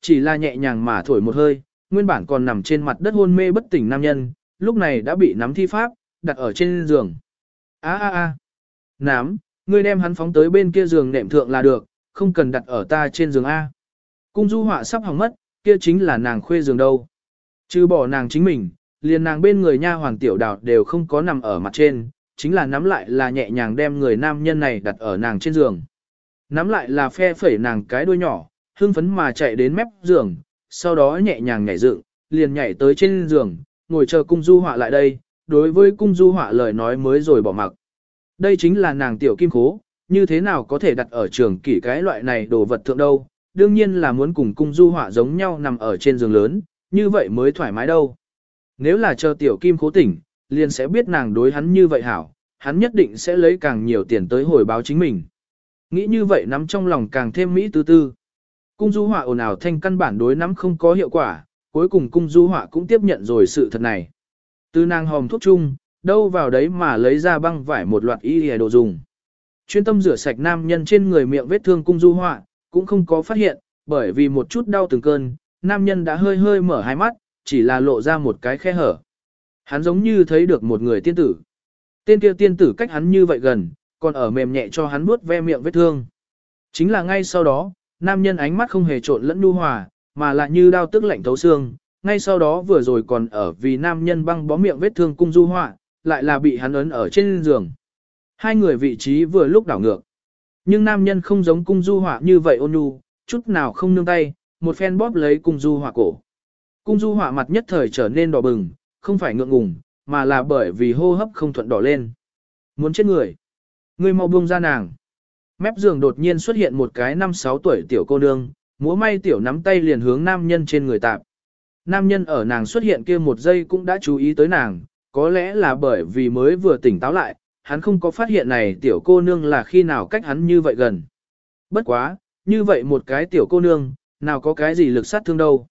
Chỉ là nhẹ nhàng mà thổi một hơi, nguyên bản còn nằm trên mặt đất hôn mê bất tỉnh nam nhân, lúc này đã bị nắm thi pháp, đặt ở trên giường. A a a. Nám, ngươi đem hắn phóng tới bên kia giường nệm thượng là được, không cần đặt ở ta trên giường A. Cung du họa sắp hỏng mất, kia chính là nàng khuê giường đâu. Chứ bỏ nàng chính mình, liền nàng bên người nha hoàng tiểu đào đều không có nằm ở mặt trên, chính là nắm lại là nhẹ nhàng đem người nam nhân này đặt ở nàng trên giường. Nắm lại là phe phẩy nàng cái đuôi nhỏ, hưng phấn mà chạy đến mép giường, sau đó nhẹ nhàng nhảy dựng, liền nhảy tới trên giường, ngồi chờ cung du họa lại đây, đối với cung du họa lời nói mới rồi bỏ mặc. Đây chính là nàng tiểu kim khố, như thế nào có thể đặt ở trường kỷ cái loại này đồ vật thượng đâu, đương nhiên là muốn cùng cung du họa giống nhau nằm ở trên giường lớn, như vậy mới thoải mái đâu. Nếu là chờ tiểu kim khố tỉnh, liền sẽ biết nàng đối hắn như vậy hảo, hắn nhất định sẽ lấy càng nhiều tiền tới hồi báo chính mình. Nghĩ như vậy nắm trong lòng càng thêm mỹ tư tư. Cung du họa ồn ào thanh căn bản đối nắm không có hiệu quả, cuối cùng cung du họa cũng tiếp nhận rồi sự thật này. Từ nàng hòm thuốc chung, đâu vào đấy mà lấy ra băng vải một loạt y hề đồ dùng. Chuyên tâm rửa sạch nam nhân trên người miệng vết thương cung du họa, cũng không có phát hiện, bởi vì một chút đau từng cơn, nam nhân đã hơi hơi mở hai mắt, chỉ là lộ ra một cái khe hở. Hắn giống như thấy được một người tiên tử. Tên kia tiên tử cách hắn như vậy gần, còn ở mềm nhẹ cho hắn vuốt ve miệng vết thương. Chính là ngay sau đó, nam nhân ánh mắt không hề trộn lẫn nu hòa, mà lại như đao tức lạnh thấu xương. Ngay sau đó vừa rồi còn ở vì nam nhân băng bó miệng vết thương cung du họa, lại là bị hắn ấn ở trên giường. Hai người vị trí vừa lúc đảo ngược. Nhưng nam nhân không giống cung du họa như vậy ôn nhu, chút nào không nương tay, một phen bóp lấy cung du họa cổ. Cung du họa mặt nhất thời trở nên đỏ bừng, không phải ngượng ngùng, mà là bởi vì hô hấp không thuận đỏ lên. Muốn chết người. Người mau buông ra nàng. Mép giường đột nhiên xuất hiện một cái năm sáu tuổi tiểu cô nương, múa may tiểu nắm tay liền hướng nam nhân trên người tạp. Nam nhân ở nàng xuất hiện kia một giây cũng đã chú ý tới nàng, có lẽ là bởi vì mới vừa tỉnh táo lại, hắn không có phát hiện này tiểu cô nương là khi nào cách hắn như vậy gần. Bất quá, như vậy một cái tiểu cô nương, nào có cái gì lực sát thương đâu.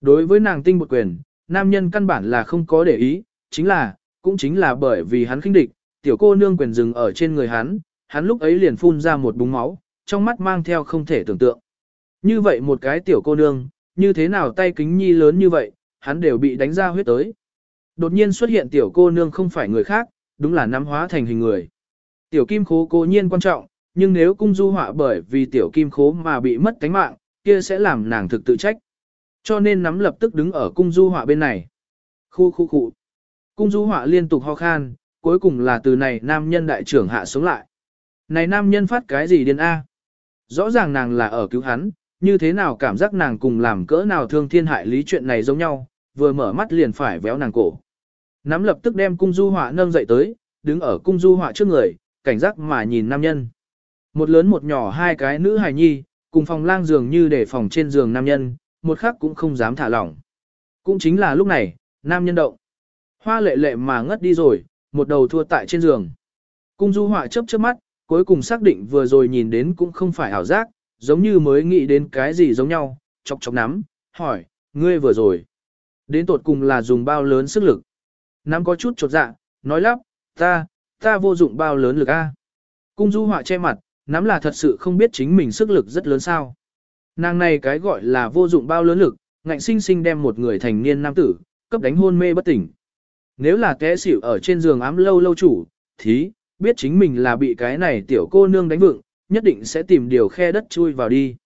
Đối với nàng tinh một quyền, nam nhân căn bản là không có để ý, chính là, cũng chính là bởi vì hắn khinh địch, tiểu cô nương quyền dừng ở trên người hắn, hắn lúc ấy liền phun ra một búng máu, trong mắt mang theo không thể tưởng tượng. Như vậy một cái tiểu cô nương, như thế nào tay kính nhi lớn như vậy, hắn đều bị đánh ra huyết tới. Đột nhiên xuất hiện tiểu cô nương không phải người khác, đúng là nắm hóa thành hình người. Tiểu kim khố cố nhiên quan trọng, nhưng nếu cung du họa bởi vì tiểu kim khố mà bị mất tánh mạng, kia sẽ làm nàng thực tự trách. Cho nên nắm lập tức đứng ở cung du họa bên này. Khu khu khu. Cung du họa liên tục ho khan, cuối cùng là từ này nam nhân đại trưởng hạ xuống lại. Này nam nhân phát cái gì điên A? Rõ ràng nàng là ở cứu hắn, như thế nào cảm giác nàng cùng làm cỡ nào thương thiên hại lý chuyện này giống nhau, vừa mở mắt liền phải véo nàng cổ. Nắm lập tức đem cung du họa nâng dậy tới, đứng ở cung du họa trước người, cảnh giác mà nhìn nam nhân. Một lớn một nhỏ hai cái nữ hài nhi, cùng phòng lang giường như để phòng trên giường nam nhân, một khắc cũng không dám thả lỏng. Cũng chính là lúc này, nam nhân động. Hoa lệ lệ mà ngất đi rồi, một đầu thua tại trên giường. Cung du họa chớp chớp mắt, cuối cùng xác định vừa rồi nhìn đến cũng không phải ảo giác, giống như mới nghĩ đến cái gì giống nhau, chọc chọc nắm, hỏi, ngươi vừa rồi. Đến tột cùng là dùng bao lớn sức lực. Nắm có chút chột dạ, nói lắp, ta, ta vô dụng bao lớn lực a. Cung du họa che mặt, nắm là thật sự không biết chính mình sức lực rất lớn sao. Nàng này cái gọi là vô dụng bao lớn lực, ngạnh sinh sinh đem một người thành niên nam tử, cấp đánh hôn mê bất tỉnh. Nếu là té xỉu ở trên giường ám lâu lâu chủ, thí biết chính mình là bị cái này tiểu cô nương đánh vựng, nhất định sẽ tìm điều khe đất chui vào đi.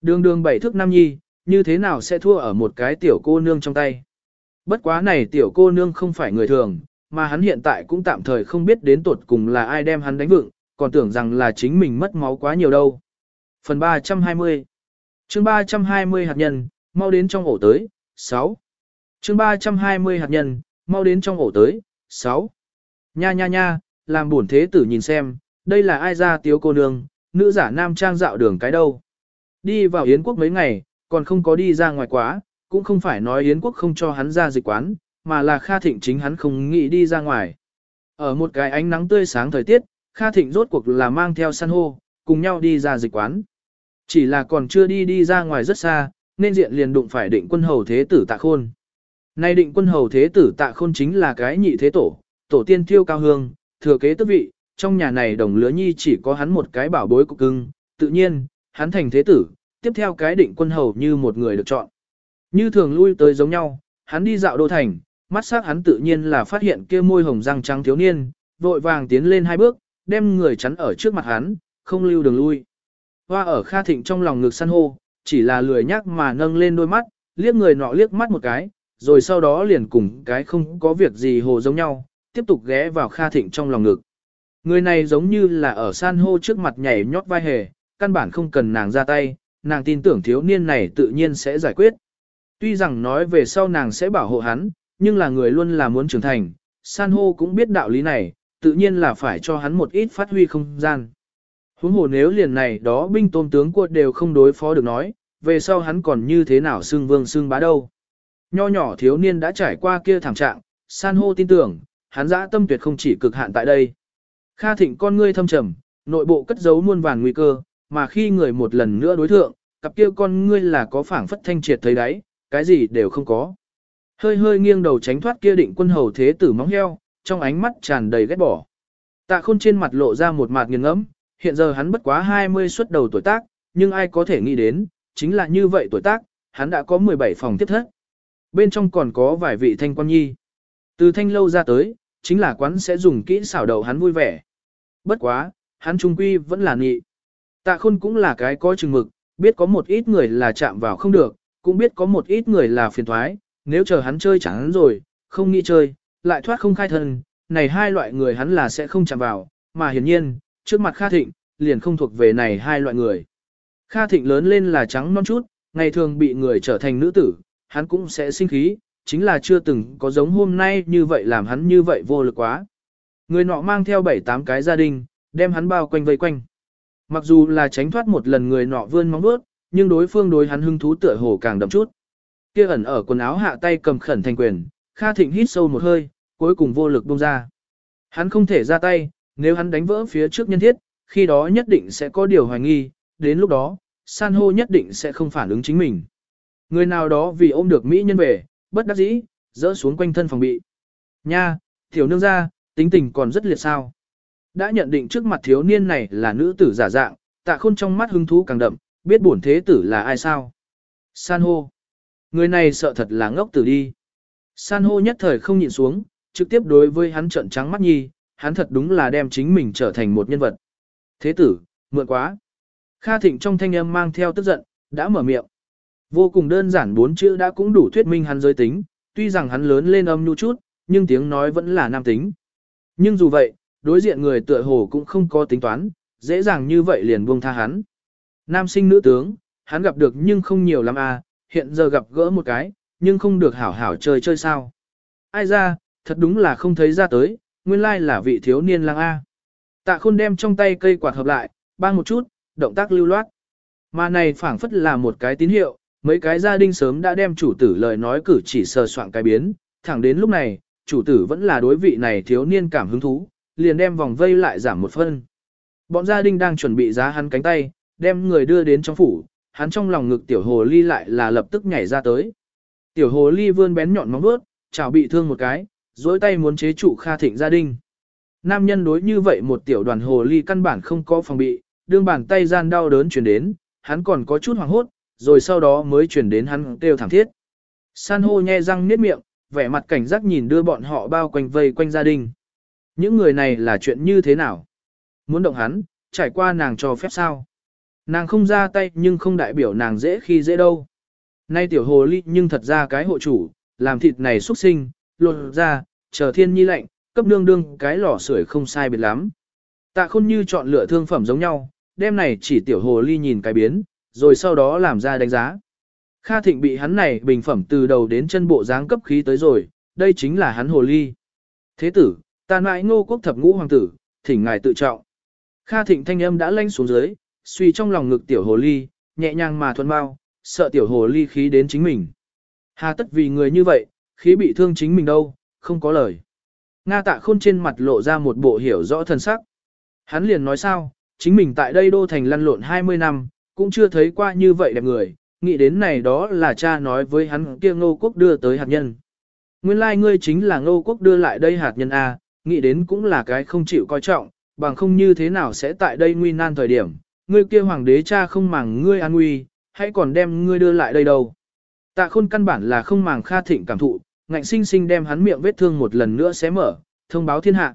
Đường đường bảy thước nam nhi, như thế nào sẽ thua ở một cái tiểu cô nương trong tay. Bất quá này tiểu cô nương không phải người thường, mà hắn hiện tại cũng tạm thời không biết đến tuột cùng là ai đem hắn đánh vựng, còn tưởng rằng là chính mình mất máu quá nhiều đâu. Phần 320 chương 320 hạt nhân, mau đến trong ổ tới, 6. chương 320 hạt nhân, mau đến trong ổ tới, 6. Nha nha nha, làm buồn thế tử nhìn xem, đây là ai ra tiếu cô nương, nữ giả nam trang dạo đường cái đâu. Đi vào Yến quốc mấy ngày, còn không có đi ra ngoài quá, cũng không phải nói Yến quốc không cho hắn ra dịch quán, mà là Kha Thịnh chính hắn không nghĩ đi ra ngoài. Ở một cái ánh nắng tươi sáng thời tiết, Kha Thịnh rốt cuộc là mang theo san hô, cùng nhau đi ra dịch quán. Chỉ là còn chưa đi đi ra ngoài rất xa, nên diện liền đụng phải định quân hầu thế tử tạ khôn. Nay định quân hầu thế tử tạ khôn chính là cái nhị thế tổ, tổ tiên thiêu cao hương, thừa kế tước vị, trong nhà này đồng lứa nhi chỉ có hắn một cái bảo bối của cưng, tự nhiên, hắn thành thế tử, tiếp theo cái định quân hầu như một người được chọn. Như thường lui tới giống nhau, hắn đi dạo đô thành, mắt sắc hắn tự nhiên là phát hiện kia môi hồng răng trắng thiếu niên, vội vàng tiến lên hai bước, đem người chắn ở trước mặt hắn, không lưu đường lui. Hoa ở Kha Thịnh trong lòng ngực săn hô, chỉ là lười nhắc mà nâng lên đôi mắt, liếc người nọ liếc mắt một cái, rồi sau đó liền cùng cái không có việc gì hồ giống nhau, tiếp tục ghé vào Kha Thịnh trong lòng ngực. Người này giống như là ở san hô trước mặt nhảy nhót vai hề, căn bản không cần nàng ra tay, nàng tin tưởng thiếu niên này tự nhiên sẽ giải quyết. Tuy rằng nói về sau nàng sẽ bảo hộ hắn, nhưng là người luôn là muốn trưởng thành, san hô cũng biết đạo lý này, tự nhiên là phải cho hắn một ít phát huy không gian. Huống hồ nếu liền này đó binh tôn tướng quân đều không đối phó được nói, về sau hắn còn như thế nào xương vương xương bá đâu. Nho nhỏ thiếu niên đã trải qua kia thảm trạng, san hô tin tưởng, hắn dã tâm tuyệt không chỉ cực hạn tại đây. Kha thịnh con ngươi thâm trầm, nội bộ cất giấu muôn vàn nguy cơ, mà khi người một lần nữa đối thượng, cặp kia con ngươi là có phảng phất thanh triệt thấy đấy, cái gì đều không có. Hơi hơi nghiêng đầu tránh thoát kia định quân hầu thế tử móng heo, trong ánh mắt tràn đầy ghét bỏ. Tạ khôn trên mặt lộ ra một mặt nghiêng ngẫm, hiện giờ hắn bất quá 20 xuất đầu tuổi tác, nhưng ai có thể nghĩ đến, chính là như vậy tuổi tác, hắn đã có 17 phòng tiếp thất. Bên trong còn có vài vị thanh quan nhi. Từ thanh lâu ra tới, chính là quán sẽ dùng kỹ xảo đầu hắn vui vẻ. Bất quá, hắn trung quy vẫn là nghị. Tạ khôn cũng là cái có chừng mực, biết có một ít người là chạm vào không được, cũng biết có một ít người là phiền thoái, nếu chờ hắn chơi chẳng hắn rồi, không nghĩ chơi, lại thoát không khai thân, này hai loại người hắn là sẽ không chạm vào, mà hiển nhiên, trước mặt Kha Thịnh, liền không thuộc về này hai loại người. Kha Thịnh lớn lên là trắng non chút, ngày thường bị người trở thành nữ tử, hắn cũng sẽ sinh khí, chính là chưa từng có giống hôm nay như vậy làm hắn như vậy vô lực quá. Người nọ mang theo bảy tám cái gia đình, đem hắn bao quanh vây quanh. Mặc dù là tránh thoát một lần người nọ vươn móng vuốt, nhưng đối phương đối hắn hứng thú tựa hồ càng đậm chút. Kia ẩn ở quần áo hạ tay cầm khẩn thành quyền, Kha Thịnh hít sâu một hơi, cuối cùng vô lực buông ra. Hắn không thể ra tay, nếu hắn đánh vỡ phía trước nhân thiết, khi đó nhất định sẽ có điều hoài nghi, đến lúc đó, san hô nhất định sẽ không phản ứng chính mình. Người nào đó vì ôm được Mỹ nhân về, bất đắc dĩ, dỡ xuống quanh thân phòng bị. Nha, tiểu nương ra, tính tình còn rất liệt sao. Đã nhận định trước mặt thiếu niên này là nữ tử giả dạng, tạ khôn trong mắt hứng thú càng đậm, biết bổn thế tử là ai sao. San hô. Người này sợ thật là ngốc tử đi. San hô nhất thời không nhịn xuống, trực tiếp đối với hắn trợn trắng mắt nhi, hắn thật đúng là đem chính mình trở thành một nhân vật. Thế tử, mượn quá. Kha Thịnh trong thanh âm mang theo tức giận, đã mở miệng. Vô cùng đơn giản bốn chữ đã cũng đủ thuyết minh hắn giới tính, tuy rằng hắn lớn lên âm nhu chút, nhưng tiếng nói vẫn là nam tính. Nhưng dù vậy, đối diện người tựa hồ cũng không có tính toán, dễ dàng như vậy liền buông tha hắn. Nam sinh nữ tướng, hắn gặp được nhưng không nhiều lắm à, hiện giờ gặp gỡ một cái, nhưng không được hảo hảo chơi chơi sao. Ai ra, thật đúng là không thấy ra tới, nguyên lai là vị thiếu niên lang A. Tạ khôn đem trong tay cây quạt hợp lại, bang một chút, động tác lưu loát. Mà này phảng phất là một cái tín hiệu, mấy cái gia đình sớm đã đem chủ tử lời nói cử chỉ sờ soạn cái biến, thẳng đến lúc này, chủ tử vẫn là đối vị này thiếu niên cảm hứng thú, liền đem vòng vây lại giảm một phân. Bọn gia đình đang chuẩn bị giá hắn cánh tay, đem người đưa đến trong phủ, hắn trong lòng ngực tiểu hồ ly lại là lập tức nhảy ra tới. Tiểu hồ ly vươn bén nhọn móng vuốt, chảo bị thương một cái, dối tay muốn chế trụ Kha Thịnh gia đình. Nam nhân đối như vậy một tiểu đoàn hồ ly căn bản không có phòng bị, đương bàn tay gian đau đớn chuyển đến, hắn còn có chút hoảng hốt, rồi sau đó mới chuyển đến hắn kêu thảm thiết. San hô nhe răng niết miệng, vẻ mặt cảnh giác nhìn đưa bọn họ bao quanh vây quanh gia đình. Những người này là chuyện như thế nào? Muốn động hắn, trải qua nàng cho phép sao? Nàng không ra tay nhưng không đại biểu nàng dễ khi dễ đâu. Nay tiểu hồ ly nhưng thật ra cái hộ chủ, làm thịt này xuất sinh, lột ra, chờ thiên nhi lạnh, cấp đương đương cái lò sưởi không sai biệt lắm. Tạ khôn như chọn lựa thương phẩm giống nhau, đêm này chỉ tiểu hồ ly nhìn cái biến, rồi sau đó làm ra đánh giá. Kha Thịnh bị hắn này bình phẩm từ đầu đến chân bộ dáng cấp khí tới rồi, đây chính là hắn hồ ly. Thế tử, ta mãi ngô quốc thập ngũ hoàng tử, thỉnh ngài tự trọng. Kha Thịnh thanh âm đã lanh xuống dưới, suy trong lòng ngực tiểu hồ ly, nhẹ nhàng mà thuần bao, sợ tiểu hồ ly khí đến chính mình. Hà tất vì người như vậy, khí bị thương chính mình đâu, không có lời. Nga tạ khôn trên mặt lộ ra một bộ hiểu rõ thân sắc. Hắn liền nói sao, chính mình tại đây đô thành lăn lộn 20 năm, cũng chưa thấy qua như vậy đẹp người, nghĩ đến này đó là cha nói với hắn kia ngô quốc đưa tới hạt nhân. Nguyên lai like ngươi chính là ngô quốc đưa lại đây hạt nhân A, nghĩ đến cũng là cái không chịu coi trọng, bằng không như thế nào sẽ tại đây nguy nan thời điểm, ngươi kia hoàng đế cha không màng ngươi an nguy, hãy còn đem ngươi đưa lại đây đâu. Tạ khôn căn bản là không màng Kha Thịnh cảm thụ, ngạnh sinh sinh đem hắn miệng vết thương một lần nữa xé mở, thông báo thiên hạ.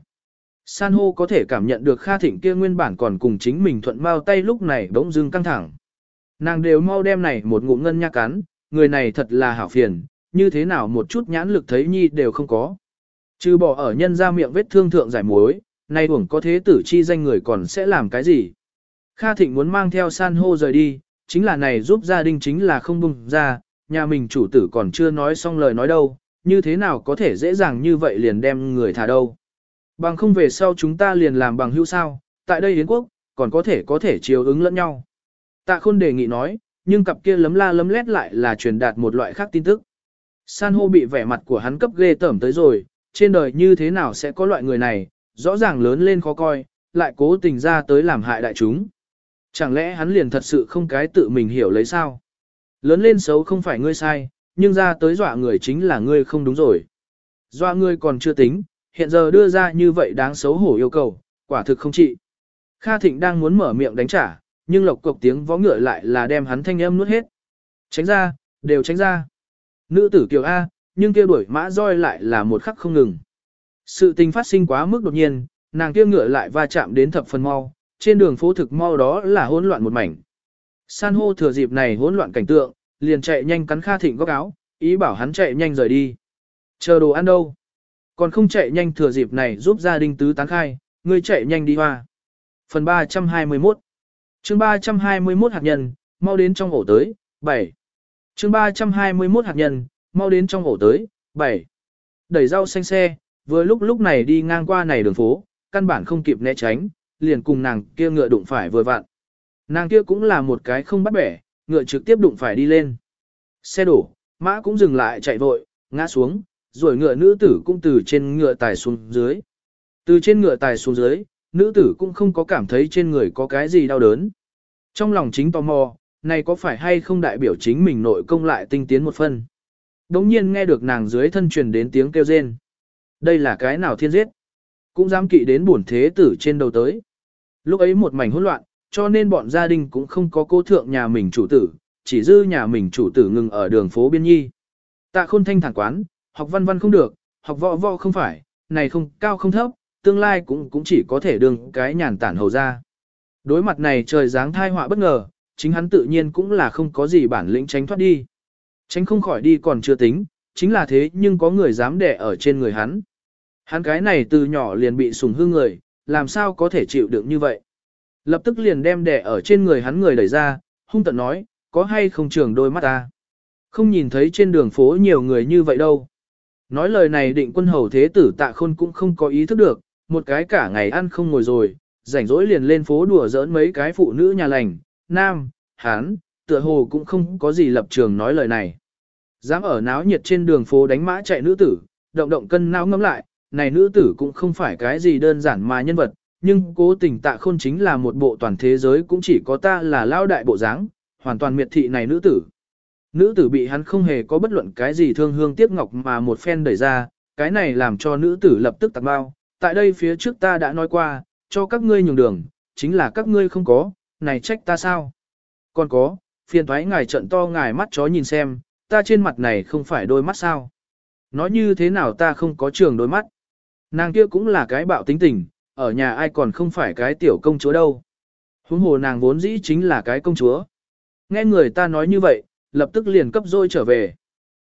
San hô có thể cảm nhận được Kha Thịnh kia nguyên bản còn cùng chính mình thuận bao tay lúc này bỗng dưng căng thẳng. Nàng đều mau đem này một ngụm ngân nha cắn, người này thật là hảo phiền, như thế nào một chút nhãn lực thấy nhi đều không có. Trừ bỏ ở nhân ra miệng vết thương thượng giải mối, nay uổng có thế tử chi danh người còn sẽ làm cái gì. Kha Thịnh muốn mang theo san hô rời đi, chính là này giúp gia đình chính là không bùng ra, nhà mình chủ tử còn chưa nói xong lời nói đâu, như thế nào có thể dễ dàng như vậy liền đem người thả đâu. Bằng không về sau chúng ta liền làm bằng hữu sao, tại đây Yến quốc, còn có thể có thể chiều ứng lẫn nhau. Tạ khôn đề nghị nói, nhưng cặp kia lấm la lấm lét lại là truyền đạt một loại khác tin tức. San hô bị vẻ mặt của hắn cấp ghê tởm tới rồi, trên đời như thế nào sẽ có loại người này, rõ ràng lớn lên khó coi, lại cố tình ra tới làm hại đại chúng. Chẳng lẽ hắn liền thật sự không cái tự mình hiểu lấy sao? Lớn lên xấu không phải ngươi sai, nhưng ra tới dọa người chính là ngươi không đúng rồi. Dọa ngươi còn chưa tính, hiện giờ đưa ra như vậy đáng xấu hổ yêu cầu, quả thực không trị. Kha Thịnh đang muốn mở miệng đánh trả, nhưng lộc cộc tiếng vó ngựa lại là đem hắn thanh âm nuốt hết. Tránh ra, đều tránh ra. Nữ tử kiều A, nhưng kia đuổi mã roi lại là một khắc không ngừng. Sự tình phát sinh quá mức đột nhiên, nàng kia ngựa lại va chạm đến thập phần mau, trên đường phố thực mau đó là hỗn loạn một mảnh. San hô thừa dịp này hỗn loạn cảnh tượng, liền chạy nhanh cắn Kha Thịnh góc áo, ý bảo hắn chạy nhanh rời đi. Chờ đồ ăn đâu? Còn không chạy nhanh thừa dịp này giúp gia đình tứ tán khai, ngươi chạy nhanh đi hoa. Phần 321 chương 321 hạt nhân, mau đến trong ổ tới, 7. chương 321 hạt nhân, mau đến trong ổ tới, 7. Đẩy rau xanh xe, vừa lúc lúc này đi ngang qua này đường phố, căn bản không kịp né tránh, liền cùng nàng kia ngựa đụng phải vừa vặn. Nàng kia cũng là một cái không bắt bẻ, ngựa trực tiếp đụng phải đi lên. Xe đổ, mã cũng dừng lại chạy vội, ngã xuống, rồi ngựa nữ tử cũng từ trên ngựa tài xuống dưới. Từ trên ngựa tài xuống dưới, nữ tử cũng không có cảm thấy trên người có cái gì đau đớn. Trong lòng chính tò mò, này có phải hay không đại biểu chính mình nội công lại tinh tiến một phân. Đống nhiên nghe được nàng dưới thân truyền đến tiếng kêu rên. Đây là cái nào thiên giết? Cũng dám kỵ đến bổn thế tử trên đầu tới. Lúc ấy một mảnh hỗn loạn, cho nên bọn gia đình cũng không có cố thượng nhà mình chủ tử, chỉ dư nhà mình chủ tử ngừng ở đường phố biên nhi. Tạ khôn thanh thản quán, học văn văn không được, học võ võ không phải, này không cao không thấp, tương lai cũng cũng chỉ có thể đường cái nhàn tản hầu ra. Đối mặt này trời dáng thai họa bất ngờ, chính hắn tự nhiên cũng là không có gì bản lĩnh tránh thoát đi. Tránh không khỏi đi còn chưa tính, chính là thế nhưng có người dám đẻ ở trên người hắn. Hắn cái này từ nhỏ liền bị sùng hư người, làm sao có thể chịu đựng như vậy. Lập tức liền đem đẻ ở trên người hắn người đẩy ra, hung tận nói, có hay không trường đôi mắt ta. Không nhìn thấy trên đường phố nhiều người như vậy đâu. Nói lời này định quân hầu thế tử tạ khôn cũng không có ý thức được, một cái cả ngày ăn không ngồi rồi, rảnh rỗi liền lên phố đùa giỡn mấy cái phụ nữ nhà lành, nam, hán, tựa hồ cũng không có gì lập trường nói lời này. Dám ở náo nhiệt trên đường phố đánh mã chạy nữ tử, động động cân não ngấm lại, này nữ tử cũng không phải cái gì đơn giản mà nhân vật, nhưng cố tình tạ khôn chính là một bộ toàn thế giới cũng chỉ có ta là lao đại bộ dáng, hoàn toàn miệt thị này nữ tử. Nữ tử bị hắn không hề có bất luận cái gì thương hương tiếc ngọc mà một phen đẩy ra, cái này làm cho nữ tử lập tức tạc bao. Tại đây phía trước ta đã nói qua, cho các ngươi nhường đường, chính là các ngươi không có, này trách ta sao? Còn có, phiền thoái ngài trận to ngài mắt chó nhìn xem, ta trên mặt này không phải đôi mắt sao? Nói như thế nào ta không có trường đôi mắt? Nàng kia cũng là cái bạo tính tình, ở nhà ai còn không phải cái tiểu công chúa đâu. Huống hồ nàng vốn dĩ chính là cái công chúa. Nghe người ta nói như vậy, lập tức liền cấp dôi trở về.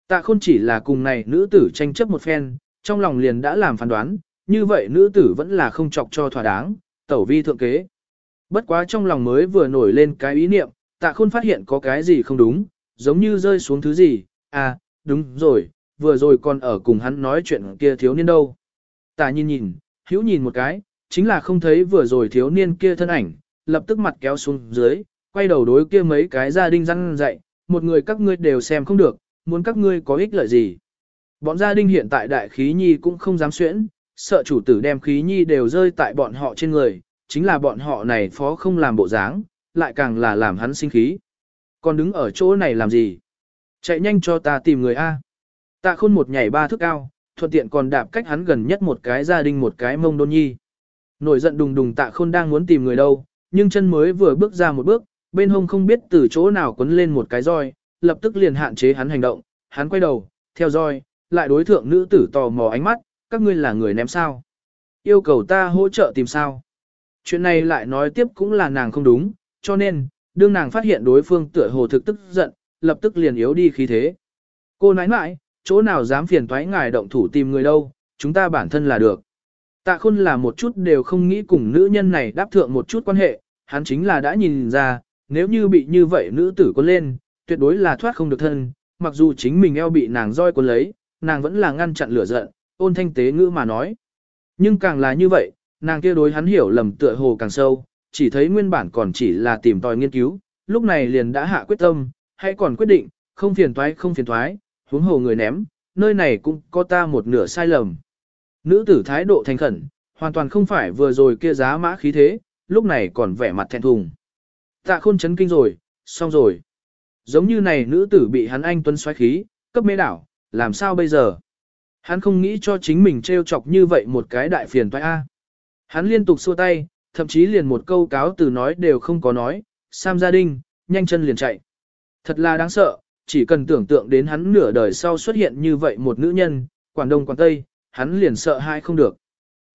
Tạ khôn chỉ là cùng này nữ tử tranh chấp một phen, trong lòng liền đã làm phán đoán, như vậy nữ tử vẫn là không chọc cho thỏa đáng, tẩu vi thượng kế. Bất quá trong lòng mới vừa nổi lên cái ý niệm, tạ khôn phát hiện có cái gì không đúng, giống như rơi xuống thứ gì, à, đúng rồi, vừa rồi còn ở cùng hắn nói chuyện kia thiếu niên đâu. Tạ nhìn nhìn, hữu nhìn một cái, chính là không thấy vừa rồi thiếu niên kia thân ảnh, lập tức mặt kéo xuống dưới, quay đầu đối kia mấy cái gia đình răng dạy, một người các ngươi đều xem không được, muốn các ngươi có ích lợi gì. Bọn gia đình hiện tại đại khí nhi cũng không dám xuyễn, sợ chủ tử đem khí nhi đều rơi tại bọn họ trên người, chính là bọn họ này phó không làm bộ dáng, lại càng là làm hắn sinh khí. Còn đứng ở chỗ này làm gì? Chạy nhanh cho ta tìm người A. Tạ khôn một nhảy ba thước cao, thuận tiện còn đạp cách hắn gần nhất một cái gia đình một cái mông đôn nhi. Nổi giận đùng đùng tạ khôn đang muốn tìm người đâu, nhưng chân mới vừa bước ra một bước, bên hông không biết từ chỗ nào quấn lên một cái roi, lập tức liền hạn chế hắn hành động, hắn quay đầu, theo roi, lại đối thượng nữ tử tò mò ánh mắt, các ngươi là người ném sao. Yêu cầu ta hỗ trợ tìm sao. Chuyện này lại nói tiếp cũng là nàng không đúng, cho nên, đương nàng phát hiện đối phương tựa hồ thực tức giận, lập tức liền yếu đi khí thế. Cô nãi lại, chỗ nào dám phiền toái ngài động thủ tìm người đâu, chúng ta bản thân là được. Tạ khôn là một chút đều không nghĩ cùng nữ nhân này đáp thượng một chút quan hệ, hắn chính là đã nhìn ra, nếu như bị như vậy nữ tử có lên, tuyệt đối là thoát không được thân, mặc dù chính mình eo bị nàng roi cuốn lấy, nàng vẫn là ngăn chặn lửa giận, ôn thanh tế ngữ mà nói. Nhưng càng là như vậy, nàng kia đối hắn hiểu lầm tựa hồ càng sâu, chỉ thấy nguyên bản còn chỉ là tìm tòi nghiên cứu, lúc này liền đã hạ quyết tâm, hay còn quyết định, không phiền toái không phiền toái, huống hồ người ném, nơi này cũng có ta một nửa sai lầm. Nữ tử thái độ thành khẩn, hoàn toàn không phải vừa rồi kia giá mã khí thế, lúc này còn vẻ mặt thẹn thùng. Tạ khôn chấn kinh rồi, xong rồi. Giống như này nữ tử bị hắn anh tuấn xoáy khí, cấp mê đảo, làm sao bây giờ? Hắn không nghĩ cho chính mình trêu chọc như vậy một cái đại phiền toái A. Hắn liên tục xua tay, thậm chí liền một câu cáo từ nói đều không có nói, Sam gia đình, nhanh chân liền chạy. Thật là đáng sợ, chỉ cần tưởng tượng đến hắn nửa đời sau xuất hiện như vậy một nữ nhân, Quảng Đông Quảng Tây, hắn liền sợ hai không được.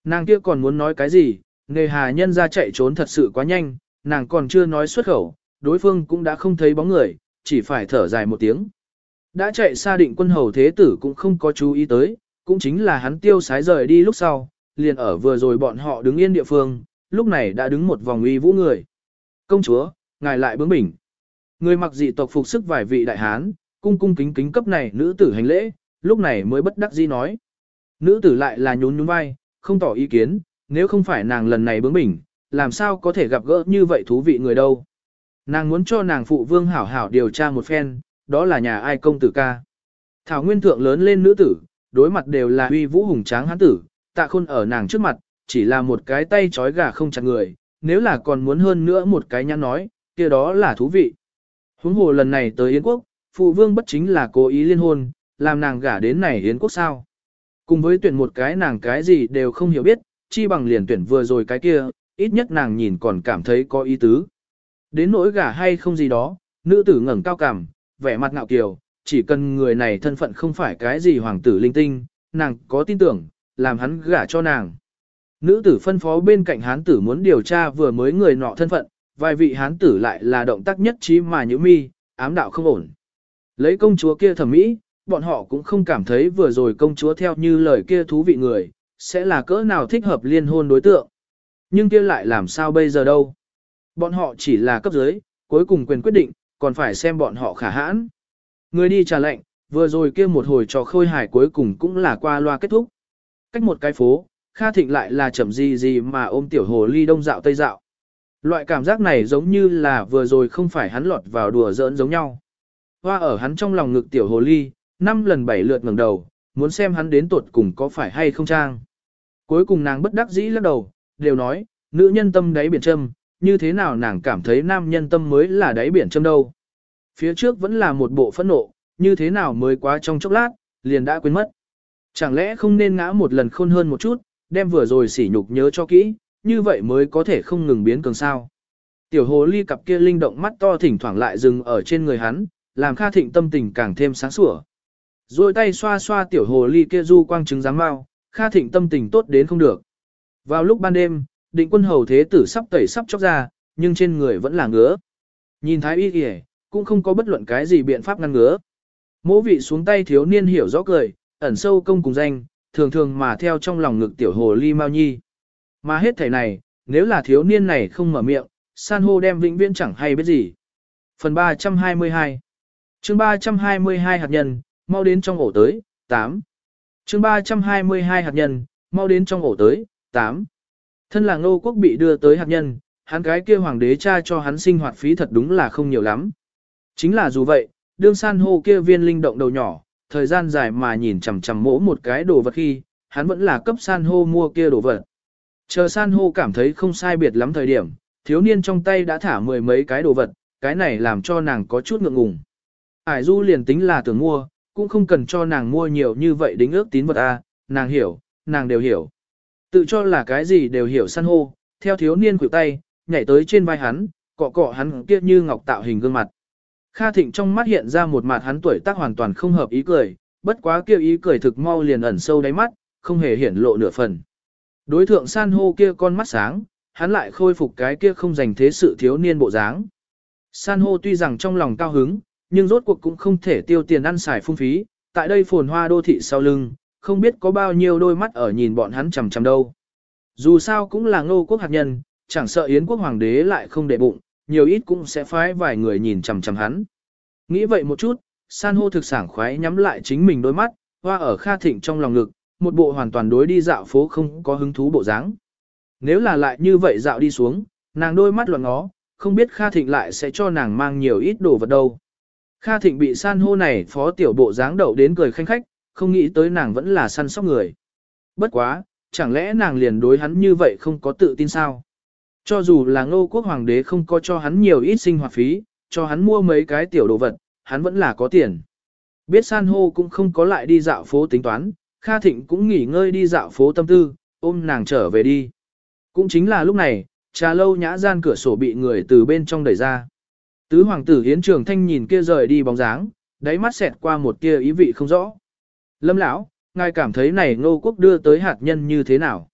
Nàng kia còn muốn nói cái gì, nghề hà nhân ra chạy trốn thật sự quá nhanh, nàng còn chưa nói xuất khẩu, đối phương cũng đã không thấy bóng người, chỉ phải thở dài một tiếng. Đã chạy xa định quân hầu thế tử cũng không có chú ý tới, cũng chính là hắn tiêu sái rời đi lúc sau, liền ở vừa rồi bọn họ đứng yên địa phương, lúc này đã đứng một vòng uy vũ người. Công chúa, ngài lại bướng bỉnh. Người mặc dị tộc phục sức vài vị đại hán, cung cung kính kính cấp này nữ tử hành lễ, lúc này mới bất đắc dĩ nói. Nữ tử lại là nhún nhún vai, không tỏ ý kiến, nếu không phải nàng lần này bướng bỉnh, làm sao có thể gặp gỡ như vậy thú vị người đâu. Nàng muốn cho nàng phụ vương hảo hảo điều tra một phen, đó là nhà ai công tử ca. Thảo nguyên thượng lớn lên nữ tử, đối mặt đều là uy vũ hùng tráng hán tử, tạ khôn ở nàng trước mặt, chỉ là một cái tay trói gà không chặt người, nếu là còn muốn hơn nữa một cái nhăn nói, kia đó là thú vị. Huống hồ lần này tới Yến quốc, phụ vương bất chính là cố ý liên hôn, làm nàng gả đến này Yến quốc sao. Cùng với tuyển một cái nàng cái gì đều không hiểu biết, chi bằng liền tuyển vừa rồi cái kia, ít nhất nàng nhìn còn cảm thấy có ý tứ. Đến nỗi gả hay không gì đó, nữ tử ngẩng cao cằm, vẻ mặt ngạo kiều, chỉ cần người này thân phận không phải cái gì hoàng tử linh tinh, nàng có tin tưởng, làm hắn gả cho nàng. Nữ tử phân phó bên cạnh hán tử muốn điều tra vừa mới người nọ thân phận, vài vị hán tử lại là động tác nhất trí mà nhữ mi, ám đạo không ổn. Lấy công chúa kia thẩm mỹ, bọn họ cũng không cảm thấy vừa rồi công chúa theo như lời kia thú vị người, sẽ là cỡ nào thích hợp liên hôn đối tượng. Nhưng kia lại làm sao bây giờ đâu. Bọn họ chỉ là cấp dưới, cuối cùng quyền quyết định, còn phải xem bọn họ khả hãn. Người đi trả lệnh, vừa rồi kia một hồi trò khôi hài cuối cùng cũng là qua loa kết thúc. Cách một cái phố, Kha Thịnh lại là chậm gì gì mà ôm tiểu hồ ly đông dạo tây dạo. Loại cảm giác này giống như là vừa rồi không phải hắn lọt vào đùa giỡn giống nhau. Hoa ở hắn trong lòng ngực tiểu hồ ly, năm lần bảy lượt ngẩng đầu, muốn xem hắn đến tuột cùng có phải hay không trang. Cuối cùng nàng bất đắc dĩ lắc đầu, đều nói, nữ nhân tâm đáy biển châm, như thế nào nàng cảm thấy nam nhân tâm mới là đáy biển châm đâu. Phía trước vẫn là một bộ phẫn nộ, như thế nào mới quá trong chốc lát, liền đã quên mất. Chẳng lẽ không nên ngã một lần khôn hơn một chút, đem vừa rồi sỉ nhục nhớ cho kỹ, như vậy mới có thể không ngừng biến cường sao. Tiểu hồ ly cặp kia linh động mắt to thỉnh thoảng lại dừng ở trên người hắn, làm Kha Thịnh tâm tình càng thêm sáng sủa. Rồi tay xoa xoa tiểu hồ ly kia du quang trứng dáng mau, Kha Thịnh tâm tình tốt đến không được. Vào lúc ban đêm, định quân hầu thế tử sắp tẩy sắp chóc ra, nhưng trên người vẫn là ngứa. Nhìn thái y kìa, cũng không có bất luận cái gì biện pháp ngăn ngứa. Mỗ vị xuống tay thiếu niên hiểu rõ cười, ẩn sâu công cùng danh, thường thường mà theo trong lòng ngực tiểu hồ ly mau nhi. Mà hết thảy này, nếu là thiếu niên này không mở miệng, san hô đem vĩnh viễn chẳng hay biết gì. Phần 322 chương 322 hạt nhân, mau đến trong ổ tới, 8. chương 322 hạt nhân, mau đến trong ổ tới, 8. Thân là ngô quốc bị đưa tới hạt nhân, hắn cái kia hoàng đế cha cho hắn sinh hoạt phí thật đúng là không nhiều lắm. Chính là dù vậy, đương san hô kia viên linh động đầu nhỏ, thời gian dài mà nhìn chằm chằm mỗ một cái đồ vật khi, hắn vẫn là cấp san hô mua kia đồ vật. Chờ san hô cảm thấy không sai biệt lắm thời điểm, thiếu niên trong tay đã thả mười mấy cái đồ vật, cái này làm cho nàng có chút ngượng ngùng. Ải du liền tính là tưởng mua, cũng không cần cho nàng mua nhiều như vậy đính ước tín vật a, nàng hiểu, nàng đều hiểu. Tự cho là cái gì đều hiểu san hô, theo thiếu niên khuỷu tay, nhảy tới trên vai hắn, cọ cọ hắn kia như ngọc tạo hình gương mặt. Kha Thịnh trong mắt hiện ra một mặt hắn tuổi tác hoàn toàn không hợp ý cười, bất quá kia ý cười thực mau liền ẩn sâu đáy mắt, không hề hiển lộ nửa phần. Đối thượng san hô kia con mắt sáng, hắn lại khôi phục cái kia không dành thế sự thiếu niên bộ dáng. San hô tuy rằng trong lòng cao hứng, nhưng rốt cuộc cũng không thể tiêu tiền ăn xài phung phí, tại đây phồn hoa đô thị sau lưng, không biết có bao nhiêu đôi mắt ở nhìn bọn hắn chằm chằm đâu. Dù sao cũng là ngô quốc hạt nhân, chẳng sợ Yến quốc hoàng đế lại không để bụng, nhiều ít cũng sẽ phái vài người nhìn chằm chằm hắn. Nghĩ vậy một chút, san hô thực sảng khoái nhắm lại chính mình đôi mắt, hoa ở Kha Thịnh trong lòng ngực, một bộ hoàn toàn đối đi dạo phố không có hứng thú bộ dáng. Nếu là lại như vậy dạo đi xuống, nàng đôi mắt loạn ngó, không biết Kha Thịnh lại sẽ cho nàng mang nhiều ít đồ vật đâu. Kha Thịnh bị san hô này phó tiểu bộ dáng đậu đến cười khanh khách, không nghĩ tới nàng vẫn là săn sóc người. Bất quá, chẳng lẽ nàng liền đối hắn như vậy không có tự tin sao? Cho dù là ngô quốc hoàng đế không có cho hắn nhiều ít sinh hoạt phí, cho hắn mua mấy cái tiểu đồ vật, hắn vẫn là có tiền. Biết san hô cũng không có lại đi dạo phố tính toán, Kha Thịnh cũng nghỉ ngơi đi dạo phố tâm tư, ôm nàng trở về đi. Cũng chính là lúc này, trà lâu nhã gian cửa sổ bị người từ bên trong đẩy ra. Tứ hoàng tử Hiến Trường Thanh nhìn kia rời đi bóng dáng, đáy mắt xẹt qua một tia ý vị không rõ. Lâm lão, ngài cảm thấy này ngô quốc đưa tới hạt nhân như thế nào?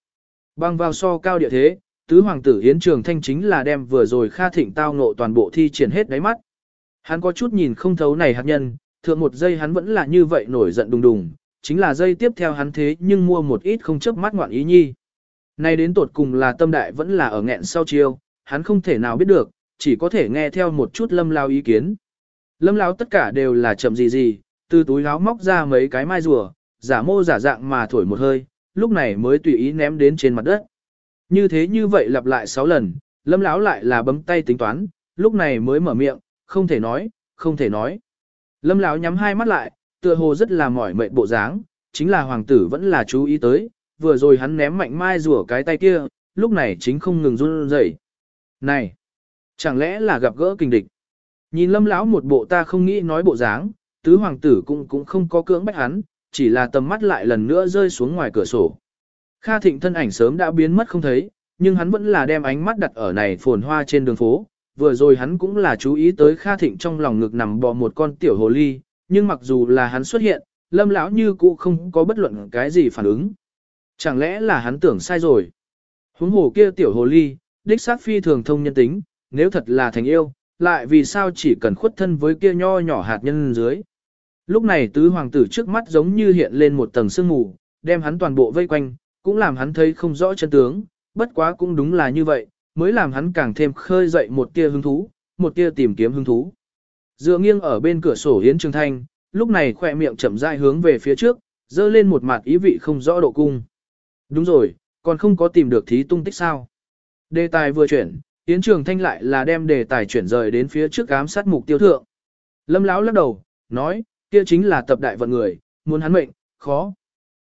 Bằng vào so cao địa thế, tứ hoàng tử Hiến Trường Thanh chính là đem vừa rồi Kha Thịnh tao ngộ toàn bộ thi triển hết đáy mắt. Hắn có chút nhìn không thấu này hạt nhân, thượng một giây hắn vẫn là như vậy nổi giận đùng đùng, chính là giây tiếp theo hắn thế nhưng mua một ít không chớp mắt ngoạn ý nhi. Nay đến tột cùng là tâm đại vẫn là ở nghẹn sau chiêu, hắn không thể nào biết được, chỉ có thể nghe theo một chút lâm lao ý kiến. Lâm lao tất cả đều là chậm gì gì, từ túi áo móc ra mấy cái mai rùa, giả mô giả dạng mà thổi một hơi, lúc này mới tùy ý ném đến trên mặt đất. Như thế như vậy lặp lại 6 lần, lâm lão lại là bấm tay tính toán, lúc này mới mở miệng, không thể nói, không thể nói. Lâm lão nhắm hai mắt lại, tựa hồ rất là mỏi mệt bộ dáng, chính là hoàng tử vẫn là chú ý tới, vừa rồi hắn ném mạnh mai rùa cái tay kia, lúc này chính không ngừng run rẩy. Này, chẳng lẽ là gặp gỡ kinh địch? Nhìn lâm lão một bộ ta không nghĩ nói bộ dáng, tứ hoàng tử cũng cũng không có cưỡng bách hắn, chỉ là tầm mắt lại lần nữa rơi xuống ngoài cửa sổ. Kha Thịnh thân ảnh sớm đã biến mất không thấy, nhưng hắn vẫn là đem ánh mắt đặt ở này phồn hoa trên đường phố. Vừa rồi hắn cũng là chú ý tới Kha Thịnh trong lòng ngực nằm bò một con tiểu hồ ly, nhưng mặc dù là hắn xuất hiện, lâm lão như cũ không có bất luận cái gì phản ứng. Chẳng lẽ là hắn tưởng sai rồi? Huống hồ kia tiểu hồ ly, đích xác phi thường thông nhân tính, nếu thật là thành yêu, lại vì sao chỉ cần khuất thân với kia nho nhỏ hạt nhân dưới. Lúc này tứ hoàng tử trước mắt giống như hiện lên một tầng sương mù, đem hắn toàn bộ vây quanh, cũng làm hắn thấy không rõ chân tướng, bất quá cũng đúng là như vậy, mới làm hắn càng thêm khơi dậy một tia hứng thú, một tia tìm kiếm hứng thú. Dựa nghiêng ở bên cửa sổ yến Trường Thanh, lúc này khỏe miệng chậm rãi hướng về phía trước, dơ lên một mặt ý vị không rõ độ cung. Đúng rồi, còn không có tìm được thí tung tích sao. Đề tài vừa chuyển, yến Trường Thanh lại là đem đề tài chuyển rời đến phía trước ám sát mục tiêu thượng. Lâm Lão lắc đầu, nói, kia chính là tập đại vận người, muốn hắn mệnh, khó.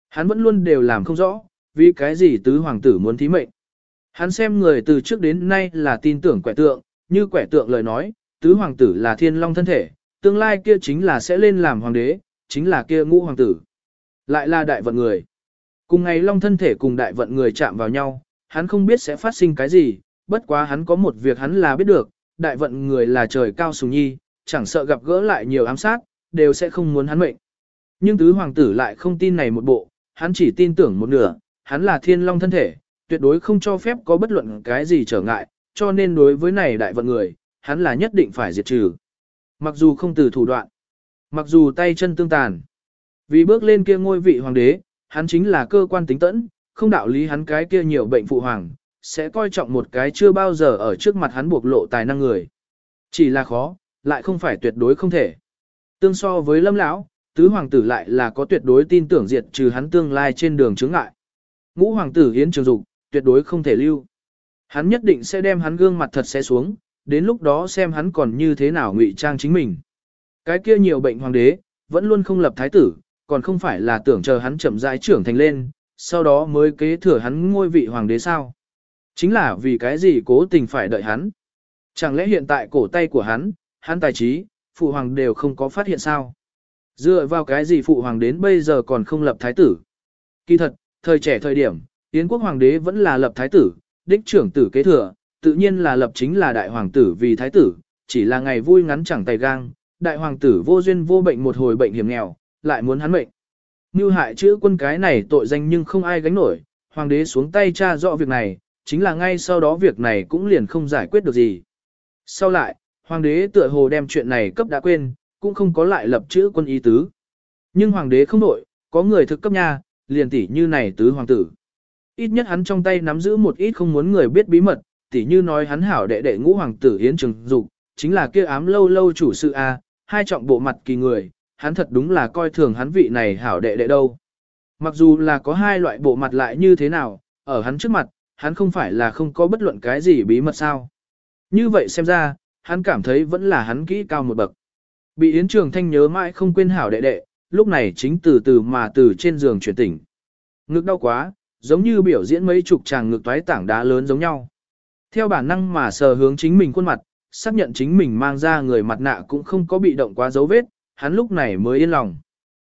Hắn vẫn luôn đều làm không rõ, vì cái gì tứ hoàng tử muốn thí mệnh. Hắn xem người từ trước đến nay là tin tưởng quẻ tượng, như quẻ tượng lời nói, tứ hoàng tử là thiên long thân thể, tương lai kia chính là sẽ lên làm hoàng đế, chính là kia ngũ hoàng tử. Lại là đại vận người. Cùng ngày long thân thể cùng đại vận người chạm vào nhau, hắn không biết sẽ phát sinh cái gì, bất quá hắn có một việc hắn là biết được, đại vận người là trời cao sùng nhi, chẳng sợ gặp gỡ lại nhiều ám sát, đều sẽ không muốn hắn mệnh. Nhưng tứ hoàng tử lại không tin này một bộ, hắn chỉ tin tưởng một nửa, hắn là thiên long thân thể, tuyệt đối không cho phép có bất luận cái gì trở ngại, cho nên đối với này đại vận người, hắn là nhất định phải diệt trừ. Mặc dù không từ thủ đoạn, mặc dù tay chân tương tàn, vì bước lên kia ngôi vị hoàng đế, hắn chính là cơ quan tính tẫn, không đạo lý hắn cái kia nhiều bệnh phụ hoàng, sẽ coi trọng một cái chưa bao giờ ở trước mặt hắn buộc lộ tài năng người. Chỉ là khó, lại không phải tuyệt đối không thể. Tương so với lâm lão, tứ hoàng tử lại là có tuyệt đối tin tưởng diệt trừ hắn tương lai trên đường chướng ngại. Ngũ hoàng tử Yến Trường Dục, tuyệt đối không thể lưu. Hắn nhất định sẽ đem hắn gương mặt thật sẽ xuống, đến lúc đó xem hắn còn như thế nào ngụy trang chính mình. Cái kia nhiều bệnh hoàng đế, vẫn luôn không lập thái tử, còn không phải là tưởng chờ hắn chậm rãi trưởng thành lên, sau đó mới kế thừa hắn ngôi vị hoàng đế sao. Chính là vì cái gì cố tình phải đợi hắn. Chẳng lẽ hiện tại cổ tay của hắn, hắn tài trí, phụ hoàng đều không có phát hiện sao. Dựa vào cái gì phụ hoàng đến bây giờ còn không lập thái tử. Kỳ thật, thời trẻ thời điểm, Yến quốc hoàng đế vẫn là lập thái tử, đích trưởng tử kế thừa, tự nhiên là lập chính là đại hoàng tử vì thái tử, chỉ là ngày vui ngắn chẳng tay gang, đại hoàng tử vô duyên vô bệnh một hồi bệnh hiểm nghèo, lại muốn hắn mệnh. Như hại chữ quân cái này tội danh nhưng không ai gánh nổi, hoàng đế xuống tay tra rõ việc này, chính là ngay sau đó việc này cũng liền không giải quyết được gì. Sau lại, hoàng đế tựa hồ đem chuyện này cấp đã quên, cũng không có lại lập chữ quân ý tứ. Nhưng hoàng đế không đổi, có người thực cấp nha, liền tỷ như này tứ hoàng tử. Ít nhất hắn trong tay nắm giữ một ít không muốn người biết bí mật, tỷ như nói hắn hảo đệ đệ ngũ hoàng tử Yến Trường Dục, chính là kia ám lâu lâu chủ sự A, hai trọng bộ mặt kỳ người, hắn thật đúng là coi thường hắn vị này hảo đệ đệ đâu. Mặc dù là có hai loại bộ mặt lại như thế nào, ở hắn trước mặt, hắn không phải là không có bất luận cái gì bí mật sao. Như vậy xem ra, hắn cảm thấy vẫn là hắn kỹ cao một bậc. Bị Yến Trường Thanh nhớ mãi không quên hảo đệ đệ, lúc này chính từ từ mà từ trên giường chuyển tỉnh. Ngực đau quá, giống như biểu diễn mấy chục tràng ngực toái tảng đá lớn giống nhau. Theo bản năng mà sờ hướng chính mình khuôn mặt, xác nhận chính mình mang ra người mặt nạ cũng không có bị động quá dấu vết, hắn lúc này mới yên lòng.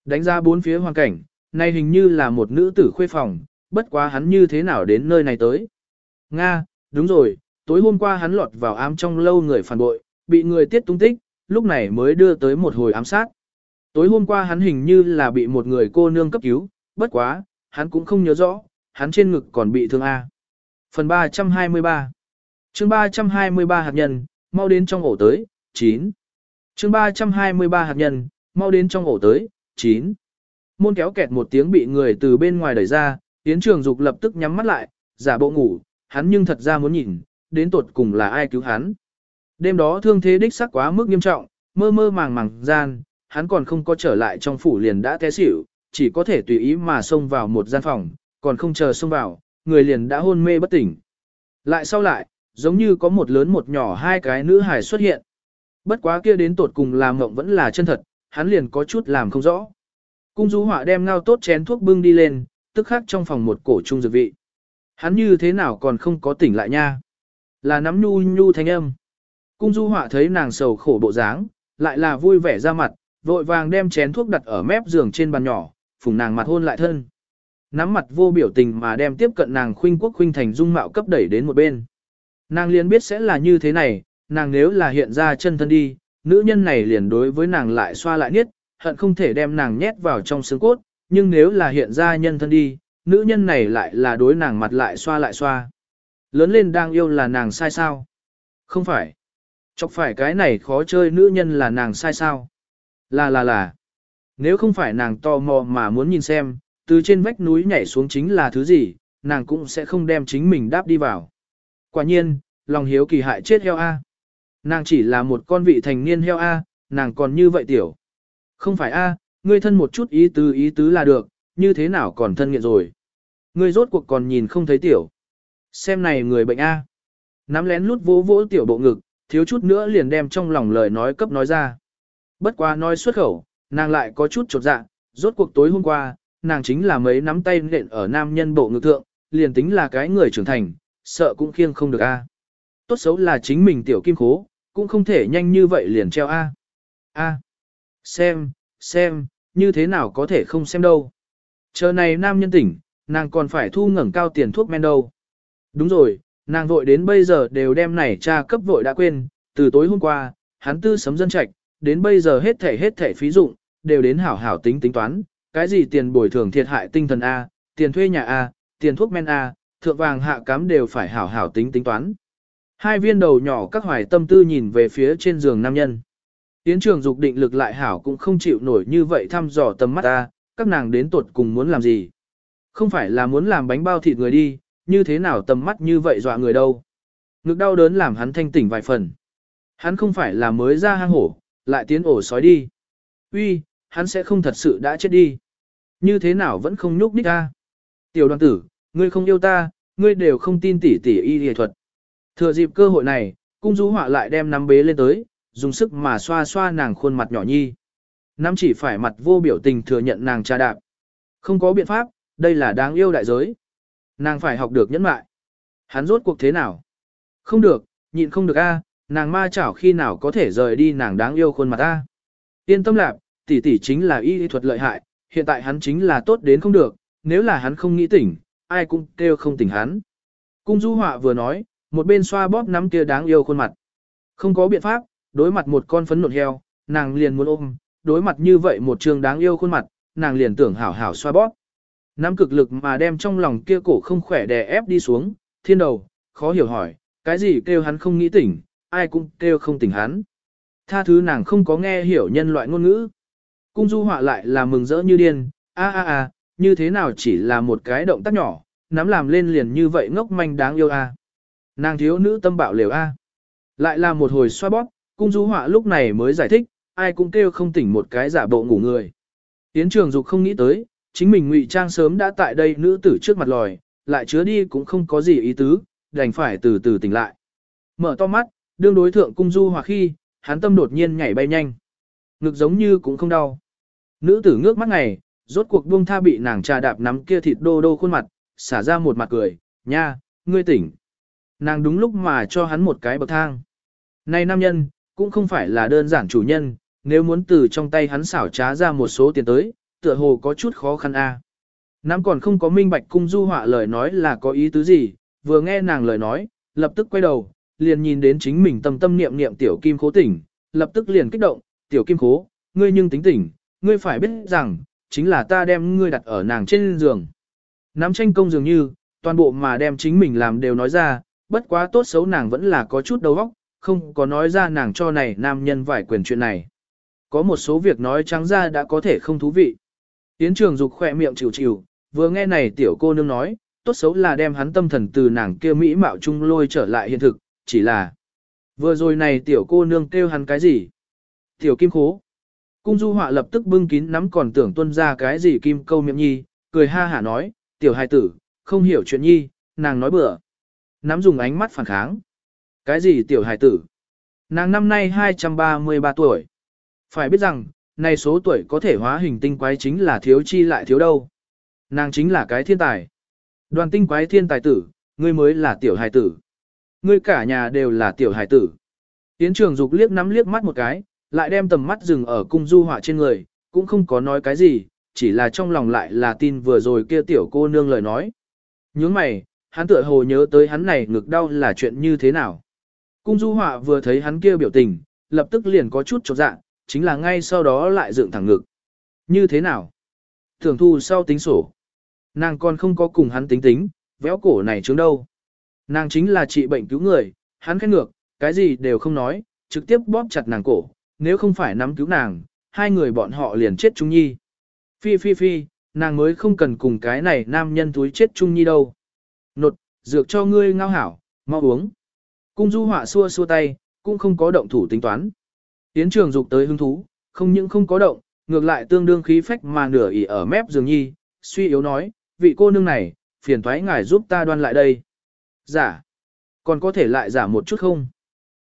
Đánh ra bốn phía hoàn cảnh, này hình như là một nữ tử khuê phòng, bất quá hắn như thế nào đến nơi này tới. Nga, đúng rồi, tối hôm qua hắn lọt vào ám trong lâu người phản bội, bị người tiết tung tích, lúc này mới đưa tới một hồi ám sát. Tối hôm qua hắn hình như là bị một người cô nương cấp cứu, bất quá, hắn cũng không nhớ rõ, hắn trên ngực còn bị thương A. Phần 323 chương 323 hạt nhân, mau đến trong ổ tới, 9. chương 323 hạt nhân, mau đến trong ổ tới, 9. Môn kéo kẹt một tiếng bị người từ bên ngoài đẩy ra, Yến Trường Dục lập tức nhắm mắt lại, giả bộ ngủ, hắn nhưng thật ra muốn nhìn, đến tột cùng là ai cứu hắn. Đêm đó thương thế đích sắc quá mức nghiêm trọng, mơ mơ màng màng gian, hắn còn không có trở lại trong phủ liền đã té xỉu, chỉ có thể tùy ý mà xông vào một gian phòng, còn không chờ xông vào, người liền đã hôn mê bất tỉnh. Lại sau lại, giống như có một lớn một nhỏ hai cái nữ hài xuất hiện. Bất quá kia đến tột cùng làm ngộng vẫn là chân thật, hắn liền có chút làm không rõ. Cung du họa đem ngao tốt chén thuốc bưng đi lên, tức khắc trong phòng một cổ trung dược vị. Hắn như thế nào còn không có tỉnh lại nha. Là nắm nhu nhu thanh âm. Cung du họa thấy nàng sầu khổ bộ dáng, lại là vui vẻ ra mặt, vội vàng đem chén thuốc đặt ở mép giường trên bàn nhỏ, phùng nàng mặt hôn lại thân. Nắm mặt vô biểu tình mà đem tiếp cận nàng khuynh quốc khuynh thành dung mạo cấp đẩy đến một bên. Nàng liền biết sẽ là như thế này, nàng nếu là hiện ra chân thân đi, nữ nhân này liền đối với nàng lại xoa lại niết, hận không thể đem nàng nhét vào trong xương cốt, nhưng nếu là hiện ra nhân thân đi, nữ nhân này lại là đối nàng mặt lại xoa lại xoa. Lớn lên đang yêu là nàng sai sao? Không phải. Chọc phải cái này khó chơi nữ nhân là nàng sai sao? Là là là. Nếu không phải nàng tò mò mà muốn nhìn xem, từ trên vách núi nhảy xuống chính là thứ gì, nàng cũng sẽ không đem chính mình đáp đi vào. Quả nhiên, lòng hiếu kỳ hại chết heo A. Nàng chỉ là một con vị thành niên heo A, nàng còn như vậy tiểu. Không phải A, ngươi thân một chút ý tứ ý tứ là được, như thế nào còn thân nghiện rồi. Ngươi rốt cuộc còn nhìn không thấy tiểu. Xem này người bệnh A. Nắm lén lút vỗ vỗ tiểu bộ ngực, thiếu chút nữa liền đem trong lòng lời nói cấp nói ra. Bất quá nói xuất khẩu, nàng lại có chút chột dạ, rốt cuộc tối hôm qua, nàng chính là mấy nắm tay nện ở nam nhân bộ ngực thượng, liền tính là cái người trưởng thành, sợ cũng khiêng không được a. Tốt xấu là chính mình tiểu kim khố, cũng không thể nhanh như vậy liền treo a. A. Xem, xem, như thế nào có thể không xem đâu. Chờ này nam nhân tỉnh, nàng còn phải thu ngẩng cao tiền thuốc men đâu. Đúng rồi, nàng vội đến bây giờ đều đem này cha cấp vội đã quên, từ tối hôm qua, hắn tư sấm dân trạch, đến bây giờ hết thể hết thể phí dụng, đều đến hảo hảo tính tính toán, cái gì tiền bồi thường thiệt hại tinh thần A, tiền thuê nhà A, tiền thuốc men A, thượng vàng hạ cám đều phải hảo hảo tính tính toán. Hai viên đầu nhỏ các hoài tâm tư nhìn về phía trên giường nam nhân. Tiến trường dục định lực lại hảo cũng không chịu nổi như vậy thăm dò tầm mắt ta, các nàng đến tuột cùng muốn làm gì. Không phải là muốn làm bánh bao thịt người đi, như thế nào tầm mắt như vậy dọa người đâu. Ngực đau đớn làm hắn thanh tỉnh vài phần. Hắn không phải là mới ra hang hổ, lại tiến ổ sói đi. Uy, hắn sẽ không thật sự đã chết đi. Như thế nào vẫn không nhúc nhích ta. Tiểu đoàn tử, ngươi không yêu ta, ngươi đều không tin tỷ tỷ y y thuật. Thừa dịp cơ hội này, cung du họa lại đem nắm bế lên tới, dùng sức mà xoa xoa nàng khuôn mặt nhỏ nhi. Nắm chỉ phải mặt vô biểu tình thừa nhận nàng trà đạp. Không có biện pháp, đây là đáng yêu đại giới. Nàng phải học được nhẫn mại. Hắn rốt cuộc thế nào? Không được, nhịn không được a, nàng ma chảo khi nào có thể rời đi nàng đáng yêu khuôn mặt a. Yên tâm lạc, tỷ tỷ chính là y y thuật lợi hại, hiện tại hắn chính là tốt đến không được, nếu là hắn không nghĩ tỉnh, ai cũng kêu không tỉnh hắn. Cung du họa vừa nói, một bên xoa bóp nắm kia đáng yêu khuôn mặt. Không có biện pháp, đối mặt một con phấn nộn heo, nàng liền muốn ôm, đối mặt như vậy một trường đáng yêu khuôn mặt, nàng liền tưởng hảo hảo xoa bóp. Nắm cực lực mà đem trong lòng kia cổ không khỏe đè ép đi xuống, thiên đầu, khó hiểu hỏi, cái gì kêu hắn không nghĩ tỉnh, ai cũng kêu không tỉnh hắn. Tha thứ nàng không có nghe hiểu nhân loại ngôn ngữ. Cung du họa lại là mừng rỡ như điên, a a a, như thế nào chỉ là một cái động tác nhỏ, nắm làm lên liền như vậy ngốc manh đáng yêu a. Nàng thiếu nữ tâm bạo liều a. Lại là một hồi xoa bóp, cung du họa lúc này mới giải thích, ai cũng kêu không tỉnh một cái giả bộ ngủ người. tiến trường dục không nghĩ tới, chính mình ngụy trang sớm đã tại đây nữ tử trước mặt lòi, lại chứa đi cũng không có gì ý tứ, đành phải từ từ tỉnh lại. Mở to mắt, đương đối thượng cung du hòa khi, hắn tâm đột nhiên nhảy bay nhanh. Ngực giống như cũng không đau. Nữ tử ngước mắt ngày, rốt cuộc buông tha bị nàng trà đạp nắm kia thịt đô đô khuôn mặt, xả ra một mặt cười, nha, ngươi tỉnh. Nàng đúng lúc mà cho hắn một cái bậc thang. Này nam nhân, cũng không phải là đơn giản chủ nhân, nếu muốn từ trong tay hắn xảo trá ra một số tiền tới, tựa hồ có chút khó khăn a. À. Nam còn không có minh bạch cung du họa lời nói là có ý tứ gì, vừa nghe nàng lời nói, lập tức quay đầu, liền nhìn đến chính mình tâm tâm niệm niệm tiểu kim khố tỉnh, lập tức liền kích động, tiểu kim khố, ngươi nhưng tính tỉnh, ngươi phải biết rằng, chính là ta đem ngươi đặt ở nàng trên giường. Nắm tranh công dường như, toàn bộ mà đem chính mình làm đều nói ra, bất quá tốt xấu nàng vẫn là có chút đầu óc, không có nói ra nàng cho này nam nhân vải quyền chuyện này. Có một số việc nói trắng ra đã có thể không thú vị. Tiến trường dục khỏe miệng chịu chịu, vừa nghe này tiểu cô nương nói, tốt xấu là đem hắn tâm thần từ nàng kia mỹ mạo trung lôi trở lại hiện thực, chỉ là vừa rồi này tiểu cô nương kêu hắn cái gì? Tiểu kim khố. Cung du họa lập tức bưng kín nắm còn tưởng tuân ra cái gì kim câu miệng nhi, cười ha hả nói, tiểu hài tử, không hiểu chuyện nhi, nàng nói bừa. Nắm dùng ánh mắt phản kháng. Cái gì tiểu hài tử? Nàng năm nay 233 tuổi. Phải biết rằng, này số tuổi có thể hóa hình tinh quái chính là thiếu chi lại thiếu đâu. Nàng chính là cái thiên tài. Đoàn tinh quái thiên tài tử, ngươi mới là tiểu hài tử. Ngươi cả nhà đều là tiểu hài tử. Tiến trường dục liếc nắm liếc mắt một cái, lại đem tầm mắt dừng ở cung du họa trên người, cũng không có nói cái gì, chỉ là trong lòng lại là tin vừa rồi kia tiểu cô nương lời nói. Nhướng mày, hắn tựa hồ nhớ tới hắn này ngực đau là chuyện như thế nào. Cung du họa vừa thấy hắn kia biểu tình, lập tức liền có chút chột dạ, chính là ngay sau đó lại dựng thẳng ngực. Như thế nào? Thường thu sau tính sổ. Nàng còn không có cùng hắn tính tính, véo cổ này chứng đâu. Nàng chính là trị bệnh cứu người, hắn khét ngược, cái gì đều không nói, trực tiếp bóp chặt nàng cổ, nếu không phải nắm cứu nàng, hai người bọn họ liền chết chung nhi. Phi phi phi, nàng mới không cần cùng cái này nam nhân túi chết chung nhi đâu. Nột, dược cho ngươi ngao hảo, mau uống. Cung du họa xua xua tay, cũng không có động thủ tính toán. Yến trường dục tới hứng thú, không những không có động, ngược lại tương đương khí phách mà nửa ỉ ở mép giường nhi, suy yếu nói, vị cô nương này, phiền thoái ngài giúp ta đoan lại đây. Giả. Còn có thể lại giả một chút không?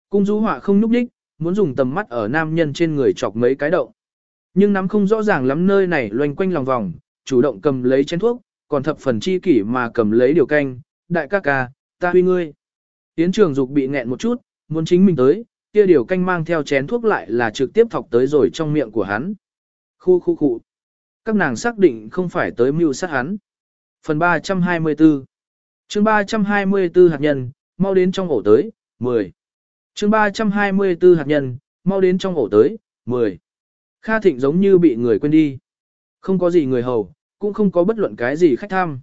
Cung du họa không núp đích, muốn dùng tầm mắt ở nam nhân trên người chọc mấy cái động. Nhưng nắm không rõ ràng lắm nơi này loanh quanh lòng vòng, chủ động cầm lấy chén thuốc, còn thập phần chi kỷ mà cầm lấy điều canh, đại ca ca, ta huy ngươi. Tiến trường dục bị nghẹn một chút, muốn chính mình tới, kia điều canh mang theo chén thuốc lại là trực tiếp thọc tới rồi trong miệng của hắn. Khu khu khu. Các nàng xác định không phải tới mưu sát hắn. Phần 324 chương 324 hạt nhân, mau đến trong ổ tới, 10. chương 324 hạt nhân, mau đến trong ổ tới, 10. Kha Thịnh giống như bị người quên đi. Không có gì người hầu, cũng không có bất luận cái gì khách thăm.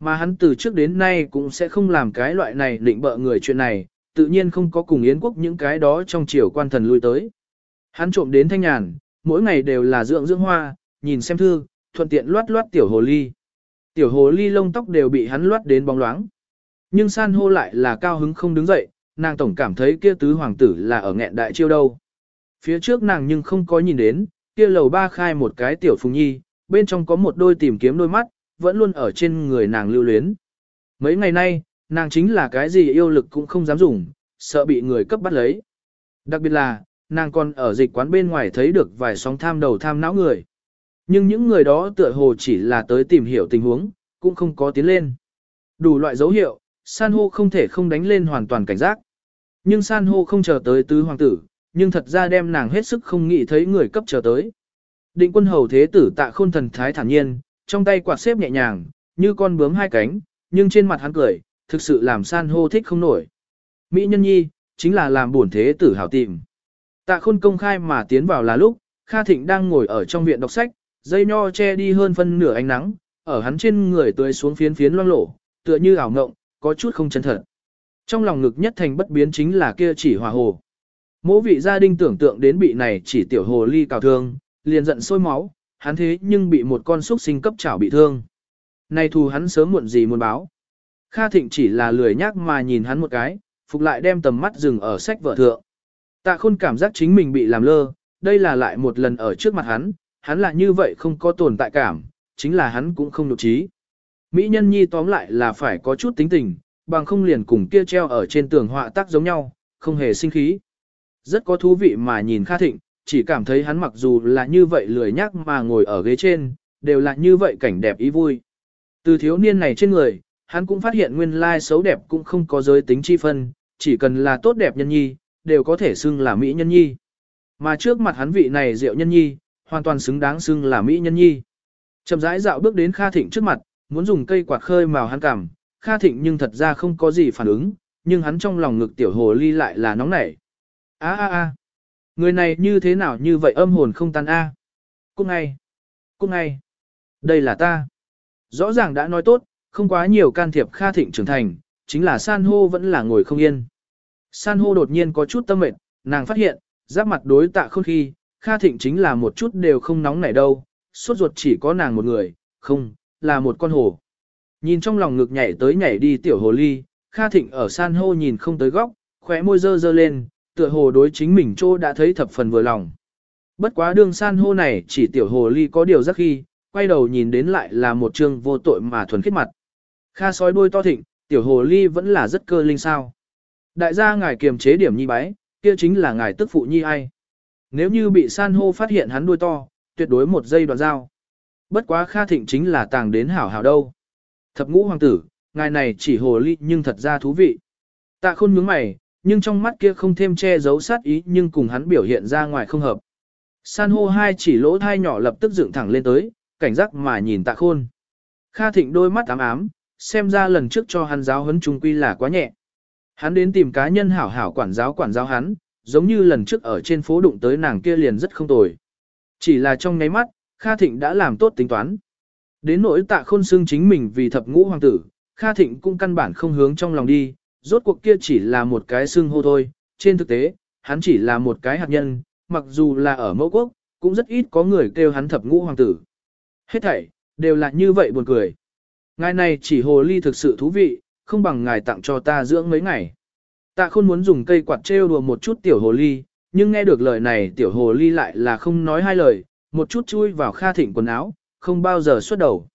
Mà hắn từ trước đến nay cũng sẽ không làm cái loại này định bợ người chuyện này, tự nhiên không có cùng Yến quốc những cái đó trong triều quan thần lui tới. Hắn trộm đến thanh nhàn, mỗi ngày đều là dưỡng dưỡng hoa, nhìn xem thư, thuận tiện loát loát tiểu hồ ly. Tiểu hồ ly lông tóc đều bị hắn loát đến bóng loáng. Nhưng san hô lại là cao hứng không đứng dậy, nàng tổng cảm thấy kia tứ hoàng tử là ở nghẹn đại chiêu đâu. Phía trước nàng nhưng không có nhìn đến, kia lầu ba khai một cái tiểu phùng nhi, bên trong có một đôi tìm kiếm đôi mắt, vẫn luôn ở trên người nàng lưu luyến. Mấy ngày nay, nàng chính là cái gì yêu lực cũng không dám dùng, sợ bị người cấp bắt lấy. Đặc biệt là, nàng còn ở dịch quán bên ngoài thấy được vài sóng tham đầu tham não người. Nhưng những người đó tựa hồ chỉ là tới tìm hiểu tình huống, cũng không có tiến lên. Đủ loại dấu hiệu, san hô không thể không đánh lên hoàn toàn cảnh giác. Nhưng san hô không chờ tới tứ hoàng tử, nhưng thật ra đem nàng hết sức không nghĩ thấy người cấp chờ tới. Định quân hầu thế tử tạ khôn thần thái thản nhiên, trong tay quạt xếp nhẹ nhàng, như con bướm hai cánh, nhưng trên mặt hắn cười, thực sự làm san hô thích không nổi. Mỹ nhân nhi, chính là làm buồn thế tử hào tìm. Tạ khôn công khai mà tiến vào là lúc, Kha Thịnh đang ngồi ở trong viện đọc sách, dây nho che đi hơn phân nửa ánh nắng, ở hắn trên người tươi xuống phiến phiến loang lổ, tựa như ảo ngộng, có chút không chân thật. Trong lòng ngực nhất thành bất biến chính là kia chỉ hòa hồ. Mỗ vị gia đình tưởng tượng đến bị này chỉ tiểu hồ ly cào thương, liền giận sôi máu, hắn thế nhưng bị một con xúc sinh cấp chảo bị thương. Này thù hắn sớm muộn gì muốn báo. Kha Thịnh chỉ là lười nhác mà nhìn hắn một cái, phục lại đem tầm mắt dừng ở sách vở thượng. Tạ khôn cảm giác chính mình bị làm lơ, đây là lại một lần ở trước mặt hắn, hắn là như vậy không có tồn tại cảm, chính là hắn cũng không nhục trí. Mỹ nhân nhi tóm lại là phải có chút tính tình, bằng không liền cùng kia treo ở trên tường họa tác giống nhau, không hề sinh khí. Rất có thú vị mà nhìn Kha Thịnh, chỉ cảm thấy hắn mặc dù là như vậy lười nhác mà ngồi ở ghế trên, đều là như vậy cảnh đẹp ý vui. Từ thiếu niên này trên người, hắn cũng phát hiện nguyên lai xấu đẹp cũng không có giới tính chi phân, chỉ cần là tốt đẹp nhân nhi, đều có thể xưng là mỹ nhân nhi. Mà trước mặt hắn vị này diệu nhân nhi, hoàn toàn xứng đáng xưng là mỹ nhân nhi. Chậm rãi dạo bước đến Kha Thịnh trước mặt, muốn dùng cây quạt khơi màu hắn cảm, Kha Thịnh nhưng thật ra không có gì phản ứng, nhưng hắn trong lòng ngực tiểu hồ ly lại là nóng nảy. A a a, người này như thế nào như vậy âm hồn không tan a? À. Cút ngay, cút ngay, đây là ta. Rõ ràng đã nói tốt, không quá nhiều can thiệp Kha Thịnh trưởng thành, chính là san hô vẫn là ngồi không yên. San hô đột nhiên có chút tâm mệt, nàng phát hiện, giáp mặt đối tạ khôn khi, Kha Thịnh chính là một chút đều không nóng nảy đâu, suốt ruột chỉ có nàng một người, không, là một con hồ. Nhìn trong lòng ngực nhảy tới nhảy đi tiểu hồ ly, Kha Thịnh ở san hô nhìn không tới góc, khóe môi dơ dơ lên, tựa hồ đối chính mình trô đã thấy thập phần vừa lòng. Bất quá đương san hô này chỉ tiểu hồ ly có điều rất khi, quay đầu nhìn đến lại là một trương vô tội mà thuần khiết mặt. Kha sói đuôi to thịnh, tiểu hồ ly vẫn là rất cơ linh sao. Đại gia ngài kiềm chế điểm nhi bái, kia chính là ngài tức phụ nhi ai. Nếu như bị san hô phát hiện hắn đuôi to, tuyệt đối một giây đoạn dao. Bất quá Kha Thịnh chính là tàng đến hảo hảo đâu. Thập ngũ hoàng tử, ngài này chỉ hồ ly nhưng thật ra thú vị. Tạ khôn nhướng mày, nhưng trong mắt kia không thêm che giấu sát ý nhưng cùng hắn biểu hiện ra ngoài không hợp. San hô hai chỉ lỗ thai nhỏ lập tức dựng thẳng lên tới, cảnh giác mà nhìn tạ khôn. Kha Thịnh đôi mắt ám ám, xem ra lần trước cho hắn giáo huấn trung quy là quá nhẹ. Hắn đến tìm cá nhân hảo hảo quản giáo quản giáo hắn, giống như lần trước ở trên phố đụng tới nàng kia liền rất không tồi. Chỉ là trong nháy mắt, Kha Thịnh đã làm tốt tính toán. Đến nỗi tạ khôn xương chính mình vì thập ngũ hoàng tử, Kha Thịnh cũng căn bản không hướng trong lòng đi, rốt cuộc kia chỉ là một cái xương hô thôi, trên thực tế, hắn chỉ là một cái hạt nhân, mặc dù là ở mẫu quốc, cũng rất ít có người kêu hắn thập ngũ hoàng tử. Hết thảy, đều là như vậy buồn cười. Ngài này chỉ hồ ly thực sự thú vị, không bằng ngài tặng cho ta dưỡng mấy ngày. Tạ khôn muốn dùng cây quạt trêu đùa một chút tiểu hồ ly, nhưng nghe được lời này tiểu hồ ly lại là không nói hai lời, một chút chui vào kha thịnh quần áo, không bao giờ xuất đầu.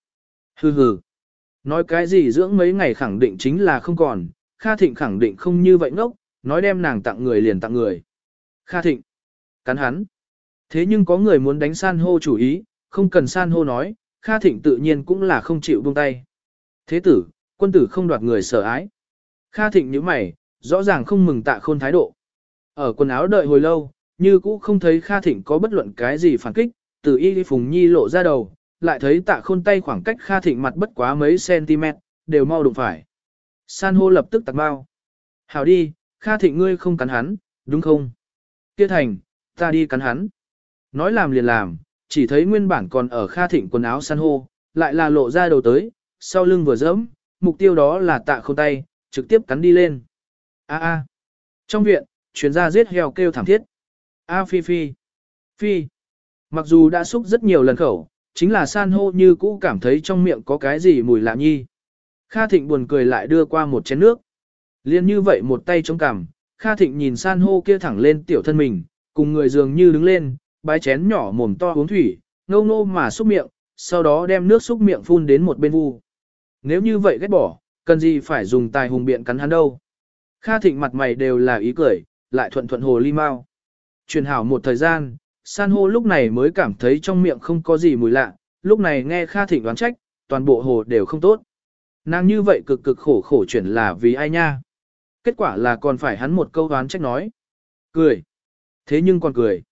Hừ hừ. Nói cái gì dưỡng mấy ngày khẳng định chính là không còn, Kha Thịnh khẳng định không như vậy ngốc, nói đem nàng tặng người liền tặng người. Kha Thịnh. Cắn hắn. Thế nhưng có người muốn đánh san hô chủ ý, không cần san hô nói, Kha Thịnh tự nhiên cũng là không chịu buông tay. Thế tử, quân tử không đoạt người sở ái. Kha Thịnh như mày, rõ ràng không mừng tạ khôn thái độ. Ở quần áo đợi hồi lâu, như cũ không thấy Kha Thịnh có bất luận cái gì phản kích, từ y phùng nhi lộ ra đầu, lại thấy tạ khôn tay khoảng cách Kha Thịnh mặt bất quá mấy cm, đều mau đụng phải. San hô lập tức tạc bao. Hảo đi, Kha Thịnh ngươi không cắn hắn, đúng không? Kia thành, ta đi cắn hắn. Nói làm liền làm, chỉ thấy nguyên bản còn ở Kha Thịnh quần áo san hô, lại là lộ ra đầu tới, sau lưng vừa dẫm, mục tiêu đó là tạ khôn tay, trực tiếp cắn đi lên. A a. Trong viện, chuyến ra giết heo kêu thảm thiết. A phi phi. Phi. Mặc dù đã xúc rất nhiều lần khẩu, chính là san hô như cũ cảm thấy trong miệng có cái gì mùi lạ nhi. Kha Thịnh buồn cười lại đưa qua một chén nước. Liên như vậy một tay chống cằm, Kha Thịnh nhìn san hô kia thẳng lên tiểu thân mình, cùng người dường như đứng lên, bái chén nhỏ mồm to uống thủy, ngâu ngô mà xúc miệng, sau đó đem nước xúc miệng phun đến một bên vu. Nếu như vậy ghét bỏ, cần gì phải dùng tài hùng biện cắn hắn đâu. Kha Thịnh mặt mày đều là ý cười, lại thuận thuận hồ ly mau. Truyền hảo một thời gian, san hô lúc này mới cảm thấy trong miệng không có gì mùi lạ, lúc này nghe Kha Thịnh đoán trách, toàn bộ hồ đều không tốt. Nàng như vậy cực cực khổ khổ chuyển là vì ai nha? Kết quả là còn phải hắn một câu đoán trách nói. Cười. Thế nhưng còn cười.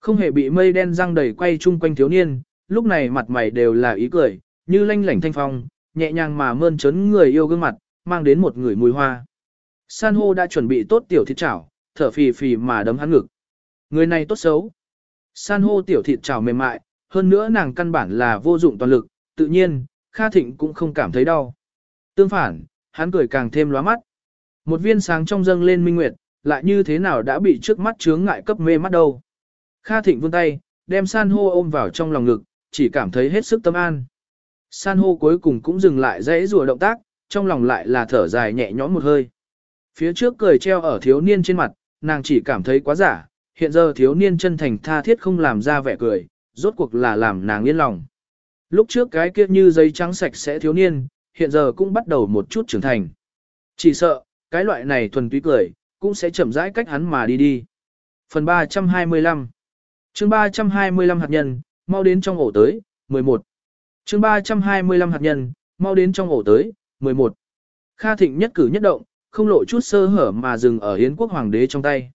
Không hề bị mây đen răng đầy quay chung quanh thiếu niên, lúc này mặt mày đều là ý cười, như lanh lảnh thanh phong, nhẹ nhàng mà mơn trớn người yêu gương mặt, mang đến một người mùi hoa. San hô đã chuẩn bị tốt tiểu thịt chảo, thở phì phì mà đấm hắn ngực. Người này tốt xấu. San hô tiểu thịt chảo mềm mại, hơn nữa nàng căn bản là vô dụng toàn lực, tự nhiên, Kha Thịnh cũng không cảm thấy đau. Tương phản, hắn cười càng thêm lóa mắt. Một viên sáng trong dâng lên minh nguyệt, lại như thế nào đã bị trước mắt chướng ngại cấp mê mắt đâu. Kha Thịnh vươn tay, đem san hô ôm vào trong lòng ngực, chỉ cảm thấy hết sức tâm an. San hô cuối cùng cũng dừng lại dãy rùa động tác, trong lòng lại là thở dài nhẹ nhõm một hơi. Phía trước cười treo ở thiếu niên trên mặt, nàng chỉ cảm thấy quá giả, hiện giờ thiếu niên chân thành tha thiết không làm ra vẻ cười, rốt cuộc là làm nàng yên lòng. Lúc trước cái kia như giấy trắng sạch sẽ thiếu niên, hiện giờ cũng bắt đầu một chút trưởng thành. Chỉ sợ, cái loại này thuần túy cười, cũng sẽ chậm rãi cách hắn mà đi đi. Phần 325 chương 325 hạt nhân, mau đến trong ổ tới, 11 chương 325 hạt nhân, mau đến trong ổ tới, 11. Kha Thịnh nhất cử nhất động, không lộ chút sơ hở mà dừng ở Yến quốc hoàng đế trong tay.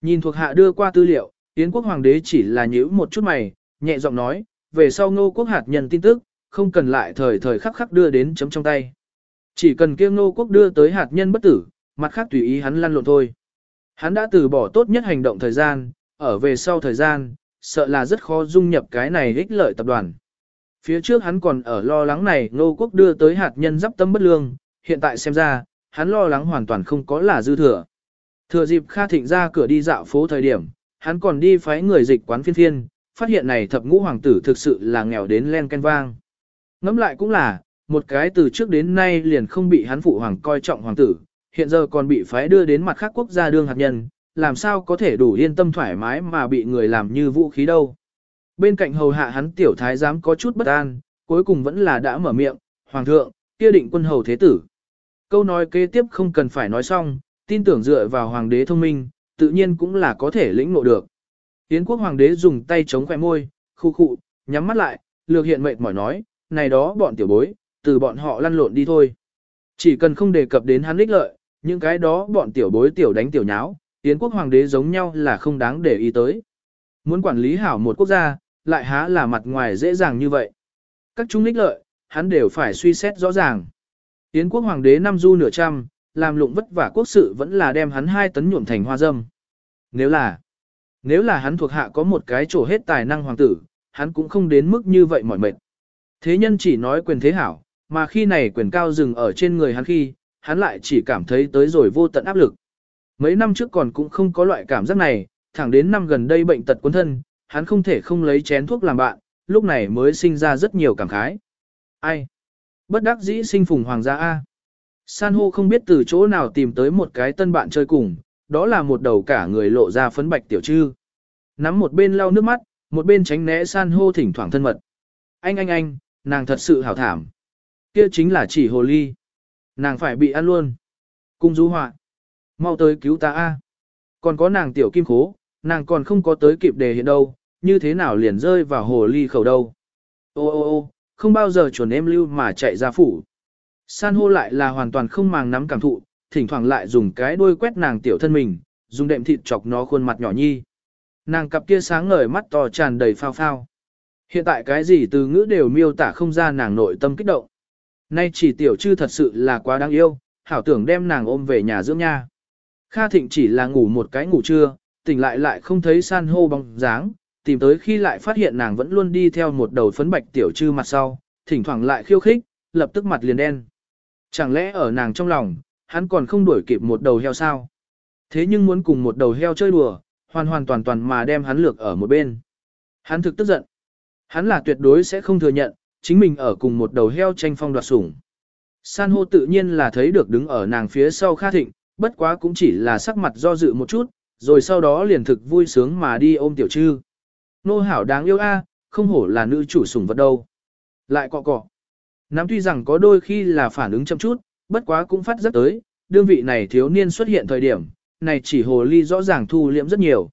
Nhìn thuộc hạ đưa qua tư liệu, Yến quốc hoàng đế chỉ là nhíu một chút mày, nhẹ giọng nói, về sau ngô quốc hạt nhân tin tức, không cần lại thời thời khắc khắc đưa đến chấm trong tay. Chỉ cần kia ngô quốc đưa tới hạt nhân bất tử, mặt khác tùy ý hắn lăn lộn thôi. Hắn đã từ bỏ tốt nhất hành động thời gian, ở về sau thời gian, sợ là rất khó dung nhập cái này ích lợi tập đoàn. Phía trước hắn còn ở lo lắng này ngô quốc đưa tới hạt nhân dắp tâm bất lương, hiện tại xem ra, hắn lo lắng hoàn toàn không có là dư thừa. Thừa dịp Kha Thịnh ra cửa đi dạo phố thời điểm, hắn còn đi phái người dịch quán phiên phiên, phát hiện này thập ngũ hoàng tử thực sự là nghèo đến len ken vang. Ngẫm lại cũng là, một cái từ trước đến nay liền không bị hắn phụ hoàng coi trọng hoàng tử, hiện giờ còn bị phái đưa đến mặt khác quốc gia đương hạt nhân, làm sao có thể đủ yên tâm thoải mái mà bị người làm như vũ khí đâu. Bên cạnh hầu hạ hắn tiểu thái giám có chút bất an, cuối cùng vẫn là đã mở miệng, hoàng thượng, kia định quân hầu thế tử. Câu nói kế tiếp không cần phải nói xong, tin tưởng dựa vào hoàng đế thông minh, tự nhiên cũng là có thể lĩnh ngộ được. Yến quốc hoàng đế dùng tay chống khỏe môi, khu khụ, nhắm mắt lại, lược hiện mệt mỏi nói, này đó bọn tiểu bối, từ bọn họ lăn lộn đi thôi. Chỉ cần không đề cập đến hắn ích lợi, những cái đó bọn tiểu bối tiểu đánh tiểu nháo, Yến quốc hoàng đế giống nhau là không đáng để ý tới. Muốn quản lý hảo một quốc gia, lại há là mặt ngoài dễ dàng như vậy. Các trung lích lợi, hắn đều phải suy xét rõ ràng. Yến quốc hoàng đế năm du nửa trăm, làm lụng vất vả quốc sự vẫn là đem hắn hai tấn nhuộm thành hoa dâm. Nếu là, nếu là hắn thuộc hạ có một cái chỗ hết tài năng hoàng tử, hắn cũng không đến mức như vậy mỏi mệt. Thế nhân chỉ nói quyền thế hảo, mà khi này quyền cao dừng ở trên người hắn khi, hắn lại chỉ cảm thấy tới rồi vô tận áp lực. Mấy năm trước còn cũng không có loại cảm giác này, thẳng đến năm gần đây bệnh tật quân thân, hắn không thể không lấy chén thuốc làm bạn, lúc này mới sinh ra rất nhiều cảm khái. Ai? Bất đắc dĩ sinh phùng hoàng gia A. San hô không biết từ chỗ nào tìm tới một cái tân bạn chơi cùng, đó là một đầu cả người lộ ra phấn bạch tiểu trư. Nắm một bên lau nước mắt, một bên tránh né san hô thỉnh thoảng thân mật. Anh anh anh, nàng thật sự hảo thảm. Kia chính là chỉ hồ ly. Nàng phải bị ăn luôn. Cung du họa. Mau tới cứu ta a. Còn có nàng tiểu kim khố, nàng còn không có tới kịp đề hiện đâu, như thế nào liền rơi vào hồ ly khẩu đâu. Ô ô ô, không bao giờ chuẩn em lưu mà chạy ra phủ. San hô lại là hoàn toàn không màng nắm cảm thụ, thỉnh thoảng lại dùng cái đuôi quét nàng tiểu thân mình, dùng đệm thịt chọc nó khuôn mặt nhỏ nhi. Nàng cặp kia sáng ngời mắt to tràn đầy phao phao. Hiện tại cái gì từ ngữ đều miêu tả không ra nàng nội tâm kích động. Nay chỉ tiểu chư thật sự là quá đáng yêu, hảo tưởng đem nàng ôm về nhà dưỡng nha. Kha Thịnh chỉ là ngủ một cái ngủ trưa, tỉnh lại lại không thấy san hô bóng dáng, tìm tới khi lại phát hiện nàng vẫn luôn đi theo một đầu phấn bạch tiểu chư mặt sau, thỉnh thoảng lại khiêu khích, lập tức mặt liền đen. Chẳng lẽ ở nàng trong lòng, hắn còn không đuổi kịp một đầu heo sao? Thế nhưng muốn cùng một đầu heo chơi đùa, hoàn hoàn toàn toàn mà đem hắn lược ở một bên. Hắn thực tức giận. Hắn là tuyệt đối sẽ không thừa nhận, chính mình ở cùng một đầu heo tranh phong đoạt sủng. San hô tự nhiên là thấy được đứng ở nàng phía sau Kha Thịnh, bất quá cũng chỉ là sắc mặt do dự một chút, rồi sau đó liền thực vui sướng mà đi ôm tiểu trư. Nô hảo đáng yêu a, không hổ là nữ chủ sủng vật đâu. Lại cọ cọ. Nắm tuy rằng có đôi khi là phản ứng chậm chút, bất quá cũng phát rất tới, đương vị này thiếu niên xuất hiện thời điểm, này chỉ hồ ly rõ ràng thu liễm rất nhiều.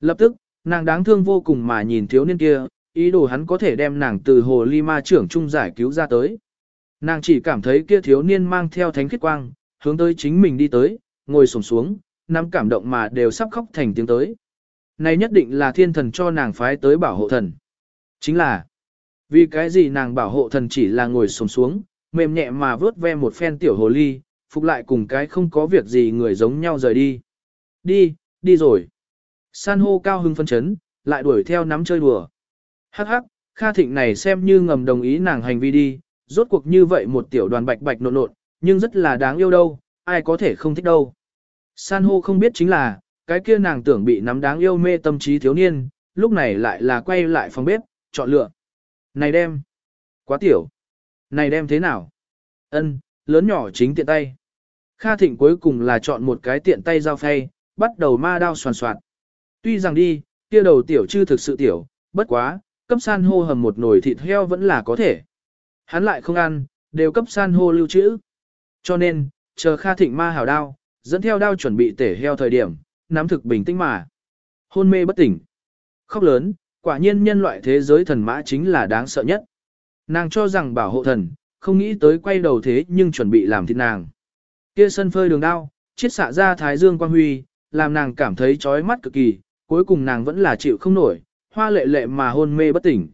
Lập tức, nàng đáng thương vô cùng mà nhìn thiếu niên kia, ý đồ hắn có thể đem nàng từ hồ ly ma trưởng trung giải cứu ra tới. Nàng chỉ cảm thấy kia thiếu niên mang theo thánh khiết quang, hướng tới chính mình đi tới, ngồi sổng xuống, nắm cảm động mà đều sắp khóc thành tiếng tới. Này nhất định là thiên thần cho nàng phái tới bảo hộ thần. Chính là, vì cái gì nàng bảo hộ thần chỉ là ngồi sổng xuống, mềm nhẹ mà vớt ve một phen tiểu hồ ly, phục lại cùng cái không có việc gì người giống nhau rời đi. Đi, đi rồi. San hô cao hưng phân chấn, lại đuổi theo nắm chơi đùa. Hắc hắc, Kha Thịnh này xem như ngầm đồng ý nàng hành vi đi, rốt cuộc như vậy một tiểu đoàn bạch bạch nộn nộn, nhưng rất là đáng yêu đâu, ai có thể không thích đâu. San hô không biết chính là, cái kia nàng tưởng bị nắm đáng yêu mê tâm trí thiếu niên, lúc này lại là quay lại phòng bếp, chọn lựa. Này đem, quá tiểu. Này đem thế nào? Ân, lớn nhỏ chính tiện tay. Kha Thịnh cuối cùng là chọn một cái tiện tay dao phay, bắt đầu ma đao soàn soạn. Tuy rằng đi, kia đầu tiểu chư thực sự tiểu, bất quá, cấp san hô hầm một nồi thịt heo vẫn là có thể. Hắn lại không ăn, đều cấp san hô lưu trữ. Cho nên, chờ Kha Thịnh ma hảo đao, dẫn theo đao chuẩn bị tể heo thời điểm, nắm thực bình tĩnh mà. Hôn mê bất tỉnh. Khóc lớn, quả nhiên nhân loại thế giới thần mã chính là đáng sợ nhất. Nàng cho rằng bảo hộ thần, không nghĩ tới quay đầu thế nhưng chuẩn bị làm thịt nàng. Kia sân phơi đường đao, chiết xạ ra thái dương quang huy, làm nàng cảm thấy chói mắt cực kỳ, cuối cùng nàng vẫn là chịu không nổi, hoa lệ lệ mà hôn mê bất tỉnh.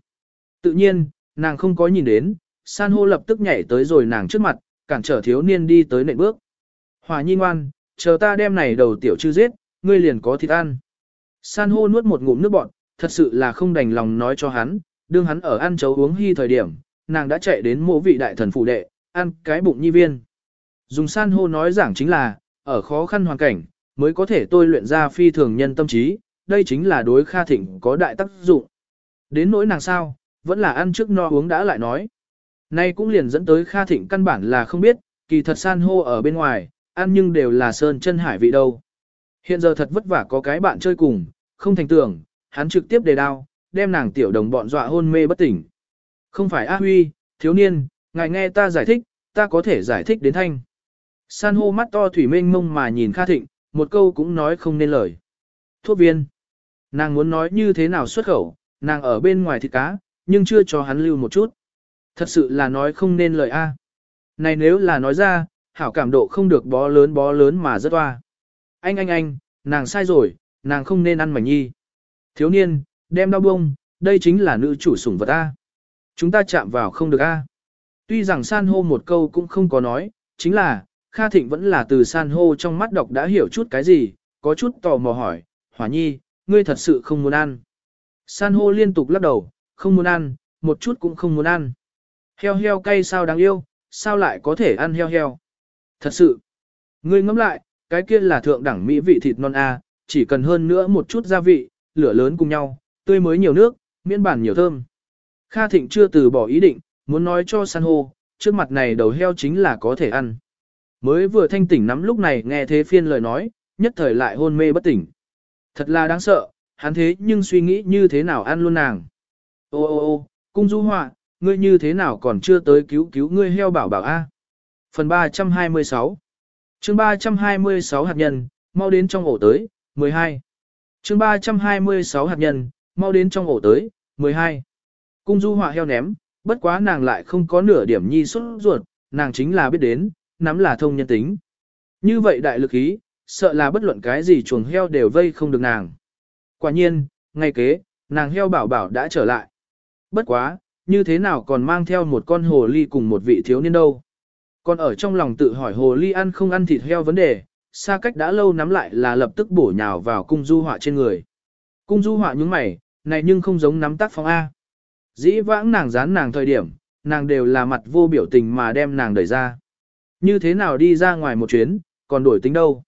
Tự nhiên, nàng không có nhìn đến, san hô lập tức nhảy tới rồi nàng trước mặt, cản trở thiếu niên đi tới nệm bước. Hòa nhi ngoan, chờ ta đem này đầu tiểu chư giết, ngươi liền có thịt ăn. San hô nuốt một ngụm nước bọt, thật sự là không đành lòng nói cho hắn, đương hắn ở ăn chấu uống hy thời điểm, nàng đã chạy đến mộ vị đại thần phụ đệ, ăn cái bụng nhi viên. Dùng san hô nói giảng chính là, ở khó khăn hoàn cảnh, mới có thể tôi luyện ra phi thường nhân tâm trí, đây chính là đối Kha Thịnh có đại tác dụng. Đến nỗi nàng sao, vẫn là ăn trước no uống đã lại nói. Nay cũng liền dẫn tới Kha Thịnh căn bản là không biết, kỳ thật san hô ở bên ngoài, ăn nhưng đều là sơn chân hải vị đâu. Hiện giờ thật vất vả có cái bạn chơi cùng, không thành tưởng, hắn trực tiếp đề đao, đem nàng tiểu đồng bọn dọa hôn mê bất tỉnh. Không phải A Huy, thiếu niên, ngài nghe ta giải thích, ta có thể giải thích đến thanh. San hô mắt to thủy mênh mông mà nhìn Kha Thịnh, một câu cũng nói không nên lời. Thuốc viên. Nàng muốn nói như thế nào xuất khẩu, nàng ở bên ngoài thịt cá, nhưng chưa cho hắn lưu một chút. Thật sự là nói không nên lời A. Này nếu là nói ra, hảo cảm độ không được bó lớn bó lớn mà rất hoa. Anh anh anh, nàng sai rồi, nàng không nên ăn mảnh nhi. Thiếu niên, đem đau bông, đây chính là nữ chủ sủng vật A. Chúng ta chạm vào không được A. Tuy rằng san hô một câu cũng không có nói, chính là, Kha Thịnh vẫn là từ san hô trong mắt đọc đã hiểu chút cái gì, có chút tò mò hỏi, hỏa nhi, ngươi thật sự không muốn ăn. San hô liên tục lắc đầu, không muốn ăn, một chút cũng không muốn ăn. Heo heo cay sao đáng yêu, sao lại có thể ăn heo heo. Thật sự, ngươi ngẫm lại, cái kia là thượng đẳng mỹ vị thịt non A, chỉ cần hơn nữa một chút gia vị, lửa lớn cùng nhau, tươi mới nhiều nước, miễn bản nhiều thơm. Kha Thịnh chưa từ bỏ ý định, muốn nói cho san hô, trước mặt này đầu heo chính là có thể ăn. Mới vừa thanh tỉnh nắm lúc này nghe thế phiên lời nói, nhất thời lại hôn mê bất tỉnh. Thật là đáng sợ, hắn thế nhưng suy nghĩ như thế nào ăn luôn nàng. Ô ô ô, cung du họa, ngươi như thế nào còn chưa tới cứu cứu ngươi heo bảo bảo a? Phần 326 chương 326 hạt nhân, mau đến trong ổ tới, 12. chương 326 hạt nhân, mau đến trong ổ tới, 12. Cung du họa heo ném, bất quá nàng lại không có nửa điểm nhi xuất ruột, nàng chính là biết đến, nắm là thông nhân tính. Như vậy đại lực ý, sợ là bất luận cái gì chuồng heo đều vây không được nàng. Quả nhiên, ngay kế, nàng heo bảo bảo đã trở lại. Bất quá, như thế nào còn mang theo một con hồ ly cùng một vị thiếu niên đâu. Còn ở trong lòng tự hỏi hồ ly ăn không ăn thịt heo vấn đề, xa cách đã lâu nắm lại là lập tức bổ nhào vào cung du họa trên người. Cung du họa nhúng mày, này nhưng không giống nắm tác phong A. Dĩ vãng nàng dán nàng thời điểm, nàng đều là mặt vô biểu tình mà đem nàng đẩy ra. Như thế nào đi ra ngoài một chuyến, còn đổi tính đâu.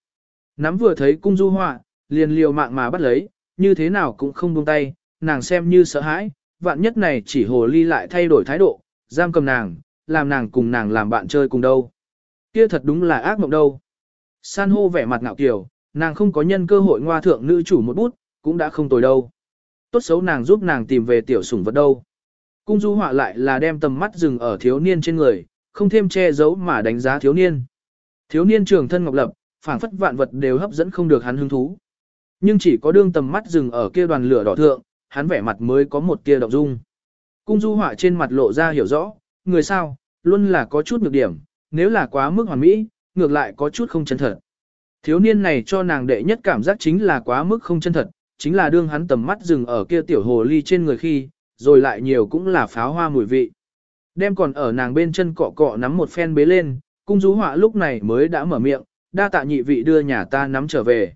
Nắm vừa thấy cung du họa, liền liều mạng mà bắt lấy, như thế nào cũng không buông tay, nàng xem như sợ hãi, vạn nhất này chỉ hồ ly lại thay đổi thái độ, giam cầm nàng, làm nàng cùng nàng làm bạn chơi cùng đâu. Kia thật đúng là ác mộng đâu. San hô vẻ mặt ngạo kiều, nàng không có nhân cơ hội ngoa thượng nữ chủ một bút, cũng đã không tồi đâu. Tốt xấu nàng giúp nàng tìm về tiểu sủng vật đâu. Cung du họa lại là đem tầm mắt dừng ở thiếu niên trên người, không thêm che giấu mà đánh giá thiếu niên. Thiếu niên trường thân ngọc lập, phảng phất vạn vật đều hấp dẫn không được hắn hứng thú. Nhưng chỉ có đương tầm mắt dừng ở kia đoàn lửa đỏ thượng, hắn vẻ mặt mới có một tia động dung. Cung du họa trên mặt lộ ra hiểu rõ, người sao, luôn là có chút nhược điểm, nếu là quá mức hoàn mỹ, ngược lại có chút không chân thật. Thiếu niên này cho nàng đệ nhất cảm giác chính là quá mức không chân thật, chính là đương hắn tầm mắt dừng ở kia tiểu hồ ly trên người khi, rồi lại nhiều cũng là pháo hoa mùi vị. Đem còn ở nàng bên chân cọ cọ nắm một phen bế lên, cung rú họa lúc này mới đã mở miệng, đa tạ nhị vị đưa nhà ta nắm trở về.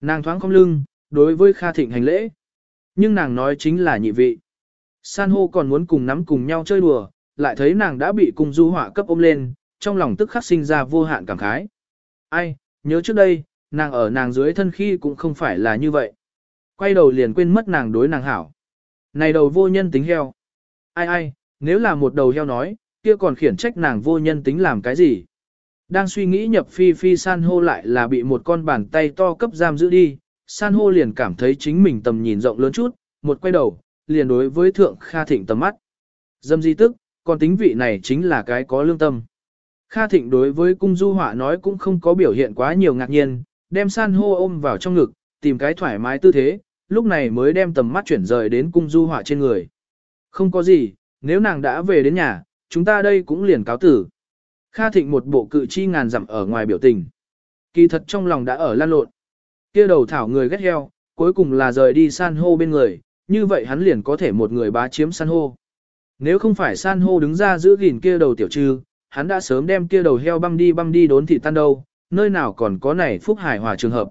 Nàng thoáng không lưng, đối với Kha Thịnh hành lễ. Nhưng nàng nói chính là nhị vị. San hô còn muốn cùng nắm cùng nhau chơi đùa, lại thấy nàng đã bị cung du họa cấp ôm lên, trong lòng tức khắc sinh ra vô hạn cảm khái. Ai, nhớ trước đây, nàng ở nàng dưới thân khi cũng không phải là như vậy. Quay đầu liền quên mất nàng đối nàng hảo. Này đầu vô nhân tính heo. Ai ai, nếu là một đầu heo nói, kia còn khiển trách nàng vô nhân tính làm cái gì. Đang suy nghĩ nhập phi phi san hô lại là bị một con bàn tay to cấp giam giữ đi, san hô liền cảm thấy chính mình tầm nhìn rộng lớn chút, một quay đầu, liền đối với thượng Kha Thịnh tầm mắt. Dâm di tức, còn tính vị này chính là cái có lương tâm. Kha Thịnh đối với cung du họa nói cũng không có biểu hiện quá nhiều ngạc nhiên, đem san hô ôm vào trong ngực, tìm cái thoải mái tư thế, lúc này mới đem tầm mắt chuyển rời đến cung du họa trên người. Không có gì, nếu nàng đã về đến nhà, chúng ta đây cũng liền cáo tử. Kha Thịnh một bộ cự chi ngàn dặm ở ngoài biểu tình. Kỳ thật trong lòng đã ở lan lộn. Kia đầu thảo người ghét heo, cuối cùng là rời đi san hô bên người, như vậy hắn liền có thể một người bá chiếm san hô. Nếu không phải san hô đứng ra giữ gìn kia đầu tiểu trư, hắn đã sớm đem kia đầu heo băm đi băm đi đốn thị tan đâu, nơi nào còn có này phúc hải hòa trường hợp.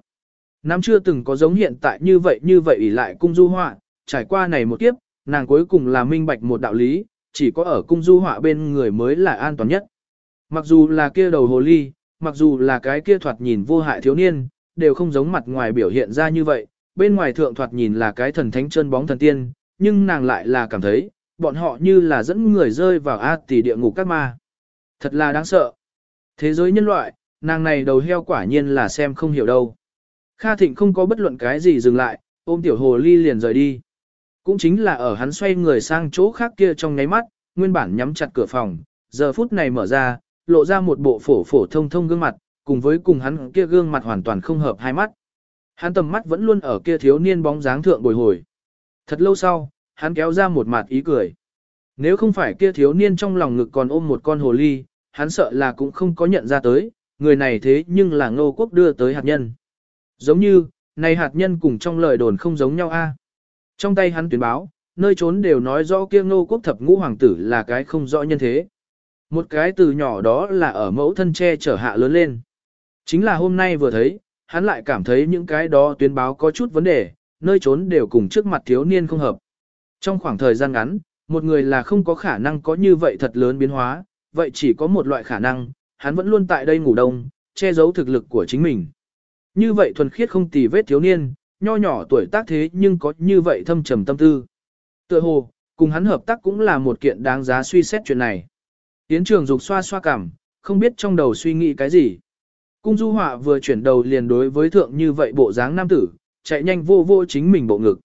Năm chưa từng có giống hiện tại như vậy như vậy ỷ lại cung du họa, trải qua này một kiếp, nàng cuối cùng là minh bạch một đạo lý, chỉ có ở cung du họa bên người mới là an toàn nhất. Mặc dù là kia đầu hồ ly, mặc dù là cái kia thoạt nhìn vô hại thiếu niên, đều không giống mặt ngoài biểu hiện ra như vậy, bên ngoài thượng thoạt nhìn là cái thần thánh chân bóng thần tiên, nhưng nàng lại là cảm thấy, bọn họ như là dẫn người rơi vào a tỷ địa ngục các ma. Thật là đáng sợ. Thế giới nhân loại, nàng này đầu heo quả nhiên là xem không hiểu đâu. Kha Thịnh không có bất luận cái gì dừng lại, ôm tiểu hồ ly liền rời đi. Cũng chính là ở hắn xoay người sang chỗ khác kia trong nháy mắt, nguyên bản nhắm chặt cửa phòng, giờ phút này mở ra, lộ ra một bộ phổ phổ thông thông gương mặt, cùng với cùng hắn kia gương mặt hoàn toàn không hợp hai mắt. Hắn tầm mắt vẫn luôn ở kia thiếu niên bóng dáng thượng bồi hồi. Thật lâu sau, hắn kéo ra một mặt ý cười. Nếu không phải kia thiếu niên trong lòng ngực còn ôm một con hồ ly, hắn sợ là cũng không có nhận ra tới, người này thế nhưng là ngô quốc đưa tới hạt nhân. Giống như, này hạt nhân cùng trong lời đồn không giống nhau a. Trong tay hắn tuyên báo, nơi trốn đều nói rõ kia ngô quốc thập ngũ hoàng tử là cái không rõ nhân thế. Một cái từ nhỏ đó là ở mẫu thân che trở hạ lớn lên. Chính là hôm nay vừa thấy, hắn lại cảm thấy những cái đó tuyên báo có chút vấn đề, nơi trốn đều cùng trước mặt thiếu niên không hợp. Trong khoảng thời gian ngắn, một người là không có khả năng có như vậy thật lớn biến hóa, vậy chỉ có một loại khả năng, hắn vẫn luôn tại đây ngủ đông, che giấu thực lực của chính mình. Như vậy thuần khiết không tì vết thiếu niên, nho nhỏ tuổi tác thế nhưng có như vậy thâm trầm tâm tư. Tựa hồ, cùng hắn hợp tác cũng là một kiện đáng giá suy xét chuyện này. Tiến trường dục xoa xoa cảm, không biết trong đầu suy nghĩ cái gì. Cung du họa vừa chuyển đầu liền đối với thượng như vậy bộ dáng nam tử, chạy nhanh vô vô chính mình bộ ngực.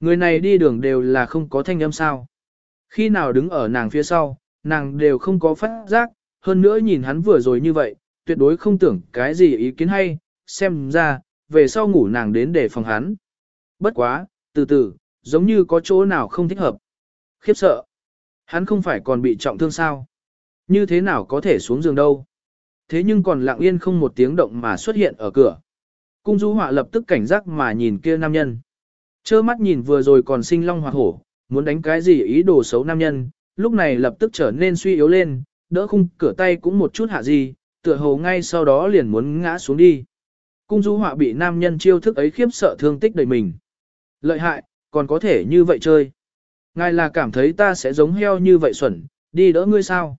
Người này đi đường đều là không có thanh âm sao. Khi nào đứng ở nàng phía sau, nàng đều không có phát giác, hơn nữa nhìn hắn vừa rồi như vậy, tuyệt đối không tưởng cái gì ý kiến hay, xem ra, về sau ngủ nàng đến để phòng hắn. Bất quá, từ từ, giống như có chỗ nào không thích hợp. Khiếp sợ. Hắn không phải còn bị trọng thương sao. Như thế nào có thể xuống giường đâu. Thế nhưng còn lặng yên không một tiếng động mà xuất hiện ở cửa. Cung du họa lập tức cảnh giác mà nhìn kia nam nhân. Chơ mắt nhìn vừa rồi còn sinh long hoặc hổ, muốn đánh cái gì ý đồ xấu nam nhân, lúc này lập tức trở nên suy yếu lên, đỡ khung cửa tay cũng một chút hạ gì, tựa hồ ngay sau đó liền muốn ngã xuống đi. Cung du họa bị nam nhân chiêu thức ấy khiếp sợ thương tích đầy mình. Lợi hại, còn có thể như vậy chơi. Ngài là cảm thấy ta sẽ giống heo như vậy xuẩn, đi đỡ ngươi sao.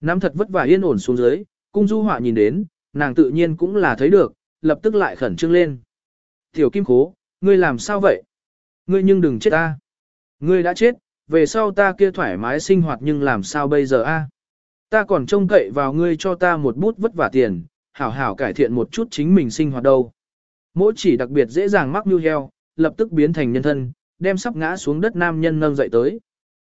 Nam thật vất vả yên ổn xuống dưới, cung du họa nhìn đến, nàng tự nhiên cũng là thấy được, lập tức lại khẩn trương lên. Tiểu kim khố, ngươi làm sao vậy? Ngươi nhưng đừng chết ta. Ngươi đã chết, về sau ta kia thoải mái sinh hoạt nhưng làm sao bây giờ a? Ta còn trông cậy vào ngươi cho ta một bút vất vả tiền, hảo hảo cải thiện một chút chính mình sinh hoạt đâu. Mỗi chỉ đặc biệt dễ dàng mắc mưu heo, lập tức biến thành nhân thân, đem sắp ngã xuống đất nam nhân nâng dậy tới.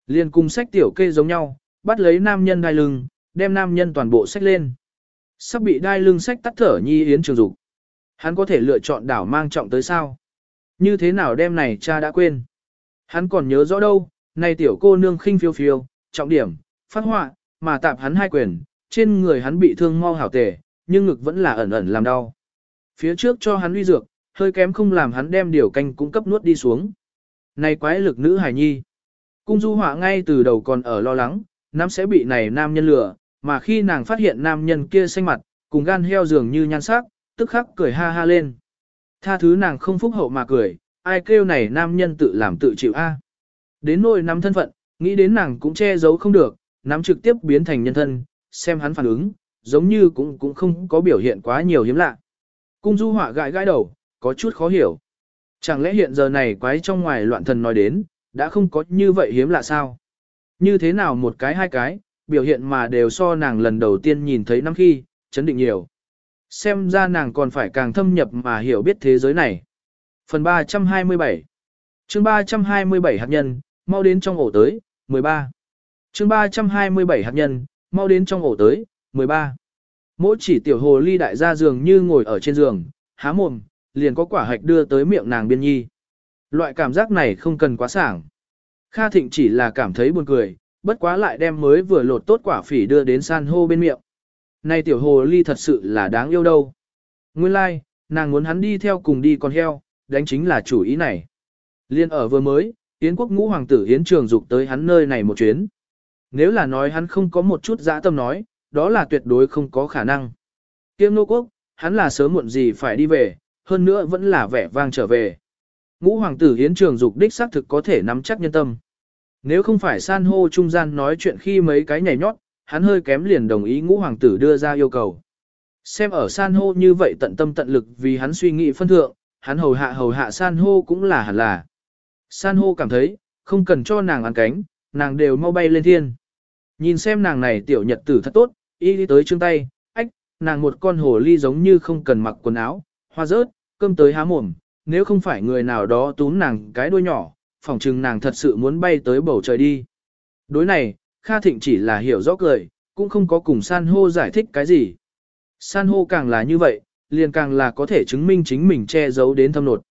Liên cùng sách tiểu kê giống nhau, bắt lấy nam nhân đai lưng, đem nam nhân toàn bộ sách lên. Sắp bị đai lưng sách tắt thở nhi yến trường dục. Hắn có thể lựa chọn đảo mang trọng tới sao? Như thế nào đem này cha đã quên? Hắn còn nhớ rõ đâu, này tiểu cô nương khinh phiêu phiêu, trọng điểm, phát họa, mà tạp hắn hai quyền, trên người hắn bị thương mau hảo tề, nhưng ngực vẫn là ẩn ẩn làm đau. Phía trước cho hắn uy dược, hơi kém không làm hắn đem điều canh cung cấp nuốt đi xuống. Này quái lực nữ hải nhi. Cung du họa ngay từ đầu còn ở lo lắng, nam sẽ bị này nam nhân lừa, mà khi nàng phát hiện nam nhân kia xanh mặt, cùng gan heo dường như nhan sắc, tức khắc cười ha ha lên. Tha thứ nàng không phúc hậu mà cười, ai kêu này nam nhân tự làm tự chịu a. Đến nỗi nắm thân phận, nghĩ đến nàng cũng che giấu không được, nắm trực tiếp biến thành nhân thân, xem hắn phản ứng, giống như cũng cũng không có biểu hiện quá nhiều hiếm lạ. Cung du họa gãi gãi đầu, có chút khó hiểu. Chẳng lẽ hiện giờ này quái trong ngoài loạn thần nói đến, đã không có như vậy hiếm lạ sao? Như thế nào một cái hai cái, biểu hiện mà đều so nàng lần đầu tiên nhìn thấy năm khi, chấn định nhiều. Xem ra nàng còn phải càng thâm nhập mà hiểu biết thế giới này. Phần 327 chương 327 hạt nhân, mau đến trong ổ tới, 13. chương 327 hạt nhân, mau đến trong ổ tới, 13. Mỗi chỉ tiểu hồ ly đại gia giường như ngồi ở trên giường, há mồm, liền có quả hạch đưa tới miệng nàng biên nhi. Loại cảm giác này không cần quá sảng. Kha Thịnh chỉ là cảm thấy buồn cười, bất quá lại đem mới vừa lột tốt quả phỉ đưa đến san hô bên miệng. Này tiểu hồ ly thật sự là đáng yêu đâu. Nguyên lai, like, nàng muốn hắn đi theo cùng đi con heo, đánh chính là chủ ý này. Liên ở vừa mới, Yến quốc ngũ hoàng tử Yến trường dục tới hắn nơi này một chuyến. Nếu là nói hắn không có một chút dã tâm nói, đó là tuyệt đối không có khả năng. Kiêm nô quốc, hắn là sớm muộn gì phải đi về, hơn nữa vẫn là vẻ vang trở về. Ngũ hoàng tử Yến trường dục đích xác thực có thể nắm chắc nhân tâm. Nếu không phải san hô trung gian nói chuyện khi mấy cái nhảy nhót, hắn hơi kém liền đồng ý ngũ hoàng tử đưa ra yêu cầu. Xem ở san hô như vậy tận tâm tận lực vì hắn suy nghĩ phân thượng, hắn hầu hạ hầu hạ san hô cũng là hẳn là. San hô cảm thấy, không cần cho nàng ăn cánh, nàng đều mau bay lên thiên. Nhìn xem nàng này tiểu nhật tử thật tốt, y đi tới chương tay, ách, nàng một con hồ ly giống như không cần mặc quần áo, hoa rớt, cơm tới há mồm, nếu không phải người nào đó túm nàng cái đuôi nhỏ, phỏng chừng nàng thật sự muốn bay tới bầu trời đi. Đối này, Kha Thịnh chỉ là hiểu rõ cười, cũng không có cùng san hô giải thích cái gì. San hô càng là như vậy, liền càng là có thể chứng minh chính mình che giấu đến thâm nột.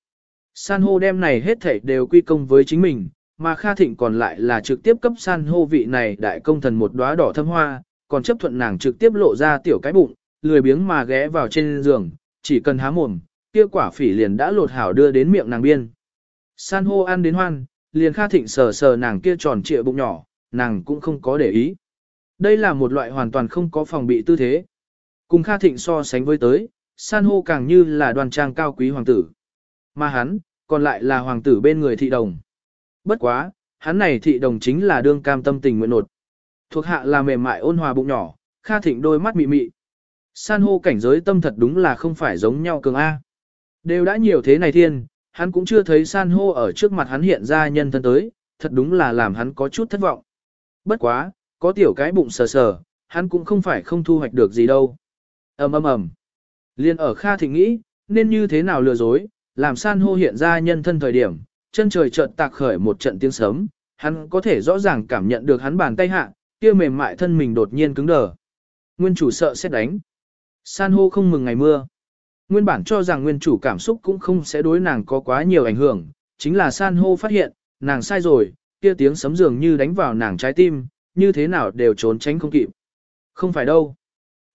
San hô đem này hết thảy đều quy công với chính mình, mà Kha Thịnh còn lại là trực tiếp cấp san hô vị này đại công thần một đóa đỏ thâm hoa, còn chấp thuận nàng trực tiếp lộ ra tiểu cái bụng, lười biếng mà ghé vào trên giường, chỉ cần há mồm, kia quả phỉ liền đã lột hảo đưa đến miệng nàng biên. San hô ăn đến hoan, liền Kha Thịnh sờ sờ nàng kia tròn trịa bụng nhỏ, nàng cũng không có để ý. Đây là một loại hoàn toàn không có phòng bị tư thế. Cùng Kha Thịnh so sánh với tới, san hô càng như là đoàn trang cao quý hoàng tử. Mà hắn, còn lại là hoàng tử bên người thị đồng. Bất quá, hắn này thị đồng chính là đương cam tâm tình nguyện nột. Thuộc hạ là mềm mại ôn hòa bụng nhỏ, Kha Thịnh đôi mắt mị mị. San hô cảnh giới tâm thật đúng là không phải giống nhau cường A. Đều đã nhiều thế này thiên, hắn cũng chưa thấy san hô ở trước mặt hắn hiện ra nhân thân tới, thật đúng là làm hắn có chút thất vọng. Bất quá, có tiểu cái bụng sờ sờ, hắn cũng không phải không thu hoạch được gì đâu. ầm ầm ầm. Liên ở Kha Thịnh nghĩ, nên như thế nào lừa dối, làm san hô hiện ra nhân thân thời điểm, chân trời chợt tạc khởi một trận tiếng sớm, hắn có thể rõ ràng cảm nhận được hắn bàn tay hạ, kia mềm mại thân mình đột nhiên cứng đờ. Nguyên chủ sợ sẽ đánh. San hô không mừng ngày mưa. Nguyên bản cho rằng nguyên chủ cảm xúc cũng không sẽ đối nàng có quá nhiều ảnh hưởng, chính là san hô phát hiện, nàng sai rồi, kia tiếng sấm dường như đánh vào nàng trái tim, như thế nào đều trốn tránh không kịp. Không phải đâu.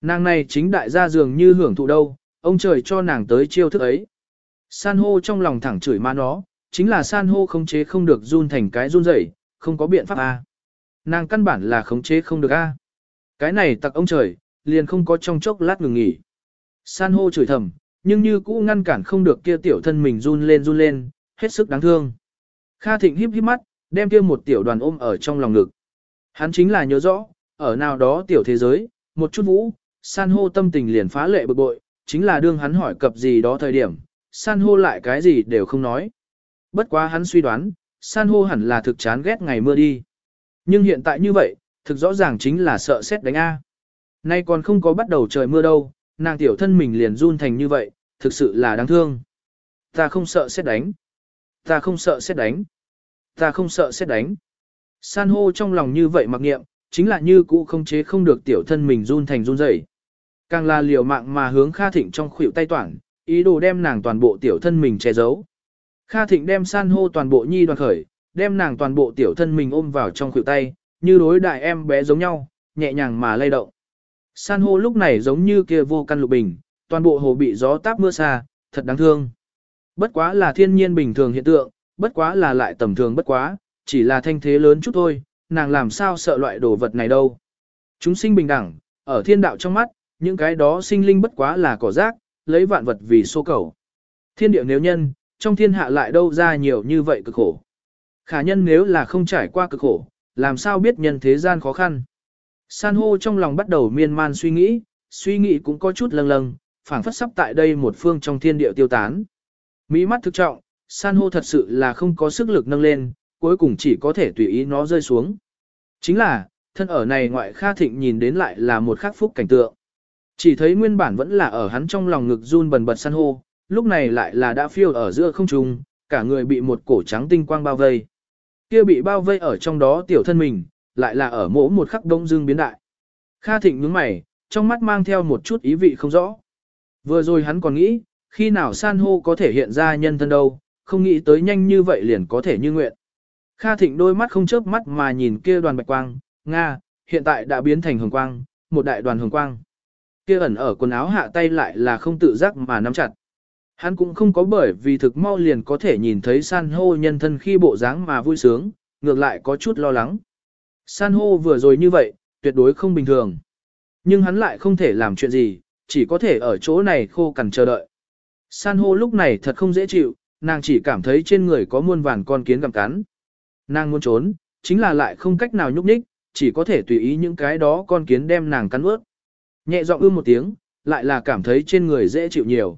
Nàng này chính đại gia dường như hưởng thụ đâu, ông trời cho nàng tới chiêu thức ấy. San hô trong lòng thẳng chửi ma nó, chính là san hô khống chế không được run thành cái run rẩy, không có biện pháp a. Nàng căn bản là khống chế không được a. Cái này tặc ông trời, liền không có trong chốc lát ngừng nghỉ. San hô chửi thầm, nhưng như cũ ngăn cản không được kia tiểu thân mình run lên run lên, hết sức đáng thương. Kha Thịnh híp híp mắt, đem kia một tiểu đoàn ôm ở trong lòng ngực. Hắn chính là nhớ rõ, ở nào đó tiểu thế giới, một chút vũ, san hô tâm tình liền phá lệ bực bội, chính là đương hắn hỏi cập gì đó thời điểm, san hô lại cái gì đều không nói. Bất quá hắn suy đoán, san hô hẳn là thực chán ghét ngày mưa đi. Nhưng hiện tại như vậy, thực rõ ràng chính là sợ xét đánh A. Nay còn không có bắt đầu trời mưa đâu, nàng tiểu thân mình liền run thành như vậy, thực sự là đáng thương. Ta không sợ xét đánh. Ta không sợ xét đánh. Ta không sợ xét đánh. San hô trong lòng như vậy mặc nghiệm, chính là như cũ không chế không được tiểu thân mình run thành run rẩy. Càng là liều mạng mà hướng Kha Thịnh trong khuỷu tay toàn, ý đồ đem nàng toàn bộ tiểu thân mình che giấu. Kha Thịnh đem san hô toàn bộ nhi đoàn khởi, đem nàng toàn bộ tiểu thân mình ôm vào trong khuỷu tay, như đối đại em bé giống nhau, nhẹ nhàng mà lay động. San hô lúc này giống như kia vô căn lục bình, toàn bộ hồ bị gió táp mưa xa, thật đáng thương. Bất quá là thiên nhiên bình thường hiện tượng, bất quá là lại tầm thường bất quá, chỉ là thanh thế lớn chút thôi, nàng làm sao sợ loại đồ vật này đâu. Chúng sinh bình đẳng, ở thiên đạo trong mắt, những cái đó sinh linh bất quá là cỏ rác, lấy vạn vật vì số cầu. Thiên địa nếu nhân, trong thiên hạ lại đâu ra nhiều như vậy cực khổ. Khả nhân nếu là không trải qua cực khổ, làm sao biết nhân thế gian khó khăn. San hô trong lòng bắt đầu miên man suy nghĩ, suy nghĩ cũng có chút lâng lâng, phảng phất sắp tại đây một phương trong thiên địa tiêu tán. Mỹ mắt thực trọng, san hô thật sự là không có sức lực nâng lên, cuối cùng chỉ có thể tùy ý nó rơi xuống. Chính là, thân ở này ngoại Kha Thịnh nhìn đến lại là một khắc phúc cảnh tượng. Chỉ thấy nguyên bản vẫn là ở hắn trong lòng ngực run bần bật san hô, lúc này lại là đã phiêu ở giữa không trung, cả người bị một cổ trắng tinh quang bao vây. Kia bị bao vây ở trong đó tiểu thân mình, lại là ở mỗ một khắc đông dương biến đại. Kha Thịnh nhướng mày, trong mắt mang theo một chút ý vị không rõ. Vừa rồi hắn còn nghĩ, khi nào san hô có thể hiện ra nhân thân đâu, không nghĩ tới nhanh như vậy liền có thể như nguyện. Kha Thịnh đôi mắt không chớp mắt mà nhìn kia đoàn bạch quang, Nga, hiện tại đã biến thành hồng quang, một đại đoàn hồng quang. Kia ẩn ở quần áo hạ tay lại là không tự giác mà nắm chặt. Hắn cũng không có bởi vì thực mau liền có thể nhìn thấy san hô nhân thân khi bộ dáng mà vui sướng, ngược lại có chút lo lắng. San hô vừa rồi như vậy, tuyệt đối không bình thường. Nhưng hắn lại không thể làm chuyện gì, chỉ có thể ở chỗ này khô cằn chờ đợi. San hô lúc này thật không dễ chịu, nàng chỉ cảm thấy trên người có muôn vàn con kiến gặm cắn. Nàng muốn trốn, chính là lại không cách nào nhúc nhích, chỉ có thể tùy ý những cái đó con kiến đem nàng cắn ướt. Nhẹ giọng ư một tiếng, lại là cảm thấy trên người dễ chịu nhiều.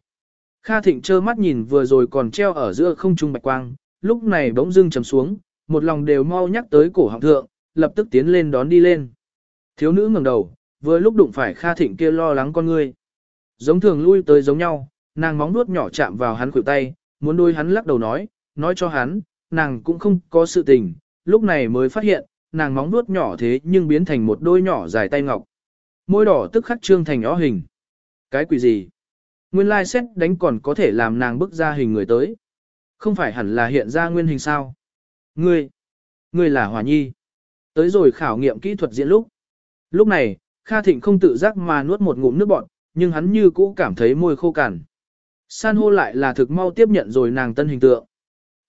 Kha Thịnh trơ mắt nhìn vừa rồi còn treo ở giữa không trung bạch quang, lúc này bỗng dưng trầm xuống, một lòng đều mau nhắc tới cổ họng thượng, lập tức tiến lên đón đi lên. Thiếu nữ ngẩng đầu, vừa lúc đụng phải Kha Thịnh kia lo lắng con ngươi. Giống thường lui tới giống nhau, nàng móng nuốt nhỏ chạm vào hắn khuỷu tay, muốn đôi hắn lắc đầu nói, nói cho hắn, nàng cũng không có sự tình, lúc này mới phát hiện, nàng móng nuốt nhỏ thế nhưng biến thành một đôi nhỏ dài tay ngọc. Môi đỏ tức khắc trương thành ó hình. Cái quỷ gì? Nguyên lai xét đánh còn có thể làm nàng bức ra hình người tới. Không phải hẳn là hiện ra nguyên hình sao? Ngươi, ngươi là Hòa Nhi. Tới rồi khảo nghiệm kỹ thuật diễn lúc. Lúc này, Kha Thịnh không tự giác mà nuốt một ngụm nước bọt, nhưng hắn như cũ cảm thấy môi khô cằn. San hô lại là thực mau tiếp nhận rồi nàng tân hình tượng.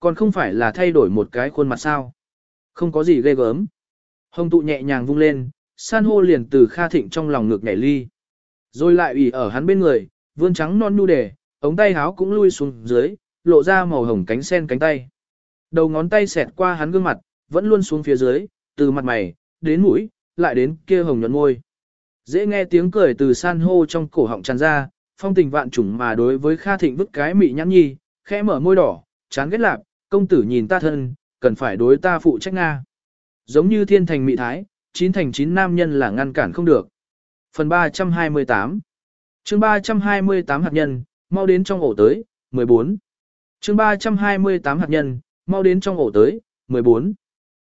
Còn không phải là thay đổi một cái khuôn mặt sao. Không có gì ghê gớm. Hồng tụ nhẹ nhàng vung lên, san hô liền từ Kha Thịnh trong lòng ngực nhảy ly. Rồi lại ủy ở hắn bên người, vươn trắng non nu đề, ống tay háo cũng lui xuống dưới, lộ ra màu hồng cánh sen cánh tay. Đầu ngón tay xẹt qua hắn gương mặt, vẫn luôn xuống phía dưới, từ mặt mày, đến mũi, lại đến kia hồng nhuận môi. Dễ nghe tiếng cười từ san hô trong cổ họng tràn ra, phong tình vạn trùng mà đối với Kha Thịnh vứt cái mị nhãn nhi, khẽ mở môi đỏ, chán ghét lạp, công tử nhìn ta thân, cần phải đối ta phụ trách Nga. Giống như thiên thành mị thái, chín thành chín nam nhân là ngăn cản không được. Phần 328 chương 328 hạt nhân, mau đến trong ổ tới, 14. chương 328 hạt nhân, mau đến trong ổ tới, 14.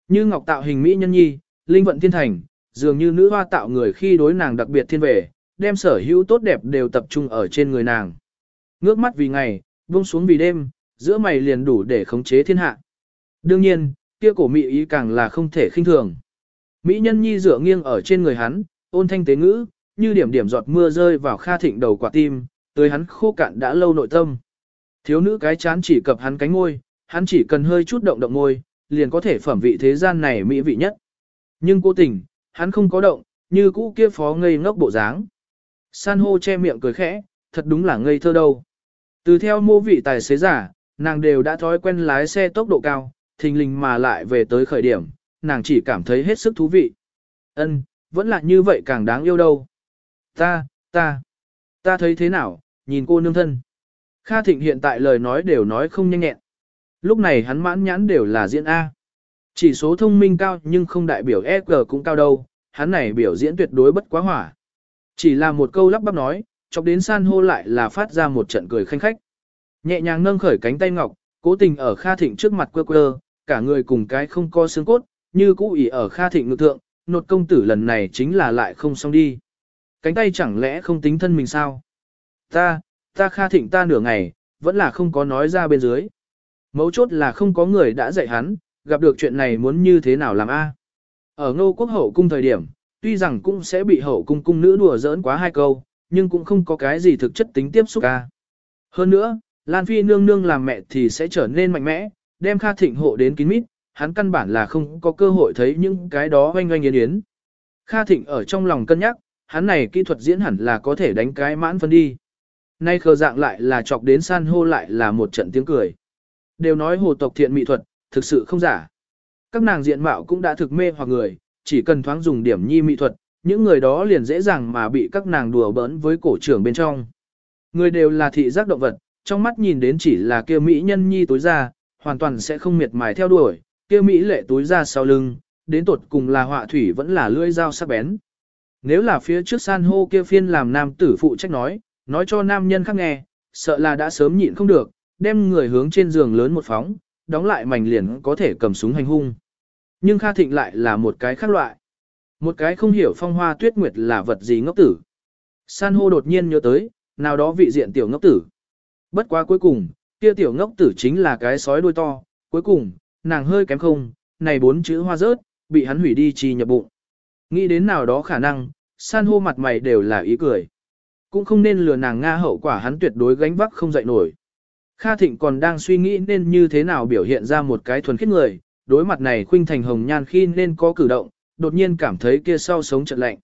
Như ngọc tạo hình mỹ nhân nhi, linh vận thiên thành, dường như nữ hoa tạo người khi đối nàng đặc biệt thiên về, đem sở hữu tốt đẹp đều tập trung ở trên người nàng. Ngước mắt vì ngày, buông xuống vì đêm, giữa mày liền đủ để khống chế thiên hạ. Đương nhiên, kia cổ mỹ ý càng là không thể khinh thường. Mỹ nhân nhi dựa nghiêng ở trên người hắn, ôn thanh tế ngữ, như điểm điểm giọt mưa rơi vào kha thịnh đầu quả tim, tới hắn khô cạn đã lâu nội tâm. Thiếu nữ cái chán chỉ cập hắn cánh môi, hắn chỉ cần hơi chút động động môi, liền có thể phẩm vị thế gian này mỹ vị nhất. Nhưng cố tình, hắn không có động, như cũ kia phó ngây ngốc bộ dáng. San hô che miệng cười khẽ, thật đúng là ngây thơ đâu. Từ theo mô vị tài xế giả, nàng đều đã thói quen lái xe tốc độ cao, thình lình mà lại về tới khởi điểm, nàng chỉ cảm thấy hết sức thú vị. Ân, vẫn là như vậy càng đáng yêu đâu. Ta, ta, ta thấy thế nào, nhìn cô nương thân. Kha Thịnh hiện tại lời nói đều nói không nhanh nhẹn. Lúc này hắn mãn nhãn đều là diễn A. Chỉ số thông minh cao nhưng không đại biểu EQ cũng cao đâu, hắn này biểu diễn tuyệt đối bất quá hỏa. Chỉ là một câu lắp bắp nói, chọc đến san hô lại là phát ra một trận cười khanh khách. Nhẹ nhàng nâng khởi cánh tay ngọc, cố tình ở Kha Thịnh trước mặt quơ quơ, cả người cùng cái không có xương cốt, như cũ ỉ ở Kha Thịnh ngự thượng, nột công tử lần này chính là lại không xong đi. Cánh tay chẳng lẽ không tính thân mình sao? Ta, ta Kha Thịnh ta nửa ngày, vẫn là không có nói ra bên dưới. Mấu chốt là không có người đã dạy hắn, gặp được chuyện này muốn như thế nào làm a? Ở ngô quốc hậu cung thời điểm, tuy rằng cũng sẽ bị hậu cung cung nữ đùa giỡn quá hai câu, nhưng cũng không có cái gì thực chất tính tiếp xúc ca. Hơn nữa, Lan Phi nương nương làm mẹ thì sẽ trở nên mạnh mẽ, đem Kha Thịnh hộ đến kín mít, hắn căn bản là không có cơ hội thấy những cái đó oanh oanh yến yến. Kha Thịnh ở trong lòng cân nhắc, hắn này kỹ thuật diễn hẳn là có thể đánh cái mãn phân đi. Nay khờ dạng lại là chọc đến san hô lại là một trận tiếng cười. Đều nói hồ tộc thiện mỹ thuật, thực sự không giả. Các nàng diện mạo cũng đã thực mê hoặc người, chỉ cần thoáng dùng điểm nhi mỹ thuật, những người đó liền dễ dàng mà bị các nàng đùa bỡn với cổ trưởng bên trong. Người đều là thị giác động vật, trong mắt nhìn đến chỉ là kia mỹ nhân nhi tối ra, hoàn toàn sẽ không miệt mài theo đuổi, kia mỹ lệ túi ra sau lưng, đến tột cùng là họa thủy vẫn là lưỡi dao sắc bén. Nếu là phía trước san hô kia phiên làm nam tử phụ trách nói, nói cho nam nhân khác nghe, sợ là đã sớm nhịn không được, đem người hướng trên giường lớn một phóng, đóng lại mảnh liền có thể cầm súng hành hung. Nhưng Kha Thịnh lại là một cái khác loại. Một cái không hiểu phong hoa tuyết nguyệt là vật gì ngốc tử. San hô đột nhiên nhớ tới, nào đó vị diện tiểu ngốc tử. Bất quá cuối cùng, kia tiểu ngốc tử chính là cái sói đuôi to, cuối cùng, nàng hơi kém không, này bốn chữ hoa rớt, bị hắn hủy đi chi nhập bụng. Nghĩ đến nào đó khả năng, san hô mặt mày đều là ý cười. Cũng không nên lừa nàng Nga hậu quả hắn tuyệt đối gánh vác không dậy nổi. Kha Thịnh còn đang suy nghĩ nên như thế nào biểu hiện ra một cái thuần khiết người, đối mặt này khuynh thành hồng nhan khi nên có cử động, đột nhiên cảm thấy kia sau sống trận lạnh.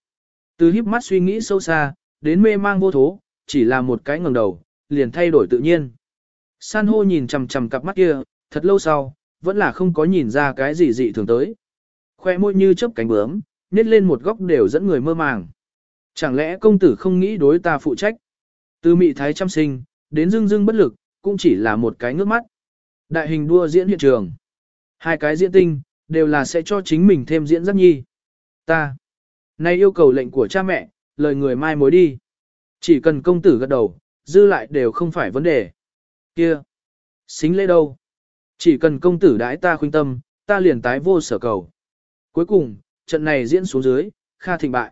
Từ híp mắt suy nghĩ sâu xa, đến mê mang vô thố, chỉ là một cái ngẩng đầu, liền thay đổi tự nhiên. San hô nhìn chằm chằm cặp mắt kia, thật lâu sau, vẫn là không có nhìn ra cái gì dị thường tới. Khoe môi như chớp cánh bướm, nết lên một góc đều dẫn người mơ màng. Chẳng lẽ công tử không nghĩ đối ta phụ trách? Từ mị thái chăm sinh, đến dưng dưng bất lực, cũng chỉ là một cái ngước mắt. Đại hình đua diễn hiện trường. Hai cái diễn tinh, đều là sẽ cho chính mình thêm diễn giác nhi. Ta. Nay yêu cầu lệnh của cha mẹ, lời người mai mối đi. Chỉ cần công tử gật đầu, dư lại đều không phải vấn đề. Kia. Xính lễ đâu? Chỉ cần công tử đãi ta khuyên tâm, ta liền tái vô sở cầu. Cuối cùng, trận này diễn xuống dưới, Kha thịnh bại.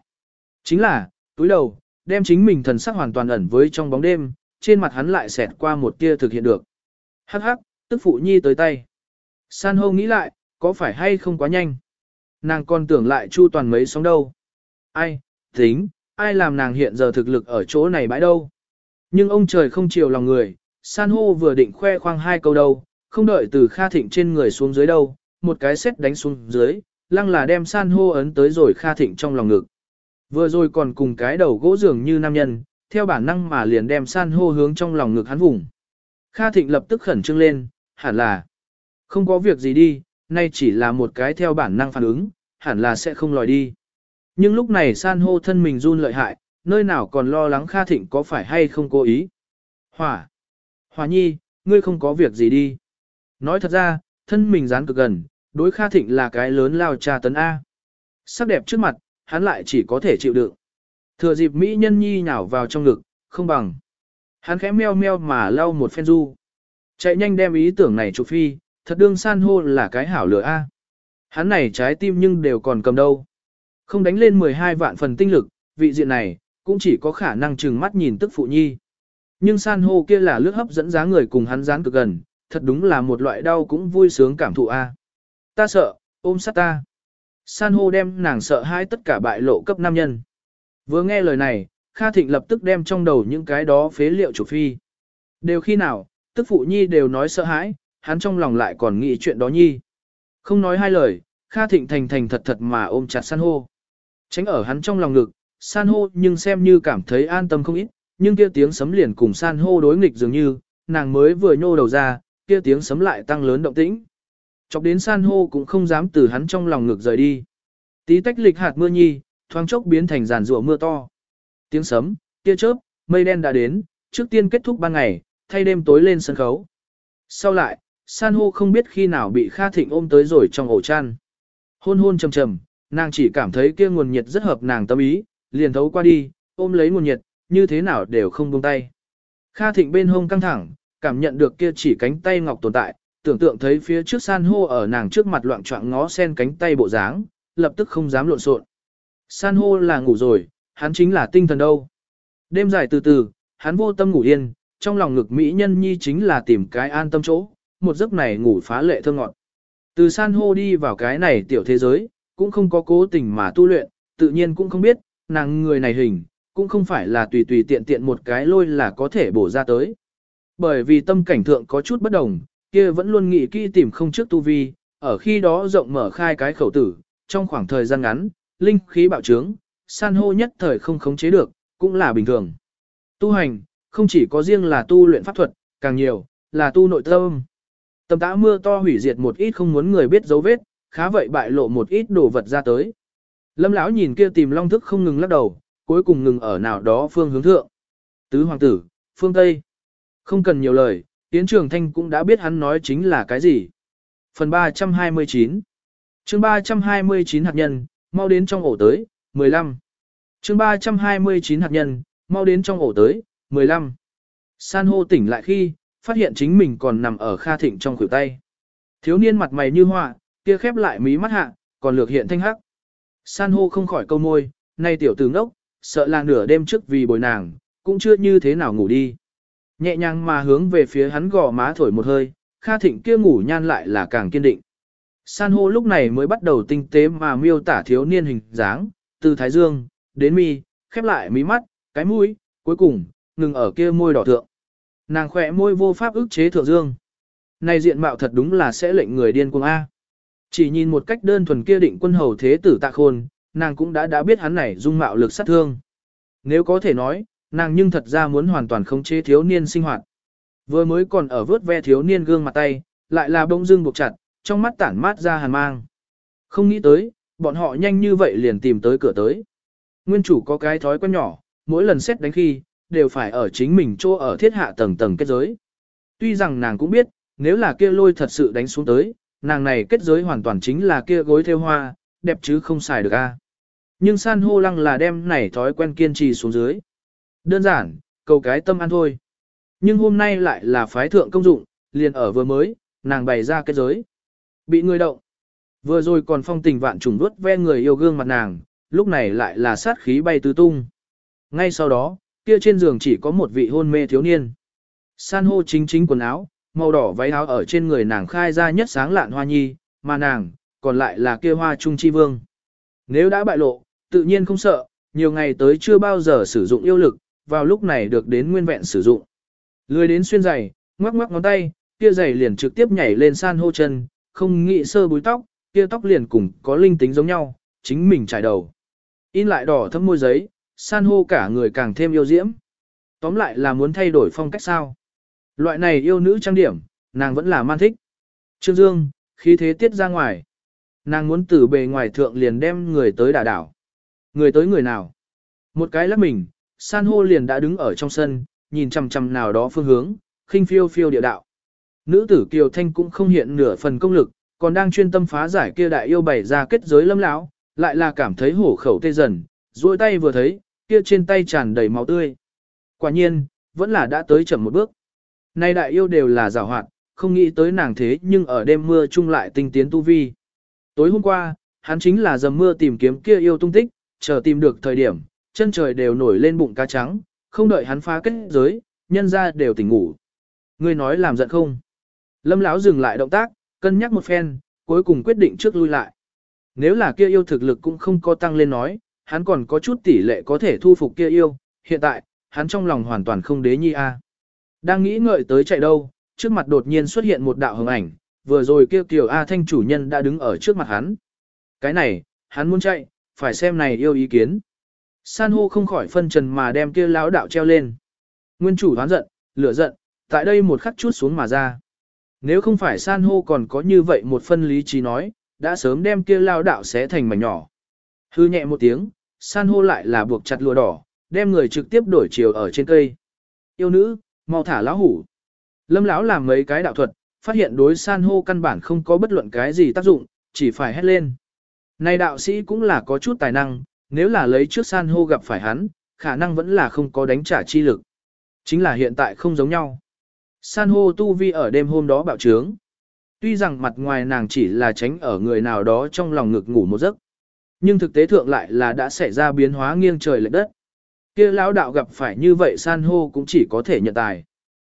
Chính là, túi đầu, đem chính mình thần sắc hoàn toàn ẩn với trong bóng đêm, trên mặt hắn lại xẹt qua một tia thực hiện được. Hắc hắc, tức phụ nhi tới tay. San hô nghĩ lại, có phải hay không quá nhanh? Nàng còn tưởng lại chu toàn mấy sóng đâu. Ai, tính, ai làm nàng hiện giờ thực lực ở chỗ này bãi đâu. Nhưng ông trời không chiều lòng người, san hô vừa định khoe khoang hai câu đâu, không đợi từ Kha Thịnh trên người xuống dưới đâu, một cái xét đánh xuống dưới, lăng là đem san hô ấn tới rồi Kha Thịnh trong lòng ngực. Vừa rồi còn cùng cái đầu gỗ dường như nam nhân, theo bản năng mà liền đem san hô hướng trong lòng ngực hắn vùng. Kha Thịnh lập tức khẩn trương lên, hẳn là không có việc gì đi, nay chỉ là một cái theo bản năng phản ứng, hẳn là sẽ không lòi đi. Nhưng lúc này san hô thân mình run lợi hại, nơi nào còn lo lắng Kha Thịnh có phải hay không cố ý. Hỏa! Hỏa nhi, ngươi không có việc gì đi. Nói thật ra, thân mình dán cực gần, đối Kha Thịnh là cái lớn lao trà tấn A. Sắc đẹp trước mặt, hắn lại chỉ có thể chịu đựng. Thừa dịp Mỹ nhân nhi nhào vào trong ngực, không bằng. Hắn khẽ meo meo mà lau một phen du. Chạy nhanh đem ý tưởng này chụp phi, thật đương san hô là cái hảo lửa A. Hắn này trái tim nhưng đều còn cầm đâu. Không đánh lên 12 vạn phần tinh lực, vị diện này, cũng chỉ có khả năng chừng mắt nhìn tức phụ nhi. Nhưng san hô kia là lướt hấp dẫn giá người cùng hắn dán cực gần, thật đúng là một loại đau cũng vui sướng cảm thụ A. Ta sợ, ôm sát ta. San hô đem nàng sợ hãi tất cả bại lộ cấp nam nhân. Vừa nghe lời này, Kha Thịnh lập tức đem trong đầu những cái đó phế liệu chủ phi. Đều khi nào, tức phụ nhi đều nói sợ hãi, hắn trong lòng lại còn nghĩ chuyện đó nhi. Không nói hai lời, Kha Thịnh thành thành thật thật mà ôm chặt san hô. Tránh ở hắn trong lòng ngực, san hô nhưng xem như cảm thấy an tâm không ít, nhưng kia tiếng sấm liền cùng san hô đối nghịch dường như, nàng mới vừa nhô đầu ra, kia tiếng sấm lại tăng lớn động tĩnh. Chọc đến san hô cũng không dám từ hắn trong lòng ngực rời đi. Tí tách lịch hạt mưa nhi, thoáng chốc biến thành giàn rủa mưa to. Tiếng sấm, tia chớp, mây đen đã đến, trước tiên kết thúc ban ngày, thay đêm tối lên sân khấu. Sau lại, san hô không biết khi nào bị Kha Thịnh ôm tới rồi trong ổ chăn. Hôn hôn trầm trầm, nàng chỉ cảm thấy kia nguồn nhiệt rất hợp nàng tâm ý, liền thấu qua đi, ôm lấy nguồn nhiệt, như thế nào đều không buông tay. Kha Thịnh bên hông căng thẳng, cảm nhận được kia chỉ cánh tay ngọc tồn tại, tưởng tượng thấy phía trước san hô ở nàng trước mặt loạn choạng ngó sen cánh tay bộ dáng, lập tức không dám lộn xộn. San hô là ngủ rồi, hắn chính là tinh thần đâu. Đêm dài từ từ, hắn vô tâm ngủ yên, trong lòng ngực mỹ nhân nhi chính là tìm cái an tâm chỗ, một giấc này ngủ phá lệ thơ ngọt. Từ san hô đi vào cái này tiểu thế giới, cũng không có cố tình mà tu luyện, tự nhiên cũng không biết, nàng người này hình, cũng không phải là tùy tùy tiện tiện một cái lôi là có thể bổ ra tới. Bởi vì tâm cảnh thượng có chút bất đồng, kia vẫn luôn nghĩ kỹ tìm không trước tu vi, ở khi đó rộng mở khai cái khẩu tử, trong khoảng thời gian ngắn, linh khí bạo trướng, san hô nhất thời không khống chế được, cũng là bình thường. Tu hành, không chỉ có riêng là tu luyện pháp thuật, càng nhiều, là tu nội tâm. Tầm tã mưa to hủy diệt một ít không muốn người biết dấu vết, khá vậy bại lộ một ít đồ vật ra tới. Lâm lão nhìn kia tìm long thức không ngừng lắc đầu, cuối cùng ngừng ở nào đó phương hướng thượng. Tứ hoàng tử, phương Tây. Không cần nhiều lời, Yến Trường Thanh cũng đã biết hắn nói chính là cái gì. Phần 329 chương 329 hạt nhân, mau đến trong ổ tới, 15. chương 329 hạt nhân, mau đến trong ổ tới, 15. San hô tỉnh lại khi, phát hiện chính mình còn nằm ở Kha Thịnh trong khuỷu tay. Thiếu niên mặt mày như họa, kia khép lại mí mắt hạ, còn lược hiện thanh hắc. San hô không khỏi câu môi, nay tiểu tử ngốc, sợ là nửa đêm trước vì bồi nàng, cũng chưa như thế nào ngủ đi. Nhẹ nhàng mà hướng về phía hắn gò má thổi một hơi, Kha Thịnh kia ngủ nhan lại là càng kiên định. San hô lúc này mới bắt đầu tinh tế mà miêu tả thiếu niên hình dáng, từ thái dương, đến mi, khép lại mí mắt, cái mũi, cuối cùng, ngừng ở kia môi đỏ thượng. Nàng khỏe môi vô pháp ức chế thượng dương. Này diện mạo thật đúng là sẽ lệnh người điên cuồng A. Chỉ nhìn một cách đơn thuần kia định quân hầu thế tử tạ khôn, nàng cũng đã đã biết hắn này dung mạo lực sát thương. Nếu có thể nói, nàng nhưng thật ra muốn hoàn toàn khống chế thiếu niên sinh hoạt. Vừa mới còn ở vớt ve thiếu niên gương mặt tay, lại là bông dưng buộc chặt, trong mắt tản mát ra hàn mang. Không nghĩ tới, bọn họ nhanh như vậy liền tìm tới cửa tới. Nguyên chủ có cái thói quen nhỏ, mỗi lần xét đánh khi, đều phải ở chính mình chỗ ở thiết hạ tầng tầng kết giới. Tuy rằng nàng cũng biết, nếu là kia lôi thật sự đánh xuống tới, nàng này kết giới hoàn toàn chính là kia gối theo hoa, đẹp chứ không xài được a. Nhưng san hô lăng là đem này thói quen kiên trì xuống dưới. Đơn giản, cầu cái tâm an thôi. Nhưng hôm nay lại là phái thượng công dụng, liền ở vừa mới, nàng bày ra kết giới. Bị người động. Vừa rồi còn phong tình vạn trùng đuốt ve người yêu gương mặt nàng, lúc này lại là sát khí bay tứ tung. Ngay sau đó, kia trên giường chỉ có một vị hôn mê thiếu niên. San hô chính chính quần áo, màu đỏ váy áo ở trên người nàng khai ra nhất sáng lạn hoa nhi, mà nàng, còn lại là kia hoa trung chi vương. Nếu đã bại lộ, tự nhiên không sợ, nhiều ngày tới chưa bao giờ sử dụng yêu lực, vào lúc này được đến nguyên vẹn sử dụng. Lười đến xuyên giày, ngoắc ngoắc ngón tay, kia giày liền trực tiếp nhảy lên san hô chân, không nghĩ sơ búi tóc, kia tóc liền cùng có linh tính giống nhau, chính mình trải đầu. In lại đỏ thâm môi giấy, san hô cả người càng thêm yêu diễm. Tóm lại là muốn thay đổi phong cách sao. Loại này yêu nữ trang điểm, nàng vẫn là man thích. Trương Dương, khí thế tiết ra ngoài. Nàng muốn từ bề ngoài thượng liền đem người tới đả đảo. Người tới người nào? Một cái lắc mình, san hô liền đã đứng ở trong sân, nhìn chằm chằm nào đó phương hướng, khinh phiêu phiêu địa đạo. Nữ tử Kiều Thanh cũng không hiện nửa phần công lực, còn đang chuyên tâm phá giải kia đại yêu bảy ra kết giới lâm lão, lại là cảm thấy hổ khẩu tê dần, duỗi tay vừa thấy, kia trên tay tràn đầy máu tươi. Quả nhiên, vẫn là đã tới chậm một bước. Nay đại yêu đều là giảo hoạt, không nghĩ tới nàng thế nhưng ở đêm mưa chung lại tinh tiến tu vi. Tối hôm qua, hắn chính là dầm mưa tìm kiếm kia yêu tung tích, chờ tìm được thời điểm, chân trời đều nổi lên bụng cá trắng, không đợi hắn phá kết giới, nhân ra đều tỉnh ngủ. Ngươi nói làm giận không? Lâm lão dừng lại động tác, cân nhắc một phen, cuối cùng quyết định trước lui lại. Nếu là kia yêu thực lực cũng không có tăng lên nói, hắn còn có chút tỷ lệ có thể thu phục kia yêu, hiện tại, hắn trong lòng hoàn toàn không đế nhi a. Đang nghĩ ngợi tới chạy đâu, trước mặt đột nhiên xuất hiện một đạo hồng ảnh, vừa rồi kia tiểu A Thanh chủ nhân đã đứng ở trước mặt hắn. Cái này, hắn muốn chạy, phải xem này yêu ý kiến. San hô không khỏi phân trần mà đem kia lão đạo treo lên. Nguyên chủ hoán giận, lửa giận, tại đây một khắc chút xuống mà ra. Nếu không phải san hô còn có như vậy một phân lý trí nói, đã sớm đem kia lao đạo xé thành mảnh nhỏ. Hư nhẹ một tiếng, san hô lại là buộc chặt lụa đỏ, đem người trực tiếp đổi chiều ở trên cây. Yêu nữ, mau thả lão hủ. Lâm lão làm mấy cái đạo thuật, phát hiện đối san hô căn bản không có bất luận cái gì tác dụng, chỉ phải hét lên. Này đạo sĩ cũng là có chút tài năng, nếu là lấy trước san hô gặp phải hắn, khả năng vẫn là không có đánh trả chi lực. Chính là hiện tại không giống nhau. San hô tu vi ở đêm hôm đó bạo trướng. Tuy rằng mặt ngoài nàng chỉ là tránh ở người nào đó trong lòng ngực ngủ một giấc. Nhưng thực tế thượng lại là đã xảy ra biến hóa nghiêng trời lệch đất. kia lão đạo gặp phải như vậy san hô cũng chỉ có thể nhận tài.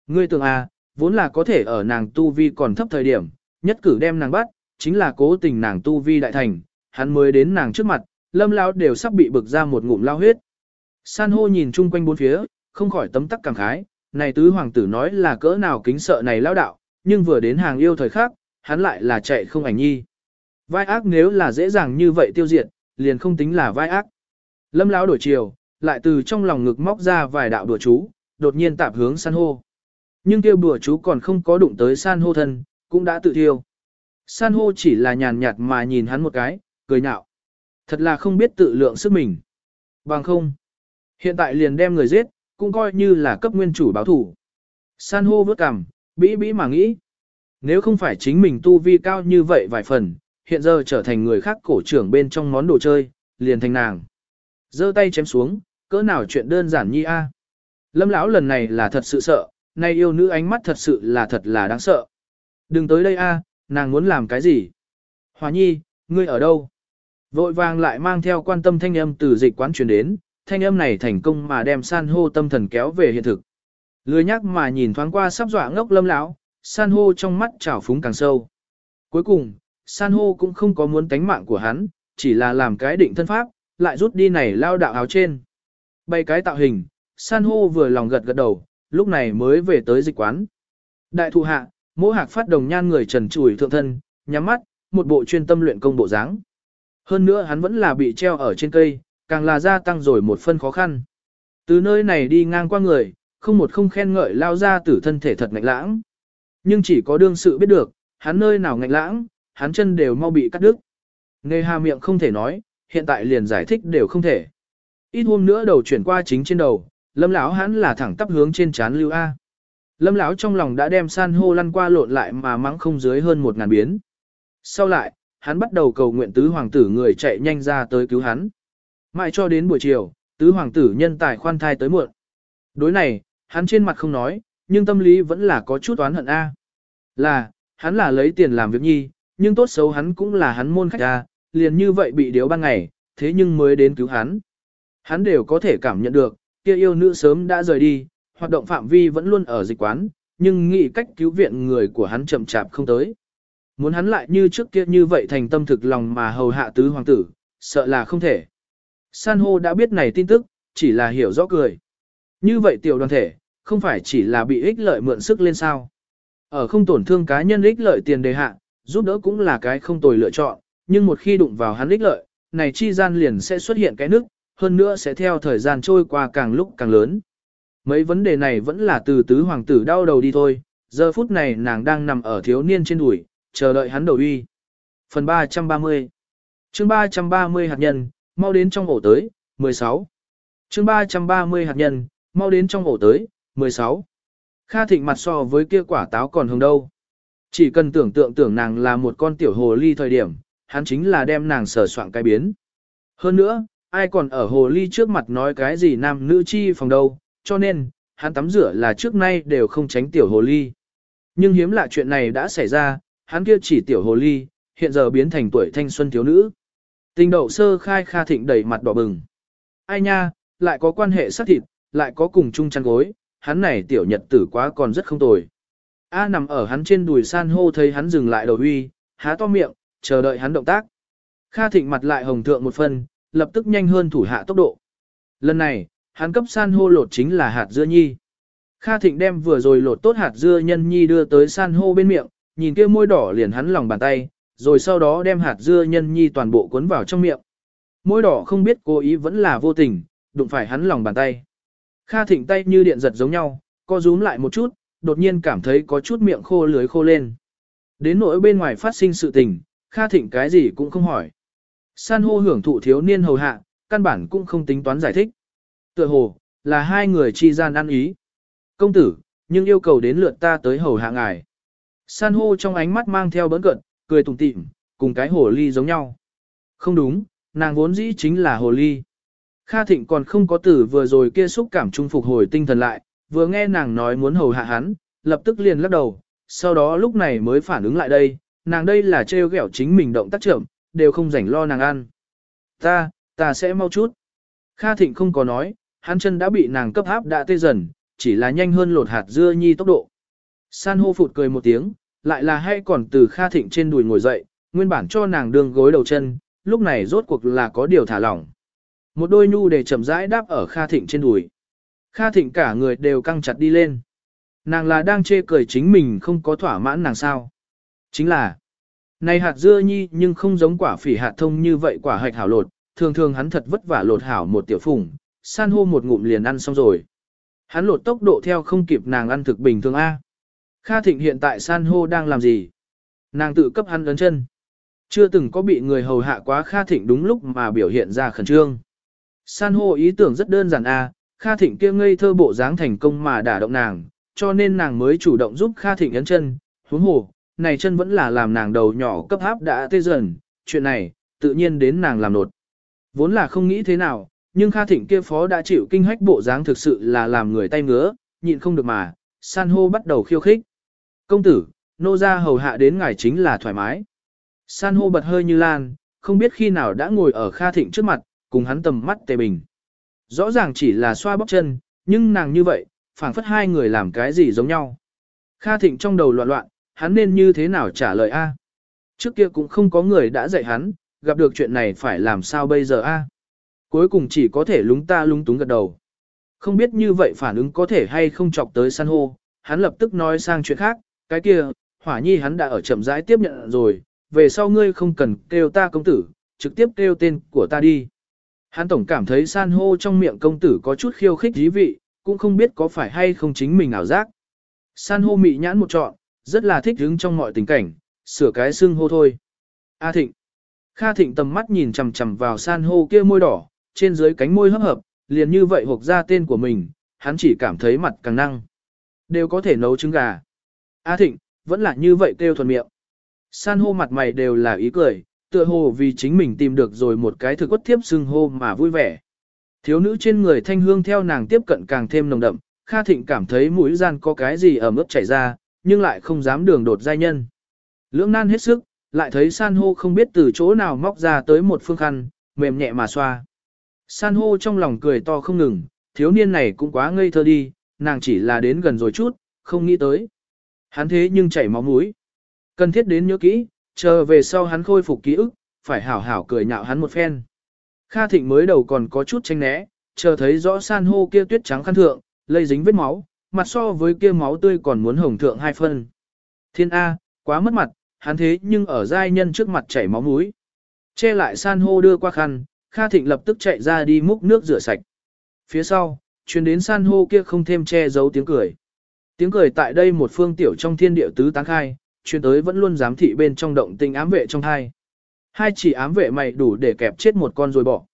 Ngươi tưởng à, vốn là có thể ở nàng tu vi còn thấp thời điểm, nhất cử đem nàng bắt, chính là cố tình nàng tu vi đại thành, hắn mới đến nàng trước mặt, lâm lão đều sắp bị bực ra một ngụm lao huyết. San hô nhìn chung quanh bốn phía, không khỏi tấm tắc cảm khái, này tứ hoàng tử nói là cỡ nào kính sợ này lão đạo, nhưng vừa đến hàng yêu thời khắc, hắn lại là chạy không ảnh nhi. Vai ác nếu là dễ dàng như vậy tiêu diệt, liền không tính là vai ác. Lâm lão đổi chiều, lại từ trong lòng ngực móc ra vài đạo đùa chú, đột nhiên tạp hướng san hô. Nhưng tiêu đùa chú còn không có đụng tới san hô thân, cũng đã tự thiêu. San hô chỉ là nhàn nhạt mà nhìn hắn một cái, cười nhạo. Thật là không biết tự lượng sức mình. Bằng không. Hiện tại liền đem người giết, cũng coi như là cấp nguyên chủ báo thủ. San hô vớt cằm, bĩ bĩ mà nghĩ. Nếu không phải chính mình tu vi cao như vậy vài phần, hiện giờ trở thành người khác cổ trưởng bên trong món đồ chơi, liền thành nàng. giơ tay chém xuống, cỡ nào chuyện đơn giản nhi a. Lâm lão lần này là thật sự sợ, nay yêu nữ ánh mắt thật sự là thật là đáng sợ. Đừng tới đây a, nàng muốn làm cái gì? Hòa nhi, ngươi ở đâu? Vội vàng lại mang theo quan tâm thanh âm từ dịch quán truyền đến, thanh âm này thành công mà đem san hô tâm thần kéo về hiện thực. Lười nhắc mà nhìn thoáng qua sắp dọa ngốc lâm lão, san hô trong mắt trào phúng càng sâu. Cuối cùng, san hô cũng không có muốn tánh mạng của hắn, chỉ là làm cái định thân pháp, lại rút đi này lao đạo áo trên. Bay cái tạo hình, san hô vừa lòng gật gật đầu, lúc này mới về tới dịch quán. Đại thụ hạ, mỗ hạc phát đồng nhan người trần trùi thượng thân, nhắm mắt, một bộ chuyên tâm luyện công bộ dáng. Hơn nữa hắn vẫn là bị treo ở trên cây, càng là gia tăng rồi một phân khó khăn. Từ nơi này đi ngang qua người, không một không khen ngợi lao ra tử thân thể thật ngạnh lãng. Nhưng chỉ có đương sự biết được, hắn nơi nào ngạnh lãng, hắn chân đều mau bị cắt đứt. Nghe hà miệng không thể nói, hiện tại liền giải thích đều không thể. Ít hôm nữa đầu chuyển qua chính trên đầu, lâm lão hắn là thẳng tắp hướng trên chán lưu A. Lâm lão trong lòng đã đem san hô lăn qua lộn lại mà mắng không dưới hơn một ngàn biến. Sau lại, hắn bắt đầu cầu nguyện tứ hoàng tử người chạy nhanh ra tới cứu hắn. Mãi cho đến buổi chiều, tứ hoàng tử nhân tài khoan thai tới muộn. Đối này, hắn trên mặt không nói, nhưng tâm lý vẫn là có chút oán hận A. Là, hắn là lấy tiền làm việc nhi, nhưng tốt xấu hắn cũng là hắn môn khách ra, liền như vậy bị điếu ban ngày, thế nhưng mới đến cứu hắn. Hắn đều có thể cảm nhận được, kia yêu nữ sớm đã rời đi, hoạt động phạm vi vẫn luôn ở dịch quán, nhưng nghĩ cách cứu viện người của hắn chậm chạp không tới. Muốn hắn lại như trước kia như vậy thành tâm thực lòng mà hầu hạ tứ hoàng tử, sợ là không thể. San hô đã biết này tin tức, chỉ là hiểu rõ cười. Như vậy tiểu đoàn thể, không phải chỉ là bị ích lợi mượn sức lên sao. Ở không tổn thương cá nhân ích lợi tiền đề hạ, giúp đỡ cũng là cái không tồi lựa chọn, nhưng một khi đụng vào hắn ích lợi, này chi gian liền sẽ xuất hiện cái nước, hơn nữa sẽ theo thời gian trôi qua càng lúc càng lớn. Mấy vấn đề này vẫn là từ tứ hoàng tử đau đầu đi thôi, giờ phút này nàng đang nằm ở thiếu niên trên đùi, chờ đợi hắn đầu uy. Phần 330 chương 330 hạt nhân, mau đến trong ổ tới, 16. chương 330 hạt nhân, mau đến trong ổ tới, 16. Kha thịnh mặt so với kia quả táo còn hồng đâu. Chỉ cần tưởng tượng tưởng nàng là một con tiểu hồ ly thời điểm, hắn chính là đem nàng sở soạn cái biến. Hơn nữa, ai còn ở hồ ly trước mặt nói cái gì nam nữ chi phòng đâu, cho nên, hắn tắm rửa là trước nay đều không tránh tiểu hồ ly. Nhưng hiếm lạ chuyện này đã xảy ra, hắn kia chỉ tiểu hồ ly, hiện giờ biến thành tuổi thanh xuân thiếu nữ. Tình đậu sơ khai kha thịnh đầy mặt đỏ bừng. Ai nha, lại có quan hệ sát thịt, lại có cùng chung chăn gối, hắn này tiểu nhật tử quá còn rất không tồi. A nằm ở hắn trên đùi san hô thấy hắn dừng lại đầu uy, há to miệng, chờ đợi hắn động tác. Kha thịnh mặt lại hồng thượng một phần, lập tức nhanh hơn thủ hạ tốc độ. Lần này, hắn cấp san hô lột chính là hạt dưa nhi. Kha thịnh đem vừa rồi lột tốt hạt dưa nhân nhi đưa tới san hô bên miệng, nhìn kia môi đỏ liền hắn lòng bàn tay, rồi sau đó đem hạt dưa nhân nhi toàn bộ cuốn vào trong miệng. Môi đỏ không biết cố ý vẫn là vô tình, đụng phải hắn lòng bàn tay. Kha thịnh tay như điện giật giống nhau, co rúm lại một chút, đột nhiên cảm thấy có chút miệng khô lưới khô lên. Đến nỗi bên ngoài phát sinh sự tình, Kha thịnh cái gì cũng không hỏi. San hô hưởng thụ thiếu niên hầu hạ, căn bản cũng không tính toán giải thích. Tựa hồ, là hai người chi gian ăn ý. Công tử, nhưng yêu cầu đến lượt ta tới hầu hạ ngài. San hô trong ánh mắt mang theo bỡn cận, cười tủm tỉm, cùng cái hồ ly giống nhau. Không đúng, nàng vốn dĩ chính là hồ ly. Kha Thịnh còn không có tử vừa rồi kia xúc cảm trung phục hồi tinh thần lại, vừa nghe nàng nói muốn hầu hạ hắn, lập tức liền lắc đầu, sau đó lúc này mới phản ứng lại đây, nàng đây là trêu ghẹo chính mình động tác chậm, đều không rảnh lo nàng ăn. Ta, ta sẽ mau chút. Kha Thịnh không có nói, hắn chân đã bị nàng cấp áp đã tê dần, chỉ là nhanh hơn lột hạt dưa nhi tốc độ. San hô phụt cười một tiếng, lại là hay còn từ Kha Thịnh trên đùi ngồi dậy, nguyên bản cho nàng đường gối đầu chân, lúc này rốt cuộc là có điều thả lỏng. Một đôi nhu để chậm rãi đáp ở Kha Thịnh trên đùi. Kha Thịnh cả người đều căng chặt đi lên. Nàng là đang chê cười chính mình không có thỏa mãn nàng sao. Chính là, này hạt dưa nhi nhưng không giống quả phỉ hạt thông như vậy quả hạch hảo lột, thường thường hắn thật vất vả lột hảo một tiểu phủng, san hô một ngụm liền ăn xong rồi. Hắn lột tốc độ theo không kịp nàng ăn thực bình thường A. Kha Thịnh hiện tại san hô đang làm gì? Nàng tự cấp hắn ấn chân. Chưa từng có bị người hầu hạ quá Kha Thịnh đúng lúc mà biểu hiện ra khẩn trương. San hô ý tưởng rất đơn giản A, Kha Thịnh kia ngây thơ bộ dáng thành công mà đả động nàng, cho nên nàng mới chủ động giúp Kha Thịnh ấn chân, huống hồ, này chân vẫn là làm nàng đầu nhỏ cấp áp đã tê dần, chuyện này, tự nhiên đến nàng làm nột. Vốn là không nghĩ thế nào, nhưng Kha Thịnh kia phó đã chịu kinh hách bộ dáng thực sự là làm người tay ngứa, nhịn không được mà, san hô bắt đầu khiêu khích. Công tử, nô ra hầu hạ đến ngài chính là thoải mái. San hô bật hơi như lan, không biết khi nào đã ngồi ở Kha Thịnh trước mặt, cùng hắn tầm mắt tề bình. Rõ ràng chỉ là xoa bóp chân, nhưng nàng như vậy, phảng phất hai người làm cái gì giống nhau. Kha Thịnh trong đầu loạn loạn, hắn nên như thế nào trả lời A. Trước kia cũng không có người đã dạy hắn, gặp được chuyện này phải làm sao bây giờ A. Cuối cùng chỉ có thể lúng ta lúng túng gật đầu. Không biết như vậy phản ứng có thể hay không chọc tới san hô, hắn lập tức nói sang chuyện khác, cái kia, hỏa nhi hắn đã ở chậm rãi tiếp nhận rồi, về sau ngươi không cần kêu ta công tử, trực tiếp kêu tên của ta đi. Hắn tổng cảm thấy san hô trong miệng công tử có chút khiêu khích dí vị, cũng không biết có phải hay không chính mình ảo giác. San hô mị nhãn một trọn, rất là thích hứng trong mọi tình cảnh, sửa cái xưng hô thôi. A Thịnh. Kha Thịnh tầm mắt nhìn chằm chằm vào san hô kia môi đỏ, trên dưới cánh môi hấp hợp, liền như vậy hộp ra tên của mình, hắn chỉ cảm thấy mặt càng năng. Đều có thể nấu trứng gà. A Thịnh, vẫn là như vậy kêu thuần miệng. San hô mặt mày đều là ý cười, tựa hồ vì chính mình tìm được rồi một cái thực quất thiếp xưng hô mà vui vẻ. Thiếu nữ trên người thanh hương theo nàng tiếp cận càng thêm nồng đậm, Kha Thịnh cảm thấy mũi gian có cái gì ở mức chảy ra, nhưng lại không dám đường đột giai nhân. Lưỡng nan hết sức, lại thấy san hô không biết từ chỗ nào móc ra tới một phương khăn, mềm nhẹ mà xoa. San hô trong lòng cười to không ngừng, thiếu niên này cũng quá ngây thơ đi, nàng chỉ là đến gần rồi chút, không nghĩ tới. Hắn thế nhưng chảy máu mũi. Cần thiết đến nhớ kỹ, chờ về sau hắn khôi phục ký ức, phải hảo hảo cười nhạo hắn một phen. Kha Thịnh mới đầu còn có chút tranh né, chờ thấy rõ san hô kia tuyết trắng khăn thượng, lây dính vết máu, mặt so với kia máu tươi còn muốn hồng thượng hai phân. Thiên A, quá mất mặt, hắn thế nhưng ở giai nhân trước mặt chảy máu mũi. Che lại san hô đưa qua khăn, Kha Thịnh lập tức chạy ra đi múc nước rửa sạch. Phía sau, truyền đến san hô kia không thêm che giấu tiếng cười. Tiếng cười tại đây một phương tiểu trong thiên địa tứ tán khai, chuyên tới vẫn luôn giám thị bên trong động tình ám vệ trong hai. Hai chỉ ám vệ mày đủ để kẹp chết một con rồi bỏ.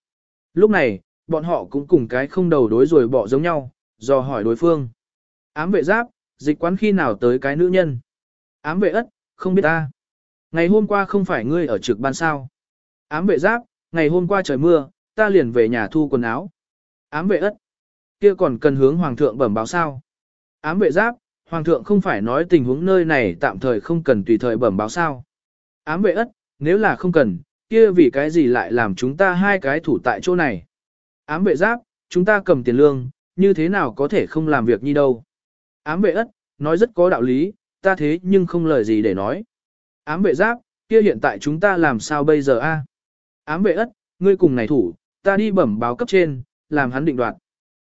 Lúc này, bọn họ cũng cùng cái không đầu đối rồi bỏ giống nhau, do hỏi đối phương. Ám vệ giáp, dịch quán khi nào tới cái nữ nhân? Ám vệ ất, không biết ta. Ngày hôm qua không phải ngươi ở trực ban sao. Ám vệ giáp, ngày hôm qua trời mưa, ta liền về nhà thu quần áo. Ám vệ ất, kia còn cần hướng hoàng thượng bẩm báo sao. Ám vệ giáp, hoàng thượng không phải nói tình huống nơi này tạm thời không cần tùy thời bẩm báo sao. Ám vệ ất, nếu là không cần, kia vì cái gì lại làm chúng ta hai cái thủ tại chỗ này. Ám vệ giáp, chúng ta cầm tiền lương, như thế nào có thể không làm việc như đâu. Ám vệ ất, nói rất có đạo lý, ta thế nhưng không lời gì để nói. Ám vệ giáp, kia hiện tại chúng ta làm sao bây giờ a? Ám vệ ất, ngươi cùng này thủ, ta đi bẩm báo cấp trên, làm hắn định đoạt.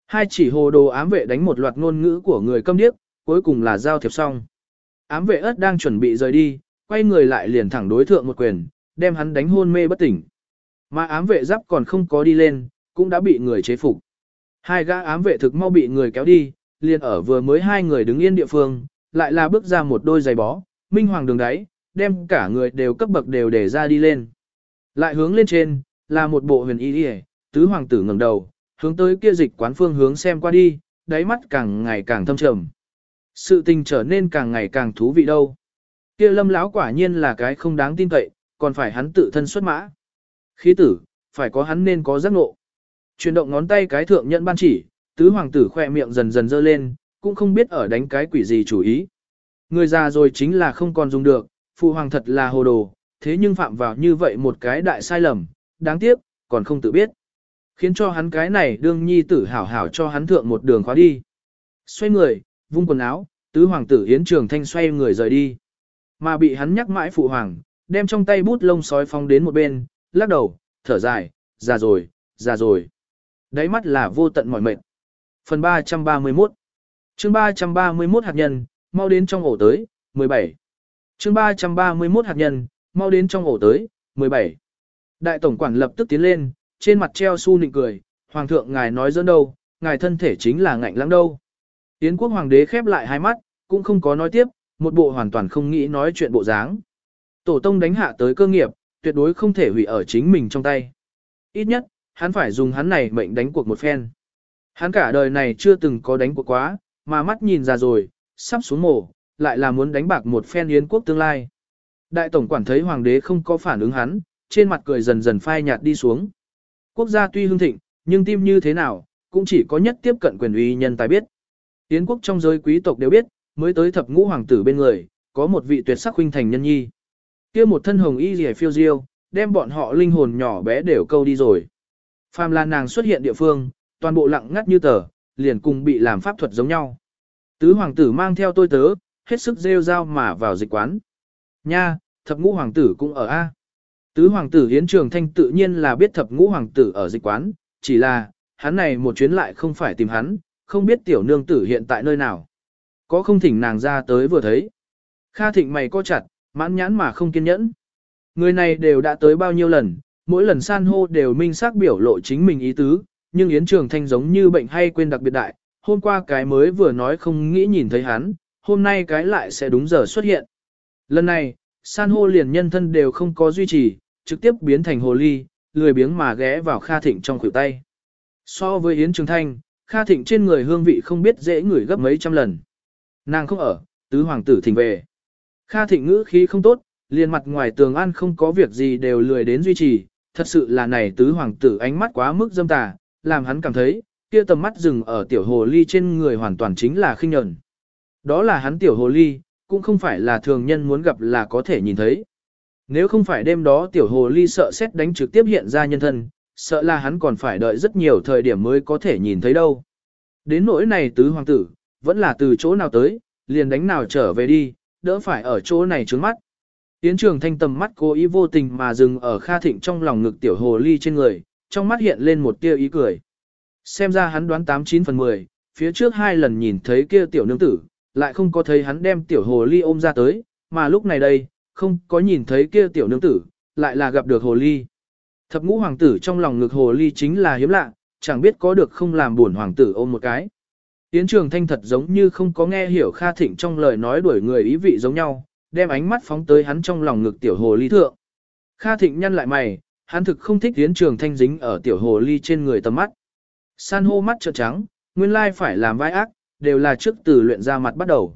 Hai chỉ hồ đồ ám vệ đánh một loạt ngôn ngữ của người câm điếc, cuối cùng là giao thiệp xong. Ám vệ ớt đang chuẩn bị rời đi, quay người lại liền thẳng đối thượng một quyền, đem hắn đánh hôn mê bất tỉnh. Mà ám vệ giáp còn không có đi lên, cũng đã bị người chế phục. Hai gã ám vệ thực mau bị người kéo đi, liền ở vừa mới hai người đứng yên địa phương, lại là bước ra một đôi giày bó, minh hoàng đường đáy, đem cả người đều cấp bậc đều để ra đi lên. Lại hướng lên trên, là một bộ huyền y đi tứ hoàng tử ngẩng đầu, hướng tới kia dịch quán phương hướng xem qua đi, đáy mắt càng ngày càng thâm trầm. Sự tình trở nên càng ngày càng thú vị đâu. Kia lâm lão quả nhiên là cái không đáng tin cậy, còn phải hắn tự thân xuất mã. Khí tử, phải có hắn nên có giác ngộ. Chuyển động ngón tay cái thượng nhận ban chỉ, tứ hoàng tử khỏe miệng dần dần dơ lên, cũng không biết ở đánh cái quỷ gì chủ ý. Người già rồi chính là không còn dùng được, phụ hoàng thật là hồ đồ, thế nhưng phạm vào như vậy một cái đại sai lầm, đáng tiếc, còn không tự biết. Khiến cho hắn cái này đương nhi tử hảo hảo cho hắn thượng một đường khóa đi. Xoay người, vung quần áo, tứ hoàng tử Yến Trường Thanh xoay người rời đi. Mà bị hắn nhắc mãi phụ hoàng, đem trong tay bút lông sói phóng đến một bên, lắc đầu, thở dài, già rồi, già rồi. Đáy mắt là vô tận mỏi mệt. Phần 331 chương 331 hạt nhân, mau đến trong ổ tới, 17. chương 331 hạt nhân, mau đến trong ổ tới, 17. Đại tổng quản lập tức tiến lên, trên mặt treo su nịnh cười, hoàng thượng ngài nói dẫn đâu, ngài thân thể chính là ngạnh lãng đâu. Yến quốc hoàng đế khép lại hai mắt, cũng không có nói tiếp, một bộ hoàn toàn không nghĩ nói chuyện bộ dáng. Tổ tông đánh hạ tới cơ nghiệp, tuyệt đối không thể hủy ở chính mình trong tay. Ít nhất, hắn phải dùng hắn này mệnh đánh cuộc một phen. Hắn cả đời này chưa từng có đánh cuộc quá, mà mắt nhìn ra rồi, sắp xuống mổ, lại là muốn đánh bạc một phen yến quốc tương lai. Đại tổng quản thấy hoàng đế không có phản ứng hắn, trên mặt cười dần dần phai nhạt đi xuống. Quốc gia tuy hưng thịnh, nhưng tim như thế nào, cũng chỉ có nhất tiếp cận quyền uy nhân tài biết. Yến quốc trong giới quý tộc đều biết, mới tới thập ngũ hoàng tử bên người, có một vị tuyệt sắc huynh thành nhân nhi. kia một thân hồng y rìa phiêu diêu, đem bọn họ linh hồn nhỏ bé đều câu đi rồi. Phàm là nàng xuất hiện địa phương, toàn bộ lặng ngắt như tờ, liền cùng bị làm pháp thuật giống nhau. Tứ hoàng tử mang theo tôi tớ, hết sức rêu rao mà vào dịch quán. Nha, thập ngũ hoàng tử cũng ở A. Tứ hoàng tử Hiến Trường Thanh tự nhiên là biết thập ngũ hoàng tử ở dịch quán, chỉ là, hắn này một chuyến lại không phải tìm hắn, không biết tiểu nương tử hiện tại nơi nào. Có không thỉnh nàng ra tới vừa thấy. Kha thịnh mày co chặt, mãn nhãn mà không kiên nhẫn. Người này đều đã tới bao nhiêu lần, mỗi lần san hô đều minh xác biểu lộ chính mình ý tứ, nhưng Yến Trường Thanh giống như bệnh hay quên đặc biệt đại, hôm qua cái mới vừa nói không nghĩ nhìn thấy hắn, hôm nay cái lại sẽ đúng giờ xuất hiện. Lần này, san hô liền nhân thân đều không có duy trì, trực tiếp biến thành hồ ly, lười biếng mà ghé vào Kha Thịnh trong khuỷu tay. So với Yến Trường Thanh, Kha Thịnh trên người hương vị không biết dễ ngửi gấp mấy trăm lần. Nàng không ở, tứ hoàng tử thỉnh về. Kha Thịnh ngữ khí không tốt, liền mặt ngoài tường an không có việc gì đều lười đến duy trì, thật sự là này tứ hoàng tử ánh mắt quá mức dâm tà, làm hắn cảm thấy, kia tầm mắt dừng ở tiểu hồ ly trên người hoàn toàn chính là khinh nhẫn. Đó là hắn tiểu hồ ly, cũng không phải là thường nhân muốn gặp là có thể nhìn thấy. Nếu không phải đêm đó tiểu hồ ly sợ xét đánh trực tiếp hiện ra nhân thân, sợ là hắn còn phải đợi rất nhiều thời điểm mới có thể nhìn thấy đâu. Đến nỗi này tứ hoàng tử, vẫn là từ chỗ nào tới, liền đánh nào trở về đi, đỡ phải ở chỗ này trướng mắt. Tiến trường thanh tầm mắt cố ý vô tình mà dừng ở Kha Thịnh trong lòng ngực tiểu hồ ly trên người, trong mắt hiện lên một tia ý cười. Xem ra hắn đoán 89 phần 10, phía trước hai lần nhìn thấy kia tiểu nương tử, lại không có thấy hắn đem tiểu hồ ly ôm ra tới, mà lúc này đây, không có nhìn thấy kia tiểu nương tử, lại là gặp được hồ ly. Thập ngũ hoàng tử trong lòng ngực hồ ly chính là hiếm lạ, chẳng biết có được không làm buồn hoàng tử ôm một cái. Tiến trường thanh thật giống như không có nghe hiểu Kha Thịnh trong lời nói đuổi người ý vị giống nhau, đem ánh mắt phóng tới hắn trong lòng ngực tiểu hồ ly thượng. Kha Thịnh nhăn lại mày, hắn thực không thích tiến trường thanh dính ở tiểu hồ ly trên người tầm mắt. San hô mắt trợn trắng, nguyên lai phải làm vai ác, đều là trước từ luyện ra mặt bắt đầu.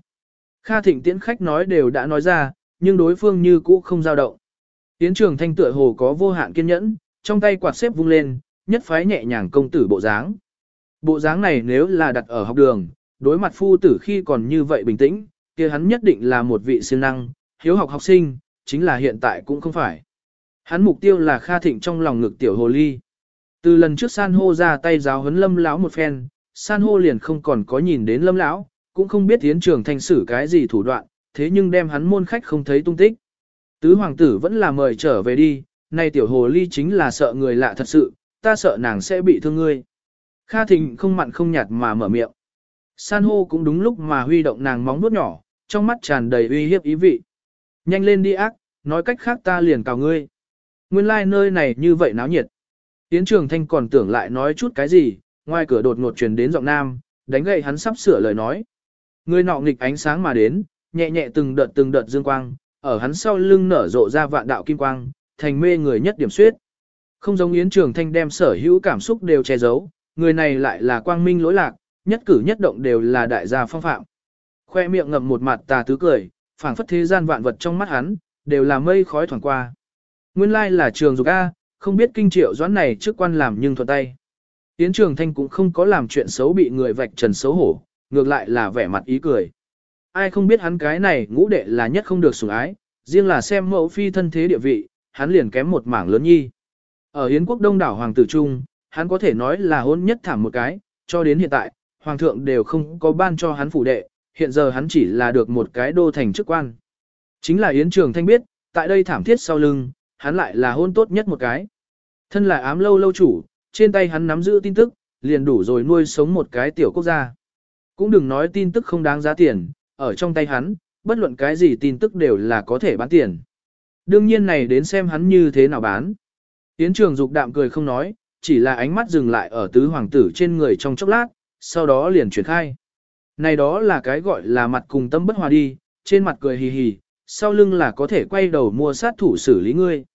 Kha Thịnh tiễn khách nói đều đã nói ra, nhưng đối phương như cũ không dao động. Tiến trường thanh tựa hồ có vô hạn kiên nhẫn, trong tay quạt xếp vung lên, nhất phái nhẹ nhàng công tử bộ dáng. Bộ dáng này nếu là đặt ở học đường, đối mặt phu tử khi còn như vậy bình tĩnh, kia hắn nhất định là một vị siêng năng, hiếu học học sinh, chính là hiện tại cũng không phải. Hắn mục tiêu là Kha Thịnh trong lòng ngực tiểu hồ ly. Từ lần trước san hô ra tay giáo huấn lâm lão một phen, san hô liền không còn có nhìn đến lâm lão, cũng không biết tiến trường thanh sử cái gì thủ đoạn, thế nhưng đem hắn môn khách không thấy tung tích. Tứ hoàng tử vẫn là mời trở về đi, nay tiểu hồ ly chính là sợ người lạ thật sự, ta sợ nàng sẽ bị thương ngươi. Kha Thịnh không mặn không nhạt mà mở miệng. San hô cũng đúng lúc mà huy động nàng móng nuốt nhỏ, trong mắt tràn đầy uy hiếp ý vị. Nhanh lên đi ác, nói cách khác ta liền cào ngươi. Nguyên lai like nơi này như vậy náo nhiệt. Yến Trường Thanh còn tưởng lại nói chút cái gì, ngoài cửa đột ngột truyền đến giọng nam, đánh gậy hắn sắp sửa lời nói. Người nọ nghịch ánh sáng mà đến, nhẹ nhẹ từng đợt từng đợt dương quang, ở hắn sau lưng nở rộ ra vạn đạo kim quang, thành mê người nhất điểm suyết. Không giống Yến Trường Thanh đem sở hữu cảm xúc đều che giấu, người này lại là quang minh lỗi lạc, nhất cử nhất động đều là đại gia phong phạm. Khoe miệng ngậm một mặt tà tứ cười, phảng phất thế gian vạn vật trong mắt hắn, đều là mây khói thoảng qua. Nguyên lai là trường dục A, không biết kinh triệu doãn này trước quan làm nhưng thuận tay. Yến Trường Thanh cũng không có làm chuyện xấu bị người vạch trần xấu hổ, ngược lại là vẻ mặt ý cười. Ai không biết hắn cái này ngũ đệ là nhất không được sủng ái, riêng là xem mẫu phi thân thế địa vị, hắn liền kém một mảng lớn nhi. Ở Yến quốc đông đảo hoàng tử trung, hắn có thể nói là hôn nhất thảm một cái, cho đến hiện tại, hoàng thượng đều không có ban cho hắn phủ đệ, hiện giờ hắn chỉ là được một cái đô thành chức quan. Chính là Yến Trường Thanh biết, tại đây thảm thiết sau lưng, hắn lại là hôn tốt nhất một cái. Thân là ám lâu lâu chủ, trên tay hắn nắm giữ tin tức, liền đủ rồi nuôi sống một cái tiểu quốc gia. Cũng đừng nói tin tức không đáng giá tiền, ở trong tay hắn, bất luận cái gì tin tức đều là có thể bán tiền. Đương nhiên này đến xem hắn như thế nào bán. Yến Trường Dục đạm cười không nói, chỉ là ánh mắt dừng lại ở tứ hoàng tử trên người trong chốc lát, sau đó liền chuyển khai. Này đó là cái gọi là mặt cùng tâm bất hòa đi, trên mặt cười hì hì, sau lưng là có thể quay đầu mua sát thủ xử lý ngươi.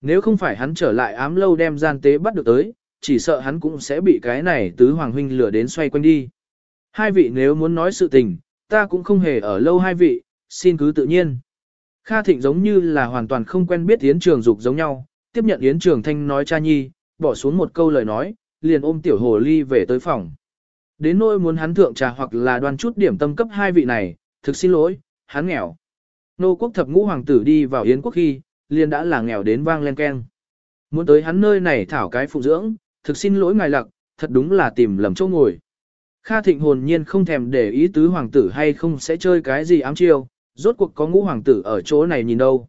Nếu không phải hắn trở lại ám lâu đem gian tế bắt được tới, chỉ sợ hắn cũng sẽ bị cái này tứ hoàng huynh lửa đến xoay quanh đi. Hai vị nếu muốn nói sự tình, ta cũng không hề ở lâu hai vị, xin cứ tự nhiên. Kha Thịnh giống như là hoàn toàn không quen biết Yến Trường Dục giống nhau, tiếp nhận Yến Trường Thanh nói cha nhi, bỏ xuống một câu lời nói, liền ôm tiểu hồ ly về tới phòng. Đến nỗi muốn hắn thượng trà hoặc là đoan chút điểm tâm cấp hai vị này, thực xin lỗi, hắn nghèo. Nô quốc thập ngũ hoàng tử đi vào Yến quốc khi, liền đã là nghèo đến vang lên keng. Muốn tới hắn nơi này thảo cái phụ dưỡng, thực xin lỗi ngài lặc, thật đúng là tìm lầm chỗ ngồi. Kha thịnh hồn nhiên không thèm để ý tứ hoàng tử hay không sẽ chơi cái gì ám chiêu, rốt cuộc có ngũ hoàng tử ở chỗ này nhìn đâu.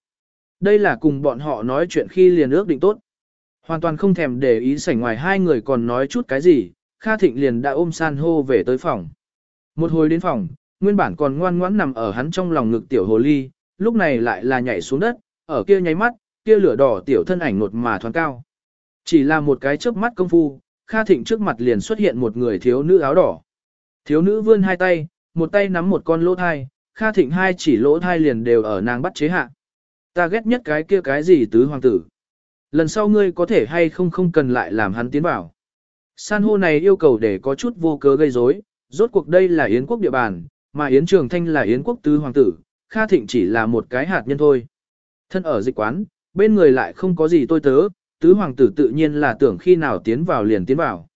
Đây là cùng bọn họ nói chuyện khi liền ước định tốt. Hoàn toàn không thèm để ý sảnh ngoài hai người còn nói chút cái gì, Kha Thịnh liền đã ôm san hô về tới phòng. Một hồi đến phòng, nguyên bản còn ngoan ngoãn nằm ở hắn trong lòng ngực tiểu hồ ly, lúc này lại là nhảy xuống đất, ở kia nháy mắt, kia lửa đỏ tiểu thân ảnh nột mà thoáng cao. Chỉ là một cái chớp mắt công phu, Kha Thịnh trước mặt liền xuất hiện một người thiếu nữ áo đỏ. Thiếu nữ vươn hai tay, một tay nắm một con lỗ thai, Kha Thịnh hai chỉ lỗ thai liền đều ở nàng bắt chế hạ. Ta ghét nhất cái kia cái gì tứ hoàng tử. Lần sau ngươi có thể hay không không cần lại làm hắn tiến vào. San hô này yêu cầu để có chút vô cớ gây rối, rốt cuộc đây là Yến quốc địa bàn, mà Yến Trường Thanh là Yến quốc tứ hoàng tử, Kha Thịnh chỉ là một cái hạt nhân thôi. Thân ở dịch quán, bên người lại không có gì tôi tớ, tứ hoàng tử tự nhiên là tưởng khi nào tiến vào liền tiến vào.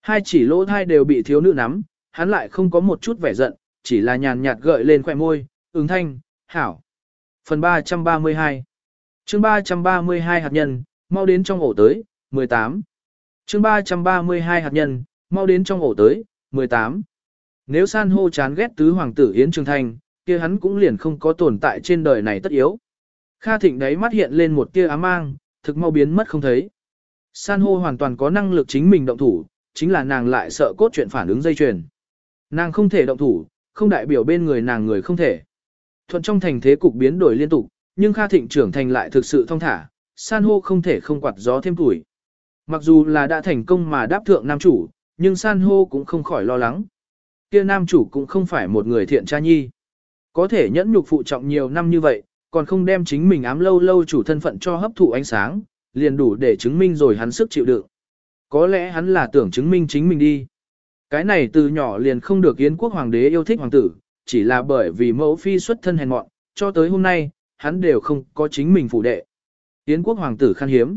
Hai chỉ lỗ thai đều bị thiếu nữ nắm, hắn lại không có một chút vẻ giận, chỉ là nhàn nhạt gợi lên khỏe môi, ứng thanh, hảo. Phần 332 chương 332 hạt nhân, mau đến trong ổ tới, 18. chương 332 hạt nhân, mau đến trong ổ tới, 18. Nếu san hô chán ghét tứ hoàng tử Yến Trường Thanh, kia hắn cũng liền không có tồn tại trên đời này tất yếu. Kha Thịnh đấy mắt hiện lên một tia ám mang, thực mau biến mất không thấy. San hô hoàn toàn có năng lực chính mình động thủ, chính là nàng lại sợ cốt chuyện phản ứng dây chuyền. Nàng không thể động thủ, không đại biểu bên người nàng người không thể. Thuận trong thành thế cục biến đổi liên tục, nhưng Kha Thịnh trưởng thành lại thực sự thông thả, san hô không thể không quạt gió thêm tuổi. Mặc dù là đã thành công mà đáp thượng nam chủ, nhưng san hô cũng không khỏi lo lắng. Kia nam chủ cũng không phải một người thiện cha nhi. Có thể nhẫn nhục phụ trọng nhiều năm như vậy, còn không đem chính mình ám lâu lâu chủ thân phận cho hấp thụ ánh sáng, liền đủ để chứng minh rồi hắn sức chịu đựng. Có lẽ hắn là tưởng chứng minh chính mình đi. Cái này từ nhỏ liền không được Yến quốc hoàng đế yêu thích hoàng tử, chỉ là bởi vì mẫu phi xuất thân hèn mọn, cho tới hôm nay, hắn đều không có chính mình phụ đệ. Yến quốc hoàng tử khan hiếm.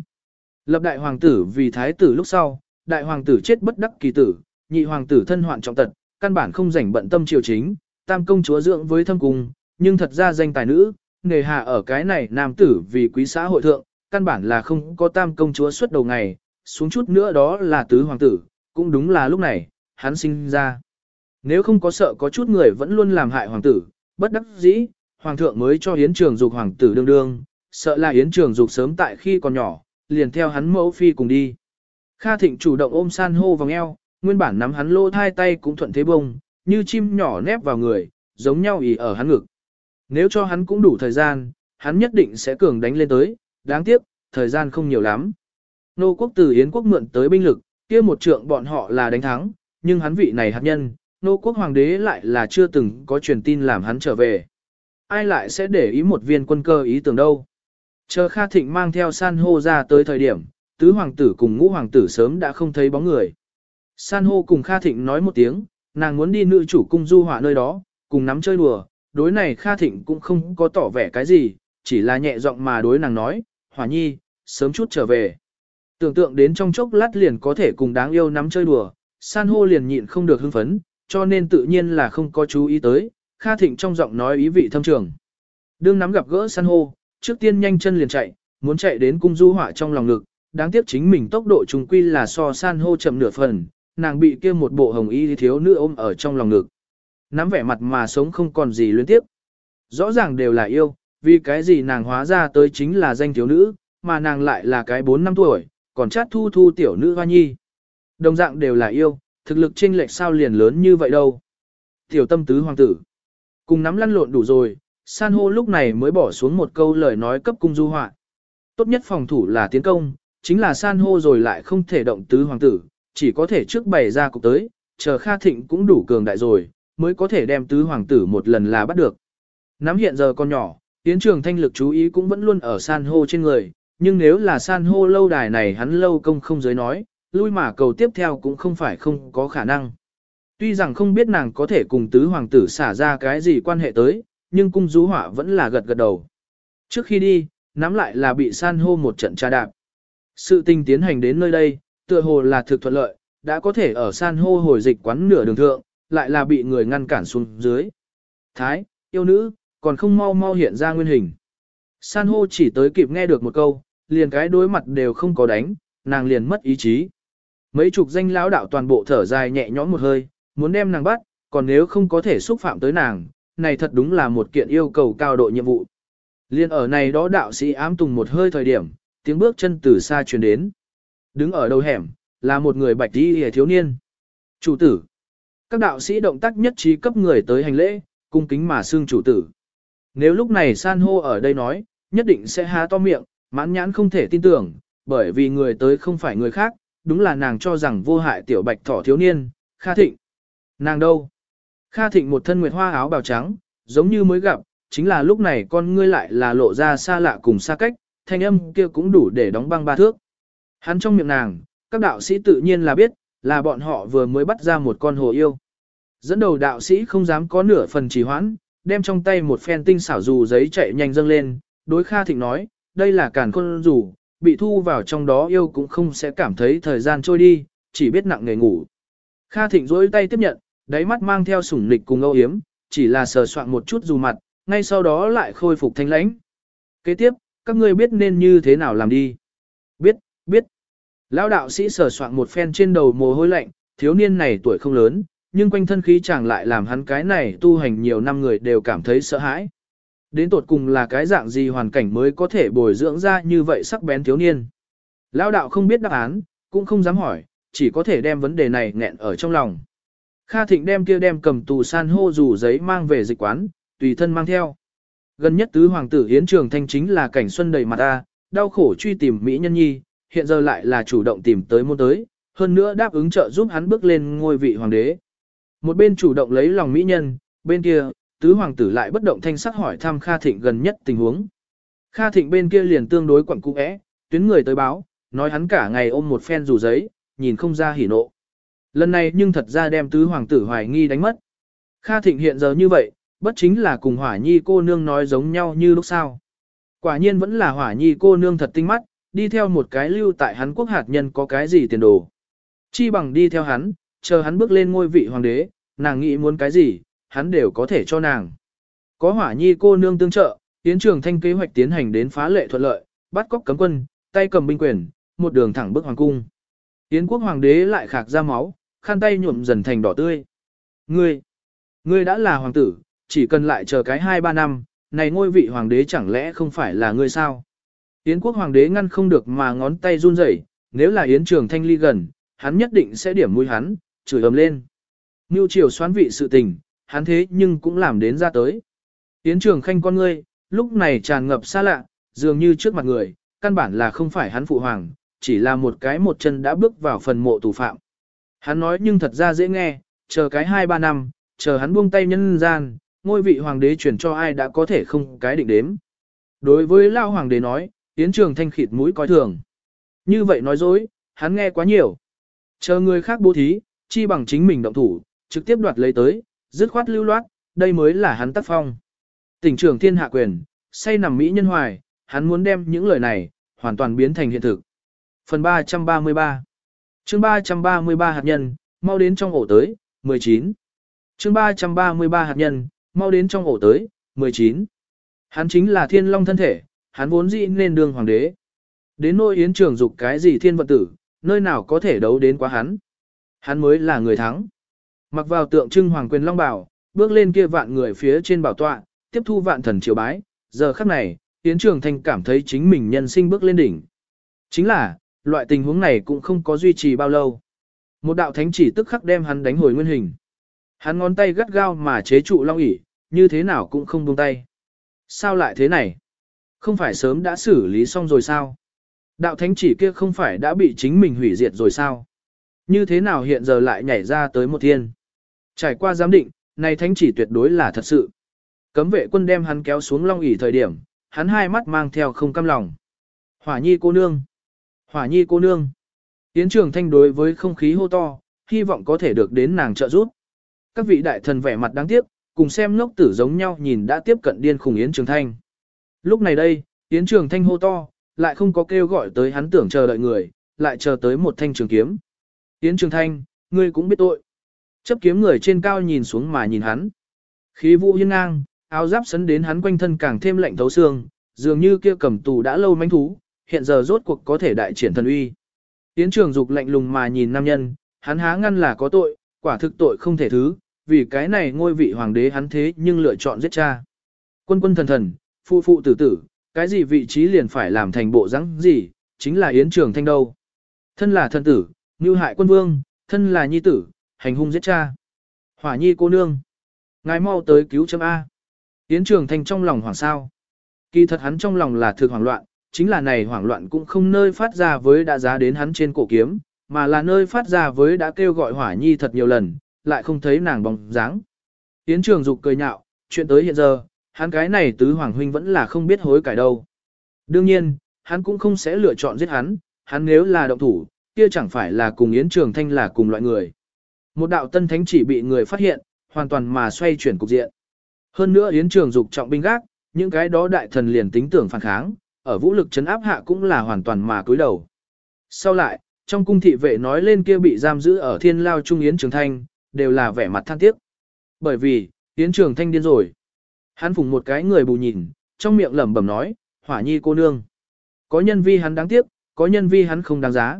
Lập đại hoàng tử vì thái tử lúc sau, đại hoàng tử chết bất đắc kỳ tử, nhị hoàng tử thân hoạn trọng tật, căn bản không rảnh bận tâm triều chính, tam công chúa dưỡng với thâm cung, nhưng thật ra danh tài nữ, nề hạ ở cái này nam tử vì quý xã hội thượng, căn bản là không có tam công chúa xuất đầu ngày, xuống chút nữa đó là tứ hoàng tử, cũng đúng là lúc này, hắn sinh ra. Nếu không có sợ có chút người vẫn luôn làm hại hoàng tử, bất đắc dĩ, hoàng thượng mới cho Yến Trường Dục hoàng tử đương đương, sợ là Yến Trường Dục sớm tại khi còn nhỏ, liền theo hắn mẫu phi cùng đi. Kha Thịnh chủ động ôm san hô vòng eo, nguyên bản nắm hắn lô thai tay cũng thuận thế bông, như chim nhỏ nép vào người, giống nhau ỉ ở hắn ngực. Nếu cho hắn cũng đủ thời gian, hắn nhất định sẽ cường đánh lên tới, đáng tiếc, thời gian không nhiều lắm. Nô quốc từ Yến quốc mượn tới binh lực, kia một trượng bọn họ là đánh thắng, nhưng hắn vị này hạt nhân, nô quốc hoàng đế lại là chưa từng có truyền tin làm hắn trở về. Ai lại sẽ để ý một viên quân cơ ý tưởng đâu. Chờ Kha Thịnh mang theo san hô ra tới thời điểm, tứ hoàng tử cùng ngũ hoàng tử sớm đã không thấy bóng người. San hô cùng Kha Thịnh nói một tiếng, nàng muốn đi nữ chủ cung du họa nơi đó, cùng nắm chơi đùa, đối này Kha Thịnh cũng không có tỏ vẻ cái gì, chỉ là nhẹ giọng mà đối nàng nói, hỏa nhi, sớm chút trở về. Tưởng tượng đến trong chốc lát liền có thể cùng đáng yêu nắm chơi đùa, san hô liền nhịn không được hưng phấn, cho nên tự nhiên là không có chú ý tới, Kha Thịnh trong giọng nói ý vị thâm trường. Đương nắm gặp gỡ san hô, trước tiên nhanh chân liền chạy, muốn chạy đến cung du họa trong lòng ngực, đáng tiếc chính mình tốc độ trùng quy là so san hô chậm nửa phần, nàng bị kia một bộ hồng y thiếu nữ ôm ở trong lòng ngực. Nắm vẻ mặt mà sống không còn gì luyến tiếp. Rõ ràng đều là yêu, vì cái gì nàng hóa ra tới chính là danh thiếu nữ, mà nàng lại là cái 4 năm tuổi, còn chát thu thu tiểu nữ hoa nhi. Đồng dạng đều là yêu, thực lực chênh lệch sao liền lớn như vậy đâu. Tiểu tâm tứ hoàng tử. Cùng nắm lăn lộn đủ rồi, san hô lúc này mới bỏ xuống một câu lời nói cấp cung du họa. Tốt nhất phòng thủ là tiến công, chính là san hô rồi lại không thể động tứ hoàng tử, chỉ có thể trước bày ra cục tới, chờ Kha Thịnh cũng đủ cường đại rồi, mới có thể đem tứ hoàng tử một lần là bắt được. Nắm hiện giờ con nhỏ, Tiến Trường Thanh lực chú ý cũng vẫn luôn ở san hô trên người, nhưng nếu là san hô lâu đài này hắn lâu công không giới nói, lui mà cầu tiếp theo cũng không phải không có khả năng. Tuy rằng không biết nàng có thể cùng tứ hoàng tử xả ra cái gì quan hệ tới, nhưng cung rú họa vẫn là gật gật đầu. Trước khi đi, nắm lại là bị san hô một trận tra đạp. Sự tình tiến hành đến nơi đây, tựa hồ là thực thuận lợi, đã có thể ở san hô hồi dịch quán nửa đường thượng, lại là bị người ngăn cản xuống dưới. Thái, yêu nữ, còn không mau mau hiện ra nguyên hình. San hô chỉ tới kịp nghe được một câu, liền cái đối mặt đều không có đánh, nàng liền mất ý chí. Mấy chục danh lão đạo toàn bộ thở dài nhẹ nhõm một hơi, muốn đem nàng bắt, còn nếu không có thể xúc phạm tới nàng, này thật đúng là một kiện yêu cầu cao độ nhiệm vụ. Liên ở này đó đạo sĩ ám tùng một hơi thời điểm, tiếng bước chân từ xa truyền đến. Đứng ở đầu hẻm, là một người bạch đi hề thiếu niên. Chủ tử. Các đạo sĩ động tác nhất trí cấp người tới hành lễ, cung kính mà xương chủ tử. Nếu lúc này san hô ở đây nói, nhất định sẽ há to miệng, mãn nhãn không thể tin tưởng, bởi vì người tới không phải người khác, đúng là nàng cho rằng vô hại tiểu bạch thỏ thiếu niên, Kha Thịnh. Nàng đâu? Kha Thịnh một thân nguyệt hoa áo bào trắng, giống như mới gặp, chính là lúc này con ngươi lại là lộ ra xa lạ cùng xa cách, thanh âm kia cũng đủ để đóng băng ba thước. Hắn trong miệng nàng, các đạo sĩ tự nhiên là biết, là bọn họ vừa mới bắt ra một con hồ yêu. Dẫn đầu đạo sĩ không dám có nửa phần trì hoãn, đem trong tay một phen tinh xảo dù giấy chạy nhanh dâng lên, đối Kha Thịnh nói, đây là càn khôn dù, bị thu vào trong đó yêu cũng không sẽ cảm thấy thời gian trôi đi, chỉ biết nặng nghề ngủ. Kha Thịnh rỗi tay tiếp nhận, đáy mắt mang theo sủng nịch cùng âu yếm, chỉ là sờ soạn một chút dù mặt, ngay sau đó lại khôi phục thanh lãnh. Kế tiếp, các ngươi biết nên như thế nào làm đi. Biết, biết. Lão đạo sĩ sờ soạn một phen trên đầu mồ hôi lạnh, thiếu niên này tuổi không lớn, nhưng quanh thân khí chàng lại làm hắn cái này tu hành nhiều năm người đều cảm thấy sợ hãi. Đến tột cùng là cái dạng gì hoàn cảnh mới có thể bồi dưỡng ra như vậy sắc bén thiếu niên. Lão đạo không biết đáp án, cũng không dám hỏi, chỉ có thể đem vấn đề này nghẹn ở trong lòng. Kha Thịnh đem kia đem cầm tù san hô rủ giấy mang về dịch quán, tùy thân mang theo. Gần nhất tứ hoàng tử Hiến Trường Thanh chính là cảnh xuân đầy mặt ta, đau khổ truy tìm Mỹ Nhân Nhi, hiện giờ lại là chủ động tìm tới môn tới, hơn nữa đáp ứng trợ giúp hắn bước lên ngôi vị hoàng đế. Một bên chủ động lấy lòng Mỹ Nhân, bên kia, tứ hoàng tử lại bất động thanh sắc hỏi thăm Kha Thịnh gần nhất tình huống. Kha Thịnh bên kia liền tương đối quặn cũ é, tuyến người tới báo, nói hắn cả ngày ôm một phen rủ giấy, nhìn không ra hỉ nộ. Lần này nhưng thật ra đem tứ hoàng tử hoài nghi đánh mất. Kha Thịnh hiện giờ như vậy, bất chính là cùng hỏa nhi cô nương nói giống nhau như lúc sau. Quả nhiên vẫn là hỏa nhi cô nương thật tinh mắt, đi theo một cái lưu tại hắn quốc hạt nhân có cái gì tiền đồ. Chi bằng đi theo hắn, chờ hắn bước lên ngôi vị hoàng đế, nàng nghĩ muốn cái gì, hắn đều có thể cho nàng. Có hỏa nhi cô nương tương trợ, tiến trường thanh kế hoạch tiến hành đến phá lệ thuận lợi, bắt cóc cấm quân, tay cầm binh quyền, một đường thẳng bước hoàng cung. Yến quốc hoàng đế lại khạc ra máu, khăn tay nhuộm dần thành đỏ tươi. Ngươi, ngươi đã là hoàng tử, chỉ cần lại chờ cái 2-3 năm, này ngôi vị hoàng đế chẳng lẽ không phải là ngươi sao? Yến quốc hoàng đế ngăn không được mà ngón tay run rẩy, nếu là Yến trường thanh ly gần, hắn nhất định sẽ điểm mũi hắn, chửi ầm lên. Ngưu triều xoán vị sự tình, hắn thế nhưng cũng làm đến ra tới. Yến trường khanh con ngươi, lúc này tràn ngập xa lạ, dường như trước mặt người, căn bản là không phải hắn phụ hoàng, chỉ là một cái một chân đã bước vào phần mộ tù phạm. Hắn nói nhưng thật ra dễ nghe, chờ cái 2-3 năm, chờ hắn buông tay nhân gian, ngôi vị hoàng đế chuyển cho ai đã có thể không cái định đếm. Đối với Lao hoàng đế nói, Yến Trường Thanh khịt mũi coi thường. Như vậy nói dối, hắn nghe quá nhiều. Chờ người khác bố thí, chi bằng chính mình động thủ, trực tiếp đoạt lấy tới, dứt khoát lưu loát, đây mới là hắn tác phong. Tỉnh trưởng thiên hạ quyền, say nằm Mỹ nhân hoài, hắn muốn đem những lời này, hoàn toàn biến thành hiện thực. Phần 333 chương 333 hạt nhân, mau đến trong ổ tới, 19. chương 333 hạt nhân, mau đến trong ổ tới, 19. Hắn chính là thiên long thân thể, hắn vốn dĩ nên đương hoàng đế. Đến nỗi yến trường dục cái gì thiên vận tử, nơi nào có thể đấu đến quá hắn. Hắn mới là người thắng. Mặc vào tượng trưng hoàng quyền long bảo, bước lên kia vạn người phía trên bảo tọa, tiếp thu vạn thần triều bái. Giờ khắc này, Yến Trường Thanh cảm thấy chính mình nhân sinh bước lên đỉnh. Chính là, loại tình huống này cũng không có duy trì bao lâu. Một đạo thánh chỉ tức khắc đem hắn đánh hồi nguyên hình. Hắn ngón tay gắt gao mà chế trụ long ỷ, như thế nào cũng không buông tay. Sao lại thế này? Không phải sớm đã xử lý xong rồi sao? Đạo thánh chỉ kia không phải đã bị chính mình hủy diệt rồi sao? Như thế nào hiện giờ lại nhảy ra tới một thiên? Trải qua giám định, này thánh chỉ tuyệt đối là thật sự. Cấm vệ quân đem hắn kéo xuống long ỷ thời điểm, hắn hai mắt mang theo không cam lòng. Hỏa nhi cô nương! Hỏa nhi cô nương! Yến trường thanh đối với không khí hô to, hy vọng có thể được đến nàng trợ giúp. Các vị đại thần vẻ mặt đáng tiếc, cùng xem ngốc tử giống nhau nhìn đã tiếp cận điên khủng Yến Trường Thanh. Lúc này đây, Yến Trường Thanh hô to, lại không có kêu gọi tới hắn tưởng chờ đợi người, lại chờ tới một thanh trường kiếm. Yến Trường Thanh, ngươi cũng biết tội. Chấp kiếm người trên cao nhìn xuống mà nhìn hắn. Khí vũ hiên ngang, áo giáp sấn đến hắn quanh thân càng thêm lạnh thấu xương, dường như kia cầm tù đã lâu manh thú, hiện giờ rốt cuộc có thể đại triển thần uy. tiến Trường Dục lạnh lùng mà nhìn nam nhân, hắn há ngăn là có tội, quả thực tội không thể thứ, vì cái này ngôi vị hoàng đế hắn thế nhưng lựa chọn giết cha. Quân quân thần thần, phụ phụ tử tử, cái gì vị trí liền phải làm thành bộ rắn gì, chính là Yến Trường Thanh đâu. Thân là thần tử, như hại quân vương, thân là nhi tử, hành hung giết cha. Hỏa nhi cô nương. Ngài mau tới cứu chấm A. Yến Trường Thanh trong lòng hoảng sao. Kỳ thật hắn trong lòng là thực hoảng loạn, chính là này hoảng loạn cũng không nơi phát ra với đã giá đến hắn trên cổ kiếm, mà là nơi phát ra với đã kêu gọi hỏa nhi thật nhiều lần, lại không thấy nàng bóng dáng. Yến Trường Dục cười nhạo, chuyện tới hiện giờ, hắn cái này tứ hoàng huynh vẫn là không biết hối cải đâu. Đương nhiên, hắn cũng không sẽ lựa chọn giết hắn, hắn nếu là động thủ, kia chẳng phải là cùng Yến Trường Thanh là cùng loại người. Một đạo tân thánh chỉ bị người phát hiện, hoàn toàn mà xoay chuyển cục diện. Hơn nữa Yến Trường Dục trọng binh gác, những cái đó đại thần liền tính tưởng phản kháng, ở vũ lực chấn áp hạ cũng là hoàn toàn mà cúi đầu. Sau lại, trong cung thị vệ nói lên kia bị giam giữ ở thiên lao trung Yến Trường Thanh, đều là vẻ mặt than tiếc. Bởi vì, Yến Trường Thanh điên rồi. Hắn phùng một cái người bù nhìn, trong miệng lẩm bẩm nói, hỏa nhi cô nương. Có nhân vi hắn đáng tiếc, có nhân vi hắn không đáng giá.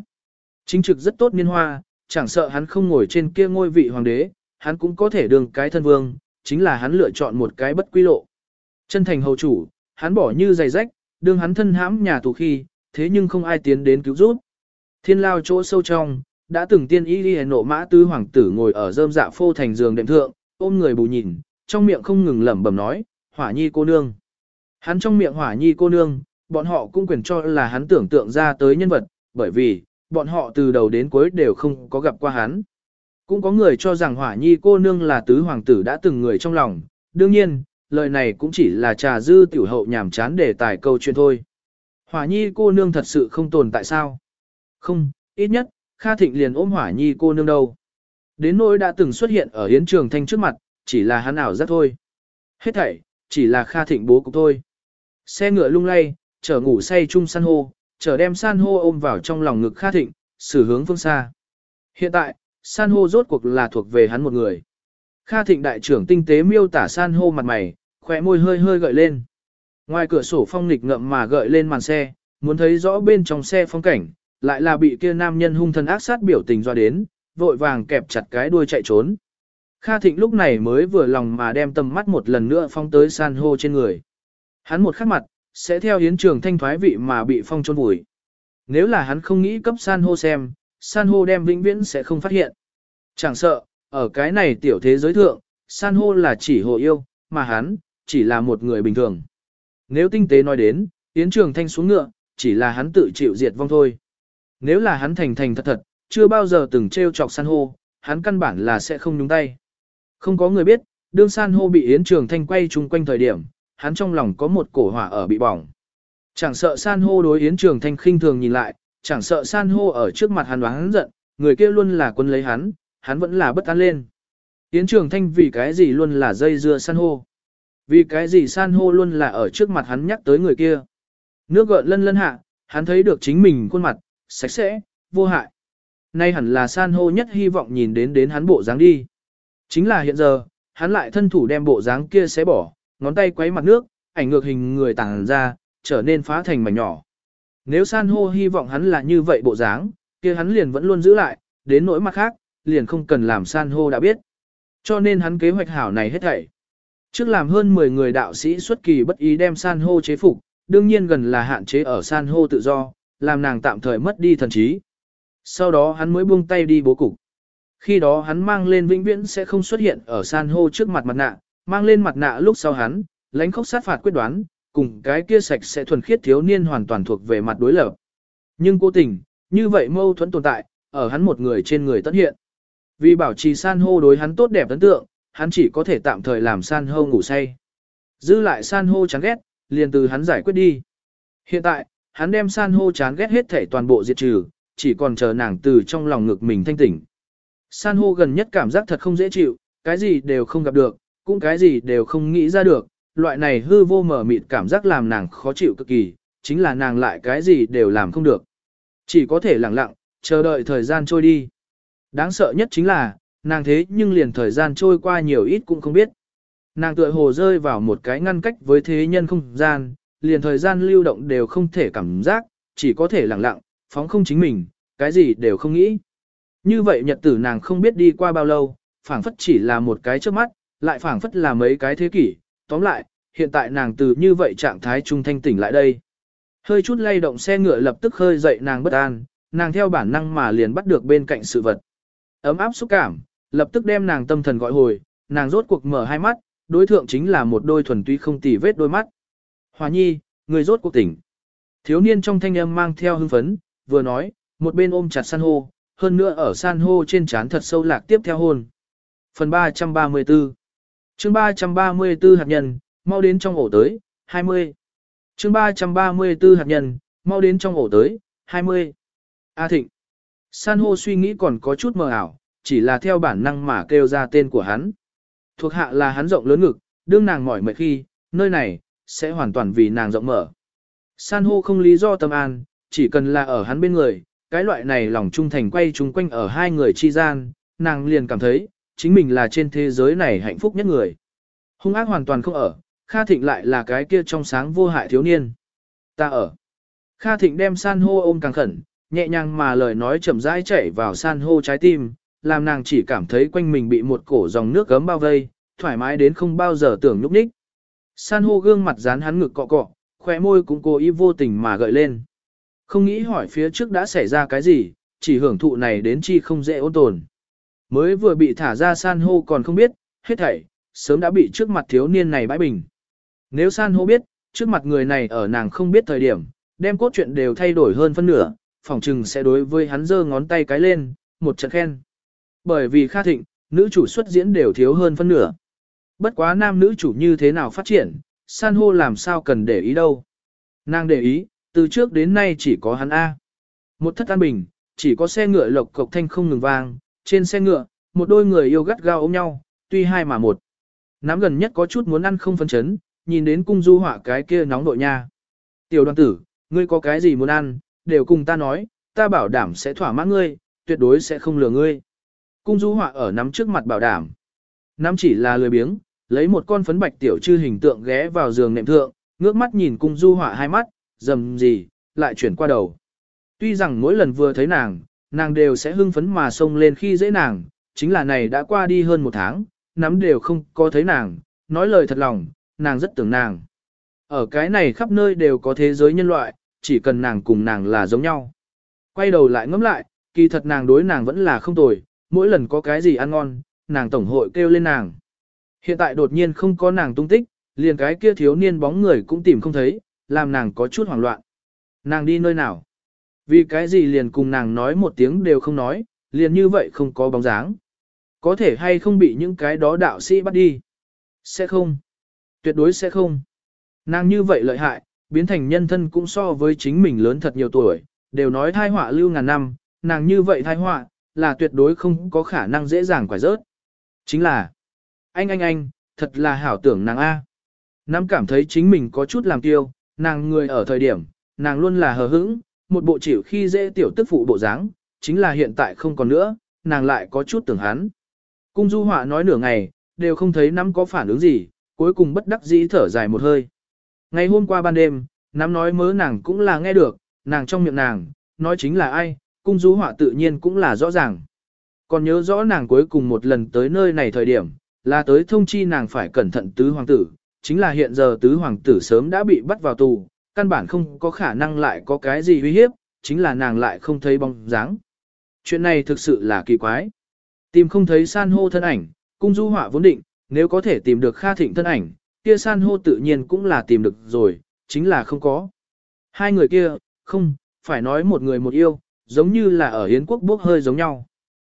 Chính trực rất tốt niên hoa, chẳng sợ hắn không ngồi trên kia ngôi vị hoàng đế, hắn cũng có thể đường cái thân vương, chính là hắn lựa chọn một cái bất quy lộ. Chân thành hầu chủ, hắn bỏ như giày rách, đương hắn thân hãm nhà tù khi, thế nhưng không ai tiến đến cứu giúp. Thiên lao chỗ sâu trong, đã từng tiên y ghi nộ mã tứ hoàng tử ngồi ở rơm dạ phô thành giường đệm thượng, ôm người bù nhìn, trong miệng không ngừng lẩm bẩm nói, hỏa nhi cô nương. Hắn trong miệng hỏa nhi cô nương, bọn họ cũng quyền cho là hắn tưởng tượng ra tới nhân vật, bởi vì, bọn họ từ đầu đến cuối đều không có gặp qua hắn. Cũng có người cho rằng hỏa nhi cô nương là tứ hoàng tử đã từng người trong lòng, đương nhiên, lời này cũng chỉ là trà dư tiểu hậu nhảm chán để tài câu chuyện thôi. Hỏa nhi cô nương thật sự không tồn tại sao? Không, ít nhất, Kha Thịnh liền ôm hỏa nhi cô nương đâu. Đến nỗi đã từng xuất hiện ở hiến trường thanh trước mặt, chỉ là hắn ảo giác thôi. Hết thảy, chỉ là Kha Thịnh bố cục thôi. Xe ngựa lung lay, chở ngủ say chung san hô, chờ đem san hô ôm vào trong lòng ngực Kha Thịnh, xử hướng phương xa. Hiện tại, san hô rốt cuộc là thuộc về hắn một người. Kha Thịnh đại trưởng tinh tế miêu tả san hô mặt mày, khỏe môi hơi hơi gợi lên. Ngoài cửa sổ phong nịch ngậm mà gợi lên màn xe, muốn thấy rõ bên trong xe phong cảnh, lại là bị kia nam nhân hung thần ác sát biểu tình do đến, vội vàng kẹp chặt cái đuôi chạy trốn. Kha Thịnh lúc này mới vừa lòng mà đem tầm mắt một lần nữa phong tới san hô trên người. Hắn một khắc mặt, sẽ theo hiến trường thanh thoái vị mà bị phong trôn vùi. Nếu là hắn không nghĩ cấp san hô xem, san hô đem vĩnh viễn sẽ không phát hiện. Chẳng sợ, ở cái này tiểu thế giới thượng, san hô là chỉ hồ yêu, mà hắn, chỉ là một người bình thường. Nếu tinh tế nói đến, hiến trường thanh xuống ngựa, chỉ là hắn tự chịu diệt vong thôi. Nếu là hắn thành thành thật thật, chưa bao giờ từng trêu chọc san hô, hắn căn bản là sẽ không nhúng tay. Không có người biết, đương san hô bị Yến Trường Thanh quay chung quanh thời điểm, hắn trong lòng có một cổ hỏa ở bị bỏng. Chẳng sợ san hô đối Yến Trường Thanh khinh thường nhìn lại, chẳng sợ san hô ở trước mặt hắn đoán giận, người kia luôn là quân lấy hắn, hắn vẫn là bất an lên. Yến Trường Thanh vì cái gì luôn là dây dưa san hô. Vì cái gì san hô luôn là ở trước mặt hắn nhắc tới người kia. Nước gợn lân lân hạ, hắn thấy được chính mình khuôn mặt, sạch sẽ, vô hại. Nay hẳn là san hô nhất hy vọng nhìn đến đến hắn bộ dáng đi. Chính là hiện giờ, hắn lại thân thủ đem bộ dáng kia xé bỏ, ngón tay quấy mặt nước, ảnh ngược hình người tàng ra, trở nên phá thành mảnh nhỏ. Nếu san hô hy vọng hắn là như vậy bộ dáng, kia hắn liền vẫn luôn giữ lại, đến nỗi mặt khác, liền không cần làm san hô đã biết. Cho nên hắn kế hoạch hảo này hết thảy. Trước làm hơn 10 người đạo sĩ xuất kỳ bất ý đem san hô chế phục, đương nhiên gần là hạn chế ở san hô tự do, làm nàng tạm thời mất đi thần trí. Sau đó hắn mới buông tay đi bố cục. Khi đó hắn mang lên vĩnh viễn sẽ không xuất hiện ở san hô trước mặt mặt nạ, mang lên mặt nạ lúc sau hắn, lãnh khốc sát phạt quyết đoán, cùng cái kia sạch sẽ thuần khiết thiếu niên hoàn toàn thuộc về mặt đối lập. Nhưng cố tình, như vậy mâu thuẫn tồn tại, ở hắn một người trên người tất hiện. Vì bảo trì san hô đối hắn tốt đẹp ấn tượng, hắn chỉ có thể tạm thời làm san hô ngủ say. Dư lại san hô chán ghét, liền từ hắn giải quyết đi. Hiện tại, hắn đem san hô chán ghét hết thể toàn bộ diệt trừ, chỉ còn chờ nàng từ trong lòng ngực mình thanh tỉnh. San hô gần nhất cảm giác thật không dễ chịu, cái gì đều không gặp được, cũng cái gì đều không nghĩ ra được, loại này hư vô mở mịt cảm giác làm nàng khó chịu cực kỳ, chính là nàng lại cái gì đều làm không được. Chỉ có thể lặng lặng, chờ đợi thời gian trôi đi. Đáng sợ nhất chính là, nàng thế nhưng liền thời gian trôi qua nhiều ít cũng không biết. Nàng tựa hồ rơi vào một cái ngăn cách với thế nhân không gian, liền thời gian lưu động đều không thể cảm giác, chỉ có thể lặng lặng, phóng không chính mình, cái gì đều không nghĩ. Như vậy nhật tử nàng không biết đi qua bao lâu, phảng phất chỉ là một cái trước mắt, lại phảng phất là mấy cái thế kỷ, tóm lại, hiện tại nàng từ như vậy trạng thái trung thanh tỉnh lại đây. Hơi chút lay động xe ngựa lập tức khơi dậy nàng bất an, nàng theo bản năng mà liền bắt được bên cạnh sự vật. Ấm áp xúc cảm, lập tức đem nàng tâm thần gọi hồi, nàng rốt cuộc mở hai mắt, đối thượng chính là một đôi thuần túy không tì vết đôi mắt. Hòa nhi, người rốt cuộc tỉnh. Thiếu niên trong thanh âm mang theo hưng phấn, vừa nói, một bên ôm chặt san hô, hơn nữa ở san hô trên trán thật sâu lạc tiếp theo hôn. Phần 334 chương 334 hạt nhân, mau đến trong ổ tới, 20. chương 334 hạt nhân, mau đến trong ổ tới, 20. A Thịnh. San hô suy nghĩ còn có chút mờ ảo, chỉ là theo bản năng mà kêu ra tên của hắn. Thuộc hạ là hắn rộng lớn ngực, đương nàng mỏi mệt khi, nơi này, sẽ hoàn toàn vì nàng rộng mở. San hô không lý do tâm an, chỉ cần là ở hắn bên người, cái loại này lòng trung thành quay chung quanh ở hai người chi gian, nàng liền cảm thấy, chính mình là trên thế giới này hạnh phúc nhất người. Hung ác hoàn toàn không ở, Kha Thịnh lại là cái kia trong sáng vô hại thiếu niên. Ta ở. Kha Thịnh đem san hô ôm càng khẩn, nhẹ nhàng mà lời nói chậm rãi chảy vào san hô trái tim, làm nàng chỉ cảm thấy quanh mình bị một cổ dòng nước gấm bao vây, thoải mái đến không bao giờ tưởng nhúc nhích. San hô gương mặt dán hắn ngực cọ cọ, khóe môi cũng cố ý vô tình mà gợi lên. Không nghĩ hỏi phía trước đã xảy ra cái gì, chỉ hưởng thụ này đến chi không dễ ôn tồn. Mới vừa bị thả ra san hô còn không biết, hết thảy, sớm đã bị trước mặt thiếu niên này bãi bình. Nếu san hô biết, trước mặt người này ở nàng không biết thời điểm, đem cốt truyện đều thay đổi hơn phân nửa, phỏng chừng sẽ đối với hắn giơ ngón tay cái lên, một trận khen. Bởi vì Kha Thịnh, nữ chủ xuất diễn đều thiếu hơn phân nửa. Bất quá nam nữ chủ như thế nào phát triển, san hô làm sao cần để ý đâu. Nàng để ý, từ trước đến nay chỉ có hắn A. Một thất an bình, chỉ có xe ngựa lộc cộc thanh không ngừng vang, trên xe ngựa, một đôi người yêu gắt gao ôm nhau, tuy hai mà một. Nắm gần nhất có chút muốn ăn không phân chấn, nhìn đến cung du họa cái kia nóng nội nha. Tiểu đoàn tử, ngươi có cái gì muốn ăn, đều cùng ta nói, ta bảo đảm sẽ thỏa mãn ngươi, tuyệt đối sẽ không lừa ngươi. Cung du họa ở nắm trước mặt bảo đảm. Nắm chỉ là lười biếng, lấy một con phấn bạch tiểu chư hình tượng ghé vào giường nệm thượng, ngước mắt nhìn cung du họa hai mắt, dầm gì, lại chuyển qua đầu. Tuy rằng mỗi lần vừa thấy nàng, nàng đều sẽ hưng phấn mà xông lên khi dễ nàng, chính là này đã qua đi hơn một tháng, nắm đều không có thấy nàng, nói lời thật lòng, nàng rất tưởng nàng. Ở cái này khắp nơi đều có thế giới nhân loại, chỉ cần nàng cùng nàng là giống nhau. Quay đầu lại ngẫm lại, kỳ thật nàng đối nàng vẫn là không tồi, mỗi lần có cái gì ăn ngon, nàng tổng hội kêu lên nàng. Hiện tại đột nhiên không có nàng tung tích, liền cái kia thiếu niên bóng người cũng tìm không thấy, làm nàng có chút hoảng loạn. Nàng đi nơi nào? Vì cái gì liền cùng nàng nói một tiếng đều không nói, liền như vậy không có bóng dáng. Có thể hay không bị những cái đó đạo sĩ bắt đi? Sẽ không. Tuyệt đối sẽ không. Nàng như vậy lợi hại, biến thành nhân thân cũng so với chính mình lớn thật nhiều tuổi, đều nói thai họa lưu ngàn năm, nàng như vậy thai họa, là tuyệt đối không có khả năng dễ dàng quải rớt. Chính là, anh anh anh, thật là hảo tưởng nàng A. Nam cảm thấy chính mình có chút làm tiêu, nàng người ở thời điểm, nàng luôn là hờ hững, một bộ chịu khi dễ tiểu tức phụ bộ dáng, chính là hiện tại không còn nữa, nàng lại có chút tưởng hắn. Cung du họa nói nửa ngày, đều không thấy nắm có phản ứng gì, cuối cùng bất đắc dĩ thở dài một hơi. Ngày hôm qua ban đêm, nắm nói mớ nàng cũng là nghe được, nàng trong miệng nàng, nói chính là ai, cung du họa tự nhiên cũng là rõ ràng. Còn nhớ rõ nàng cuối cùng một lần tới nơi này thời điểm, là tới thông chi nàng phải cẩn thận tứ hoàng tử, chính là hiện giờ tứ hoàng tử sớm đã bị bắt vào tù, căn bản không có khả năng lại có cái gì uy hiếp, chính là nàng lại không thấy bóng dáng. Chuyện này thực sự là kỳ quái. Tìm không thấy san hô thân ảnh, cung du họa vốn định, nếu có thể tìm được Kha Thịnh thân ảnh, kia san hô tự nhiên cũng là tìm được rồi, chính là không có. Hai người kia, không, phải nói một người một yêu, giống như là ở Yến quốc bốc hơi giống nhau.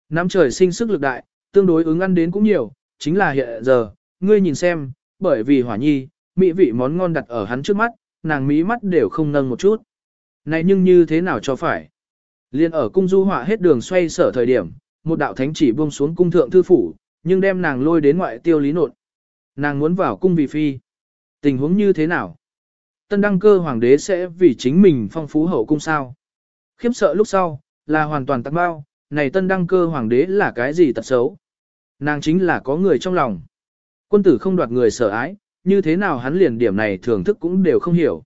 Năm trời sinh sức lực đại, tương đối ứng ăn đến cũng nhiều, chính là hiện giờ, ngươi nhìn xem, bởi vì hỏa nhi, mỹ vị món ngon đặt ở hắn trước mắt, nàng mí mắt đều không nâng một chút. Này nhưng như thế nào cho phải? Liên ở cung du họa hết đường xoay sở thời điểm, một đạo thánh chỉ buông xuống cung thượng thư phủ, nhưng đem nàng lôi đến ngoại tiêu lý nột. Nàng muốn vào cung vì phi. Tình huống như thế nào? Tân đăng cơ hoàng đế sẽ vì chính mình phong phú hậu cung sao? Khiếp sợ lúc sau, là hoàn toàn tắc bao, này tân đăng cơ hoàng đế là cái gì tật xấu? Nàng chính là có người trong lòng. Quân tử không đoạt người sợ ái, như thế nào hắn liền điểm này thưởng thức cũng đều không hiểu.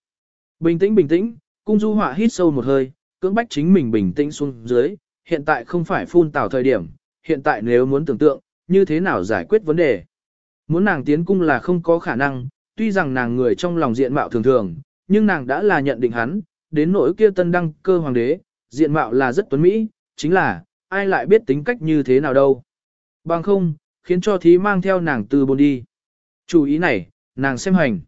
Bình tĩnh bình tĩnh, cung du họa hít sâu một hơi, cưỡng bách chính mình bình tĩnh xuống dưới, hiện tại không phải phun tào thời điểm, hiện tại nếu muốn tưởng tượng, như thế nào giải quyết vấn đề. Muốn nàng tiến cung là không có khả năng, tuy rằng nàng người trong lòng diện mạo thường thường, nhưng nàng đã là nhận định hắn, đến nỗi kia tân đăng cơ hoàng đế, diện mạo là rất tuấn mỹ, chính là, ai lại biết tính cách như thế nào đâu. Bằng không, khiến cho thí mang theo nàng từ bồn đi. Chủ ý này, nàng xem hành.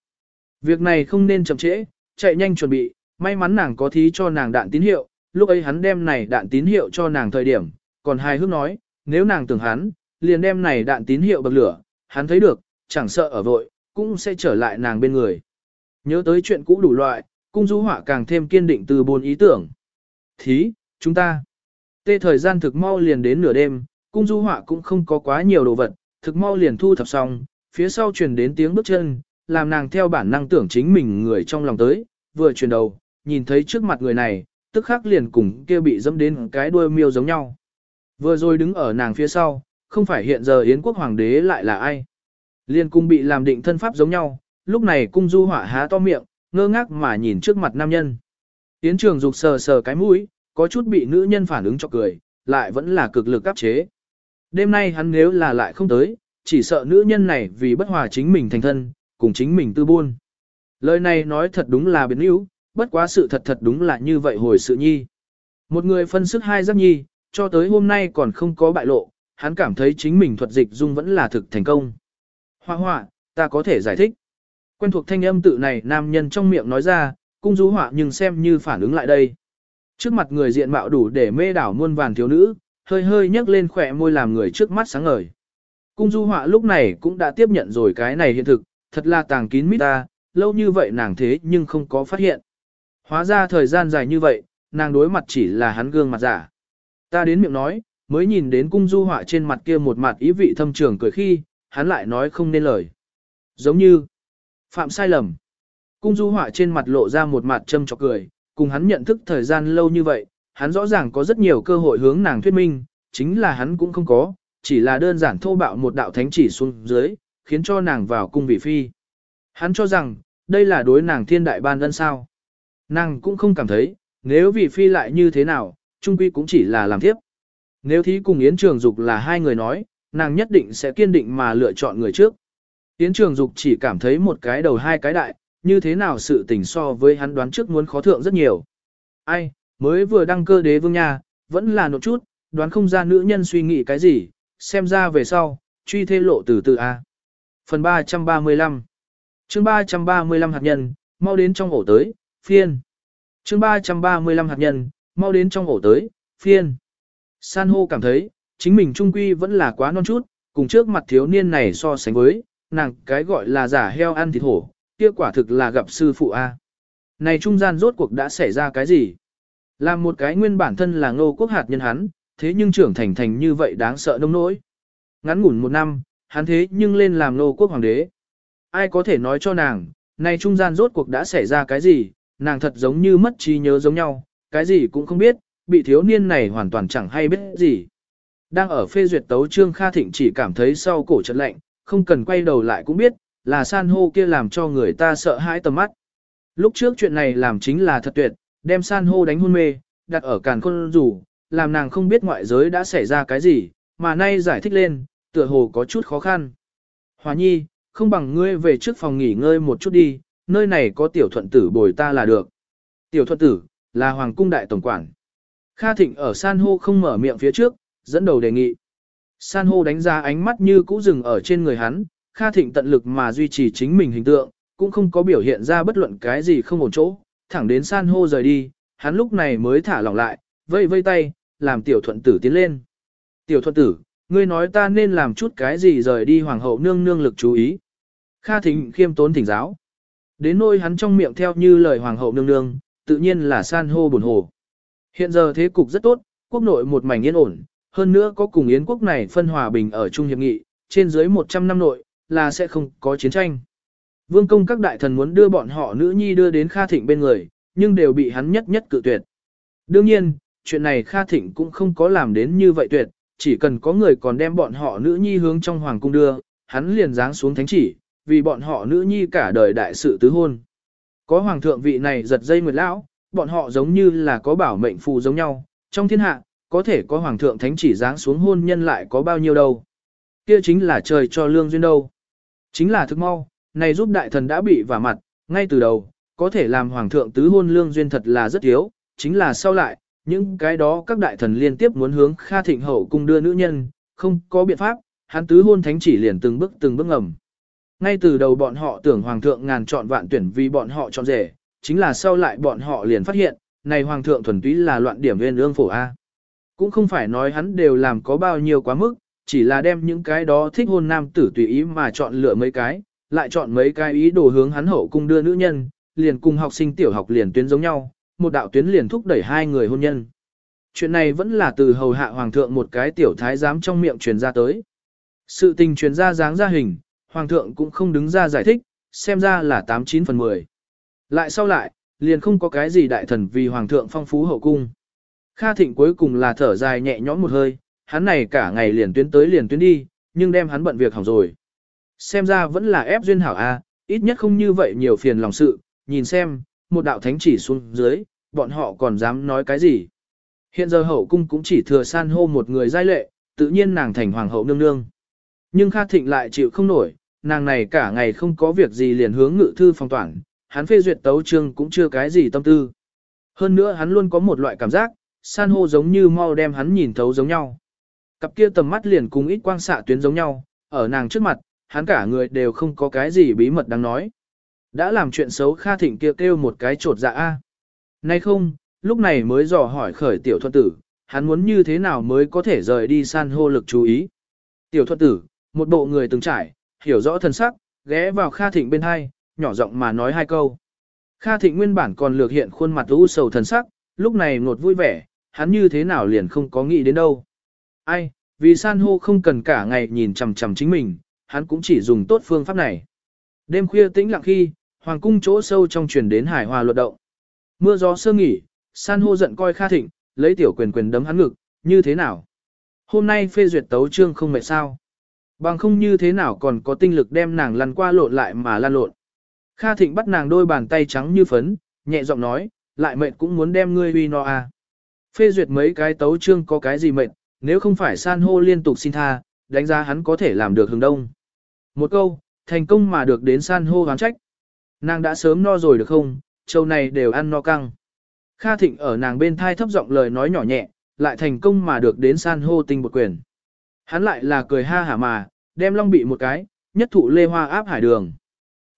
Việc này không nên chậm trễ, chạy nhanh chuẩn bị, may mắn nàng có thí cho nàng đạn tín hiệu, lúc ấy hắn đem này đạn tín hiệu cho nàng thời điểm, còn hài hước nói, nếu nàng tưởng hắn, liền đem này đạn tín hiệu bậc lửa, hắn thấy được, chẳng sợ ở vội, cũng sẽ trở lại nàng bên người. Nhớ tới chuyện cũ đủ loại, cung du họa càng thêm kiên định từ bốn ý tưởng. Thí, chúng ta. Tê thời gian thực mau liền đến nửa đêm, cung du họa cũng không có quá nhiều đồ vật, thực mau liền thu thập xong, phía sau truyền đến tiếng bước chân, làm nàng theo bản năng tưởng chính mình người trong lòng tới, vừa chuyển đầu, nhìn thấy trước mặt người này, tức khắc liền cùng kia bị dẫm đến cái đuôi miêu giống nhau. Vừa rồi đứng ở nàng phía sau, không phải hiện giờ Yến quốc hoàng đế lại là ai. Liên cung bị làm định thân pháp giống nhau, lúc này cung du hỏa há to miệng, ngơ ngác mà nhìn trước mặt nam nhân. Yến trường dục sờ sờ cái mũi, có chút bị nữ nhân phản ứng cho cười, lại vẫn là cực lực áp chế. Đêm nay hắn nếu là lại không tới, chỉ sợ nữ nhân này vì bất hòa chính mình thành thân, cùng chính mình tư buôn. Lời này nói thật đúng là biến yếu, bất quá sự thật thật đúng là như vậy hồi sự nhi. Một người phân sức hai giác nhi, cho tới hôm nay còn không có bại lộ, hắn cảm thấy chính mình thuật dịch dung vẫn là thực thành công. Hoa hoa, ta có thể giải thích. Quen thuộc thanh âm tự này nam nhân trong miệng nói ra, cung du họa nhưng xem như phản ứng lại đây. Trước mặt người diện mạo đủ để mê đảo muôn vàn thiếu nữ, hơi hơi nhấc lên khỏe môi làm người trước mắt sáng ngời. Cung du họa lúc này cũng đã tiếp nhận rồi cái này hiện thực, thật là tàng kín mít ta, lâu như vậy nàng thế nhưng không có phát hiện. Hóa ra thời gian dài như vậy, nàng đối mặt chỉ là hắn gương mặt giả. Ta đến miệng nói, mới nhìn đến cung du họa trên mặt kia một mặt ý vị thâm trường cười khi, hắn lại nói không nên lời. Giống như, phạm sai lầm. Cung du họa trên mặt lộ ra một mặt châm chọc cười, cùng hắn nhận thức thời gian lâu như vậy, hắn rõ ràng có rất nhiều cơ hội hướng nàng thuyết minh, chính là hắn cũng không có, chỉ là đơn giản thô bạo một đạo thánh chỉ xuống dưới, khiến cho nàng vào cung vị phi. Hắn cho rằng, đây là đối nàng thiên đại ban ân sao. Nàng cũng không cảm thấy, nếu vị phi lại như thế nào, trung quy cũng chỉ là làm tiếp. Nếu thí cùng Yến Trường Dục là hai người nói, nàng nhất định sẽ kiên định mà lựa chọn người trước. Yến Trường Dục chỉ cảm thấy một cái đầu hai cái đại, như thế nào sự tình so với hắn đoán trước muốn khó thượng rất nhiều. Ai, mới vừa đăng cơ đế vương nha, vẫn là một chút, đoán không ra nữ nhân suy nghĩ cái gì, xem ra về sau, truy thê lộ từ từ A. Phần 335 chương 335 hạt nhân, mau đến trong ổ tới, phiên. chương 335 hạt nhân, mau đến trong ổ tới, phiên. San hô cảm thấy, chính mình trung quy vẫn là quá non chút, cùng trước mặt thiếu niên này so sánh với, nàng cái gọi là giả heo ăn thịt hổ, kia quả thực là gặp sư phụ A. Này trung gian rốt cuộc đã xảy ra cái gì? Làm một cái nguyên bản thân là ngô quốc hạt nhân hắn, thế nhưng trưởng thành thành như vậy đáng sợ nông nỗi. Ngắn ngủn một năm, hắn thế nhưng lên làm nô quốc hoàng đế. Ai có thể nói cho nàng, nay trung gian rốt cuộc đã xảy ra cái gì, nàng thật giống như mất trí nhớ giống nhau, cái gì cũng không biết, bị thiếu niên này hoàn toàn chẳng hay biết gì. Đang ở phê duyệt tấu trương Kha Thịnh chỉ cảm thấy sau cổ chật lạnh, không cần quay đầu lại cũng biết, là san hô kia làm cho người ta sợ hãi tầm mắt. Lúc trước chuyện này làm chính là thật tuyệt, đem san hô đánh hôn mê, đặt ở càn khôn rủ, làm nàng không biết ngoại giới đã xảy ra cái gì, mà nay giải thích lên, tựa hồ có chút khó khăn. Hòa nhi, không bằng ngươi về trước phòng nghỉ ngơi một chút đi, nơi này có tiểu thuận tử bồi ta là được. Tiểu thuận tử, là hoàng cung đại tổng quản. Kha Thịnh ở san hô không mở miệng phía trước, dẫn đầu đề nghị. San hô đánh ra ánh mắt như cũ rừng ở trên người hắn, Kha Thịnh tận lực mà duy trì chính mình hình tượng, cũng không có biểu hiện ra bất luận cái gì không ổn chỗ, thẳng đến san hô rời đi, hắn lúc này mới thả lỏng lại, vây vây tay, làm tiểu thuận tử tiến lên. Tiểu thuận tử, ngươi nói ta nên làm chút cái gì rời đi hoàng hậu nương nương lực chú ý. Kha thịnh khiêm tốn thỉnh giáo. Đến nôi hắn trong miệng theo như lời hoàng hậu nương nương, tự nhiên là san hô buồn hồ. Hiện giờ thế cục rất tốt, quốc nội một mảnh yên ổn, hơn nữa có cùng Yến quốc này phân hòa bình ở Trung Hiệp Nghị, trên dưới 100 năm nội, là sẽ không có chiến tranh. Vương công các đại thần muốn đưa bọn họ nữ nhi đưa đến Kha Thịnh bên người, nhưng đều bị hắn nhất nhất cự tuyệt. Đương nhiên, chuyện này Kha Thịnh cũng không có làm đến như vậy tuyệt, chỉ cần có người còn đem bọn họ nữ nhi hướng trong hoàng cung đưa, hắn liền giáng xuống thánh chỉ, vì bọn họ nữ nhi cả đời đại sự tứ hôn. Có hoàng thượng vị này giật dây nguyệt lão, bọn họ giống như là có bảo mệnh phù giống nhau, trong thiên hạ, có thể có hoàng thượng thánh chỉ giáng xuống hôn nhân lại có bao nhiêu đâu. Kia chính là trời cho lương duyên đâu. Chính là thức mau, này giúp đại thần đã bị vả mặt, ngay từ đầu, có thể làm hoàng thượng tứ hôn lương duyên thật là rất thiếu, chính là sau lại, những cái đó các đại thần liên tiếp muốn hướng Kha Thịnh Hậu cung đưa nữ nhân, không có biện pháp, hắn tứ hôn thánh chỉ liền từng bước từng bước ngầm. Ngay từ đầu bọn họ tưởng hoàng thượng ngàn chọn vạn tuyển vì bọn họ chọn rể, chính là sau lại bọn họ liền phát hiện, này hoàng thượng thuần túy là loạn điểm nguyên ương phổ A. Cũng không phải nói hắn đều làm có bao nhiêu quá mức, chỉ là đem những cái đó thích hôn nam tử tùy ý mà chọn lựa mấy cái, lại chọn mấy cái ý đồ hướng hắn hậu cung đưa nữ nhân, liền cùng học sinh tiểu học liền tuyến giống nhau, một đạo tuyến liền thúc đẩy hai người hôn nhân. Chuyện này vẫn là từ hầu hạ hoàng thượng một cái tiểu thái giám trong miệng truyền ra tới. Sự tình truyền ra dáng ra hình, hoàng thượng cũng không đứng ra giải thích, xem ra là 89 phần 10. Lại sau lại, liền không có cái gì đại thần vì hoàng thượng phong phú hậu cung. Kha Thịnh cuối cùng là thở dài nhẹ nhõm một hơi, hắn này cả ngày liền tuyến tới liền tuyến đi, nhưng đem hắn bận việc hỏng rồi. Xem ra vẫn là ép duyên hảo a, ít nhất không như vậy nhiều phiền lòng sự, nhìn xem, một đạo thánh chỉ xuống dưới, bọn họ còn dám nói cái gì. Hiện giờ hậu cung cũng chỉ thừa san hô một người giai lệ, tự nhiên nàng thành hoàng hậu nương nương. Nhưng Kha Thịnh lại chịu không nổi, nàng này cả ngày không có việc gì liền hướng ngự thư phòng toàn, hắn phê duyệt tấu chương cũng chưa cái gì tâm tư. Hơn nữa hắn luôn có một loại cảm giác, san hô giống như mau đem hắn nhìn thấu giống nhau. Cặp kia tầm mắt liền cùng ít quang xạ tuyến giống nhau, ở nàng trước mặt, hắn cả người đều không có cái gì bí mật đáng nói. Đã làm chuyện xấu Kha Thịnh kia kêu, kêu một cái trột dạ a. Nay không, lúc này mới dò hỏi khởi tiểu thuật tử, hắn muốn như thế nào mới có thể rời đi san hô lực chú ý. Tiểu thuật tử, một bộ người từng trải, hiểu rõ thân sắc, ghé vào Kha Thịnh bên hai, nhỏ giọng mà nói hai câu. Kha Thịnh nguyên bản còn lược hiện khuôn mặt u sầu thần sắc, lúc này ngột vui vẻ, hắn như thế nào liền không có nghĩ đến đâu. Ai, vì san hô không cần cả ngày nhìn chằm chằm chính mình, hắn cũng chỉ dùng tốt phương pháp này. Đêm khuya tĩnh lặng khi, hoàng cung chỗ sâu trong truyền đến hải hòa luật động. Mưa gió sơ nghỉ, san hô giận coi Kha Thịnh, lấy tiểu quyền quyền đấm hắn ngực, như thế nào? Hôm nay phê duyệt tấu trương không mệt sao? Bằng không như thế nào còn có tinh lực đem nàng lăn qua lộn lại mà lăn lộn. Kha Thịnh bắt nàng đôi bàn tay trắng như phấn, nhẹ giọng nói, lại mệt cũng muốn đem ngươi uy no à. Phê duyệt mấy cái tấu trương có cái gì mệt, nếu không phải san hô liên tục xin tha, đánh giá hắn có thể làm được hướng đông. Một câu, thành công mà được đến san hô hoán trách. Nàng đã sớm no rồi được không, châu này đều ăn no căng. Kha Thịnh ở nàng bên thai thấp giọng lời nói nhỏ nhẹ, lại thành công mà được đến san hô tinh một quyền. Hắn lại là cười ha hả mà, đem long bị một cái, nhất thụ lê hoa áp hải đường.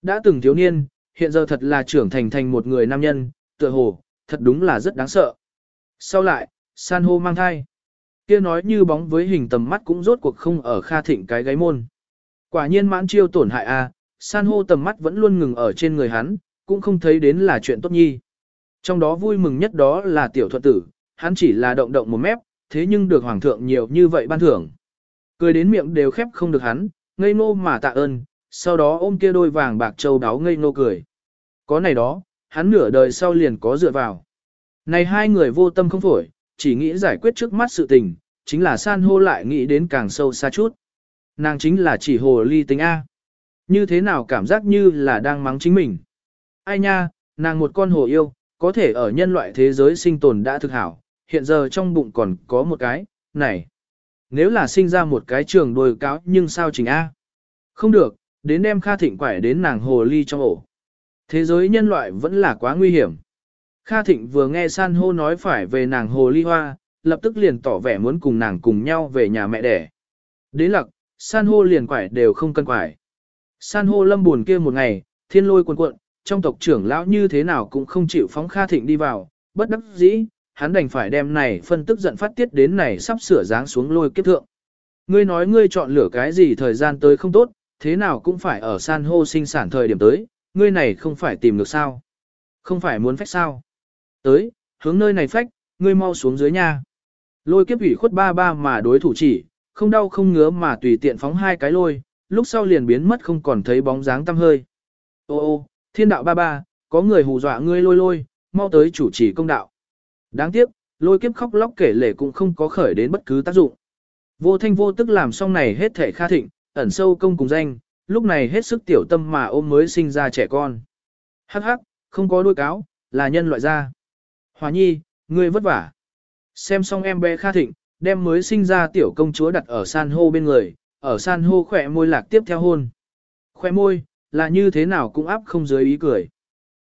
Đã từng thiếu niên, hiện giờ thật là trưởng thành thành một người nam nhân, tựa hồ, thật đúng là rất đáng sợ. Sau lại, san hô mang thai. kia nói như bóng với hình tầm mắt cũng rốt cuộc không ở Kha Thịnh cái gáy môn. Quả nhiên mãn chiêu tổn hại a, san hô tầm mắt vẫn luôn ngừng ở trên người hắn, cũng không thấy đến là chuyện tốt nhi. Trong đó vui mừng nhất đó là tiểu thuận tử, hắn chỉ là động động một mép, thế nhưng được hoàng thượng nhiều như vậy ban thưởng. Cười đến miệng đều khép không được hắn, ngây ngô mà tạ ơn, sau đó ôm kia đôi vàng bạc châu đáo ngây ngô cười. Có này đó, hắn nửa đời sau liền có dựa vào. Này hai người vô tâm không phổi, chỉ nghĩ giải quyết trước mắt sự tình, chính là san hô lại nghĩ đến càng sâu xa chút. Nàng chính là chỉ hồ ly tính A. Như thế nào cảm giác như là đang mắng chính mình. Ai nha, nàng một con hồ yêu, có thể ở nhân loại thế giới sinh tồn đã thực hảo, hiện giờ trong bụng còn có một cái, này. Nếu là sinh ra một cái trường đồi cáo nhưng sao chỉnh A? Không được, đến đem Kha Thịnh quải đến nàng hồ ly trong ổ. Thế giới nhân loại vẫn là quá nguy hiểm. Kha Thịnh vừa nghe san hô nói phải về nàng hồ ly hoa, lập tức liền tỏ vẻ muốn cùng nàng cùng nhau về nhà mẹ đẻ. Đến lặc, san hô liền quải đều không cân quải. San hô lâm buồn kia một ngày, thiên lôi cuồn cuộn, trong tộc trưởng lão như thế nào cũng không chịu phóng Kha Thịnh đi vào, bất đắc dĩ, hắn đành phải đem này phân tức giận phát tiết đến này sắp sửa dáng xuống lôi kiếp thượng. Ngươi nói ngươi chọn lựa cái gì thời gian tới không tốt, thế nào cũng phải ở san hô sinh sản thời điểm tới, ngươi này không phải tìm được sao. Không phải muốn phách sao. Tới, hướng nơi này phách, ngươi mau xuống dưới nha. Lôi kiếp ủy khuất ba ba mà đối thủ chỉ, không đau không ngứa mà tùy tiện phóng hai cái lôi, lúc sau liền biến mất không còn thấy bóng dáng tăm hơi. Ô ô, thiên đạo ba ba, có người hù dọa ngươi lôi lôi, mau tới chủ trì công đạo. Đáng tiếc, lôi kiếp khóc lóc kể lể cũng không có khởi đến bất cứ tác dụng. Vô thanh vô tức làm xong này hết thể kha thịnh, ẩn sâu công cùng danh, lúc này hết sức tiểu tâm mà ôm mới sinh ra trẻ con. Hắc hắc, không có đuôi cáo, là nhân loại ra. Hòa nhi, ngươi vất vả. Xem xong em bé kha thịnh, đem mới sinh ra tiểu công chúa đặt ở san hô bên người, ở san hô khỏe môi lạc tiếp theo hôn. Khỏe môi, là như thế nào cũng áp không dưới ý cười.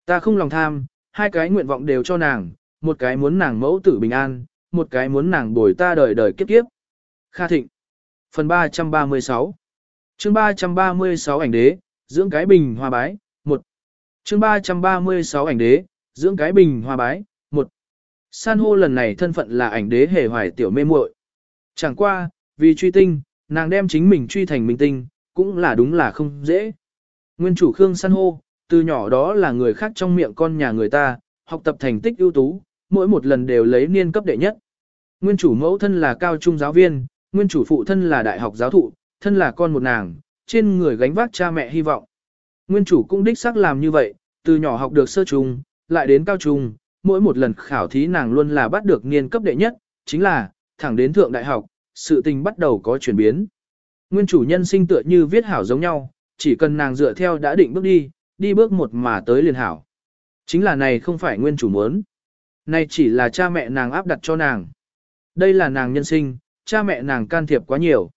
Ta không lòng tham, hai cái nguyện vọng đều cho nàng, một cái muốn nàng mẫu tử bình an, một cái muốn nàng bồi ta đời đời kiếp kiếp. Kha Thịnh Phần 336 chương 336 ảnh đế, dưỡng cái bình hoa bái, 1 chương 336 ảnh đế, dưỡng cái bình hoa bái, 1 San hô lần này thân phận là ảnh đế hề hoài tiểu mê muội Chẳng qua, vì truy tinh, nàng đem chính mình truy thành minh tinh, cũng là đúng là không dễ. Nguyên chủ Khương San hô, từ nhỏ đó là người khác trong miệng con nhà người ta, học tập thành tích ưu tú, mỗi một lần đều lấy niên cấp đệ nhất. Nguyên chủ mẫu thân là cao trung giáo viên, nguyên chủ phụ thân là đại học giáo thụ, thân là con một nàng, trên người gánh vác cha mẹ hy vọng. Nguyên chủ cũng đích xác làm như vậy, từ nhỏ học được sơ trung, lại đến cao trung, mỗi một lần khảo thí nàng luôn là bắt được niên cấp đệ nhất, chính là, thẳng đến thượng đại học, sự tình bắt đầu có chuyển biến. Nguyên chủ nhân sinh tựa như viết hảo giống nhau, chỉ cần nàng dựa theo đã định bước đi, đi bước một mà tới liền hảo. Chính là này không phải nguyên chủ muốn. Này chỉ là cha mẹ nàng áp đặt cho nàng. Đây là nàng nhân sinh, cha mẹ nàng can thiệp quá nhiều.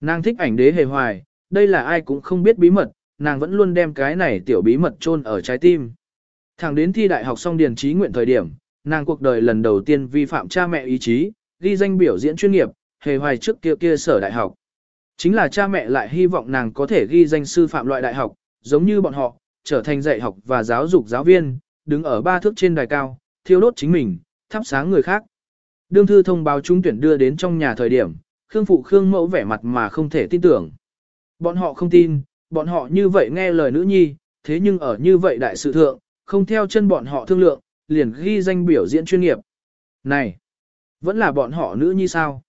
Nàng thích ảnh đế hề hoài, đây là ai cũng không biết bí mật, nàng vẫn luôn đem cái này tiểu bí mật chôn ở trái tim. Thẳng đến thi đại học xong điền trí nguyện thời điểm, nàng cuộc đời lần đầu tiên vi phạm cha mẹ ý chí, ghi danh biểu diễn chuyên nghiệp, hề hoài trước kia kia sở đại học. Chính là cha mẹ lại hy vọng nàng có thể ghi danh sư phạm loại đại học, giống như bọn họ, trở thành dạy học và giáo dục giáo viên, đứng ở ba thước trên đài cao, thiêu đốt chính mình, thắp sáng người khác. Đương thư thông báo trúng tuyển đưa đến trong nhà thời điểm, Khương phụ Khương mẫu vẻ mặt mà không thể tin tưởng. Bọn họ không tin, bọn họ như vậy nghe lời nữ nhi, thế nhưng ở như vậy đại sự thượng, không theo chân bọn họ thương lượng, liền ghi danh biểu diễn chuyên nghiệp. Này, vẫn là bọn họ nữ nhi sao?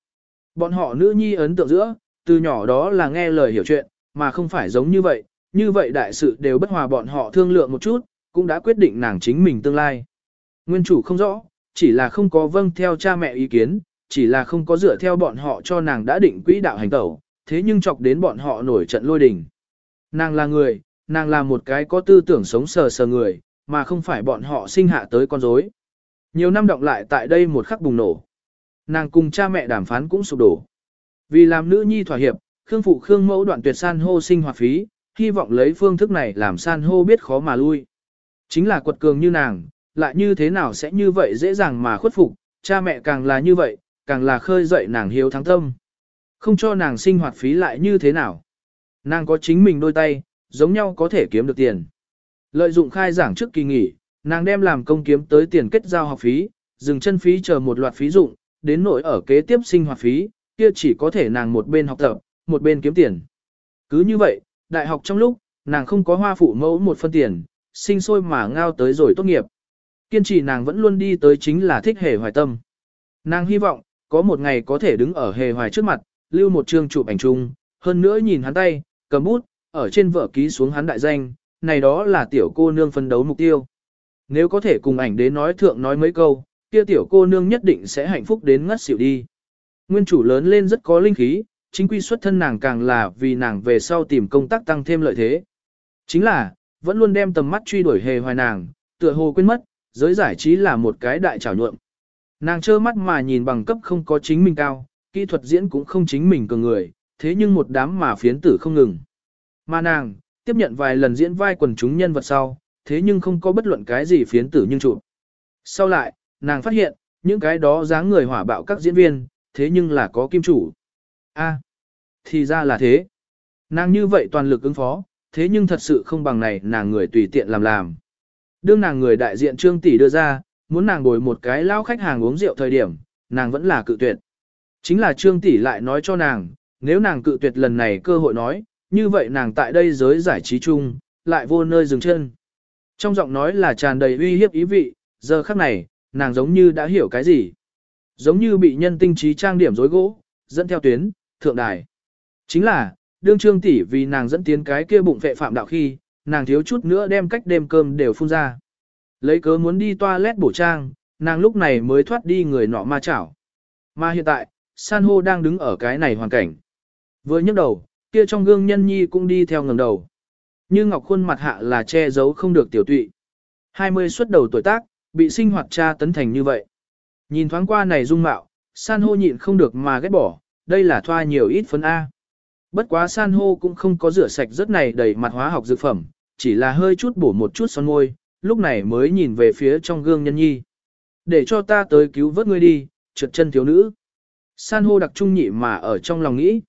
Bọn họ nữ nhi ấn tượng giữa, từ nhỏ đó là nghe lời hiểu chuyện, mà không phải giống như vậy, như vậy đại sự đều bất hòa bọn họ thương lượng một chút, cũng đã quyết định nàng chính mình tương lai. Nguyên chủ không rõ, chỉ là không có vâng theo cha mẹ ý kiến, chỉ là không có dựa theo bọn họ cho nàng đã định quỹ đạo hành tẩu, thế nhưng chọc đến bọn họ nổi trận lôi đình. Nàng là người, nàng là một cái có tư tưởng sống sờ sờ người, mà không phải bọn họ sinh hạ tới con rối. Nhiều năm động lại tại đây một khắc bùng nổ. Nàng cùng cha mẹ đàm phán cũng sụp đổ. Vì làm nữ nhi thỏa hiệp, Khương phụ Khương mẫu đoạn tuyệt san hô sinh hoạt phí, hy vọng lấy phương thức này làm san hô biết khó mà lui. Chính là quật cường như nàng, lại như thế nào sẽ như vậy dễ dàng mà khuất phục, cha mẹ càng là như vậy, càng là khơi dậy nàng hiếu thắng tâm. Không cho nàng sinh hoạt phí lại như thế nào. Nàng có chính mình đôi tay, giống nhau có thể kiếm được tiền. Lợi dụng khai giảng trước kỳ nghỉ, nàng đem làm công kiếm tới tiền kết giao học phí, dừng chân phí chờ một loạt phí dụng, đến nỗi ở kế tiếp sinh hoạt phí, kia chỉ có thể nàng một bên học tập, một bên kiếm tiền. Cứ như vậy, đại học trong lúc, nàng không có hoa phụ mẫu một phân tiền, sinh sôi mà ngao tới rồi tốt nghiệp. Kiên trì nàng vẫn luôn đi tới chính là thích hề hoài tâm. Nàng hy vọng, có một ngày có thể đứng ở hề hoài trước mặt, lưu một chương chụp ảnh chung, hơn nữa nhìn hắn tay, cầm bút, ở trên vở ký xuống hắn đại danh, này đó là tiểu cô nương phân đấu mục tiêu. Nếu có thể cùng ảnh đến nói thượng nói mấy câu, kia tiểu cô nương nhất định sẽ hạnh phúc đến ngất xỉu đi. Nguyên chủ lớn lên rất có linh khí, chính quy xuất thân nàng càng là vì nàng về sau tìm công tác tăng thêm lợi thế. Chính là, vẫn luôn đem tầm mắt truy đuổi hề hoài nàng, tựa hồ quên mất, giới giải trí là một cái đại trảo nhuộm. Nàng trơ mắt mà nhìn bằng cấp không có chính mình cao, kỹ thuật diễn cũng không chính mình cường người, thế nhưng một đám mà phiến tử không ngừng. Mà nàng, tiếp nhận vài lần diễn vai quần chúng nhân vật sau, thế nhưng không có bất luận cái gì phiến tử nhưng trụ. Sau lại, nàng phát hiện, những cái đó dáng người hỏa bạo các diễn viên, thế nhưng là có kim chủ. A, thì ra là thế. Nàng như vậy toàn lực ứng phó, thế nhưng thật sự không bằng này nàng người tùy tiện làm làm. Đương nàng người đại diện trương tỷ đưa ra, muốn nàng bồi một cái lao khách hàng uống rượu thời điểm, nàng vẫn là cự tuyệt. Chính là Trương Tỷ lại nói cho nàng, nếu nàng cự tuyệt lần này cơ hội nói, như vậy nàng tại đây giới giải trí chung, lại vô nơi dừng chân. Trong giọng nói là tràn đầy uy hiếp ý vị, giờ khắc này, nàng giống như đã hiểu cái gì. Giống như bị nhân tinh trí trang điểm rối gỗ, dẫn theo tuyến, thượng đài. Chính là, đương trương tỷ vì nàng dẫn tiến cái kia bụng vệ phạm đạo khi, nàng thiếu chút nữa đem cách đêm cơm đều phun ra. Lấy cớ muốn đi toilet bổ trang, nàng lúc này mới thoát đi người nọ ma chảo. Mà hiện tại, san hô đang đứng ở cái này hoàn cảnh. Vừa nhấc đầu, kia trong gương nhân nhi cũng đi theo ngầm đầu. Như ngọc khuôn mặt hạ là che giấu không được tiểu tụy. 20 xuất đầu tuổi tác, bị sinh hoạt cha tấn thành như vậy. Nhìn thoáng qua này dung mạo, san hô nhịn không được mà ghét bỏ, đây là thoa nhiều ít phấn A. Bất quá san hô cũng không có rửa sạch rất này đầy mặt hóa học dược phẩm, chỉ là hơi chút bổ một chút son môi, lúc này mới nhìn về phía trong gương nhân nhi. Để cho ta tới cứu vớt ngươi đi, trượt chân thiếu nữ. San hô đặc trung nhị mà ở trong lòng nghĩ.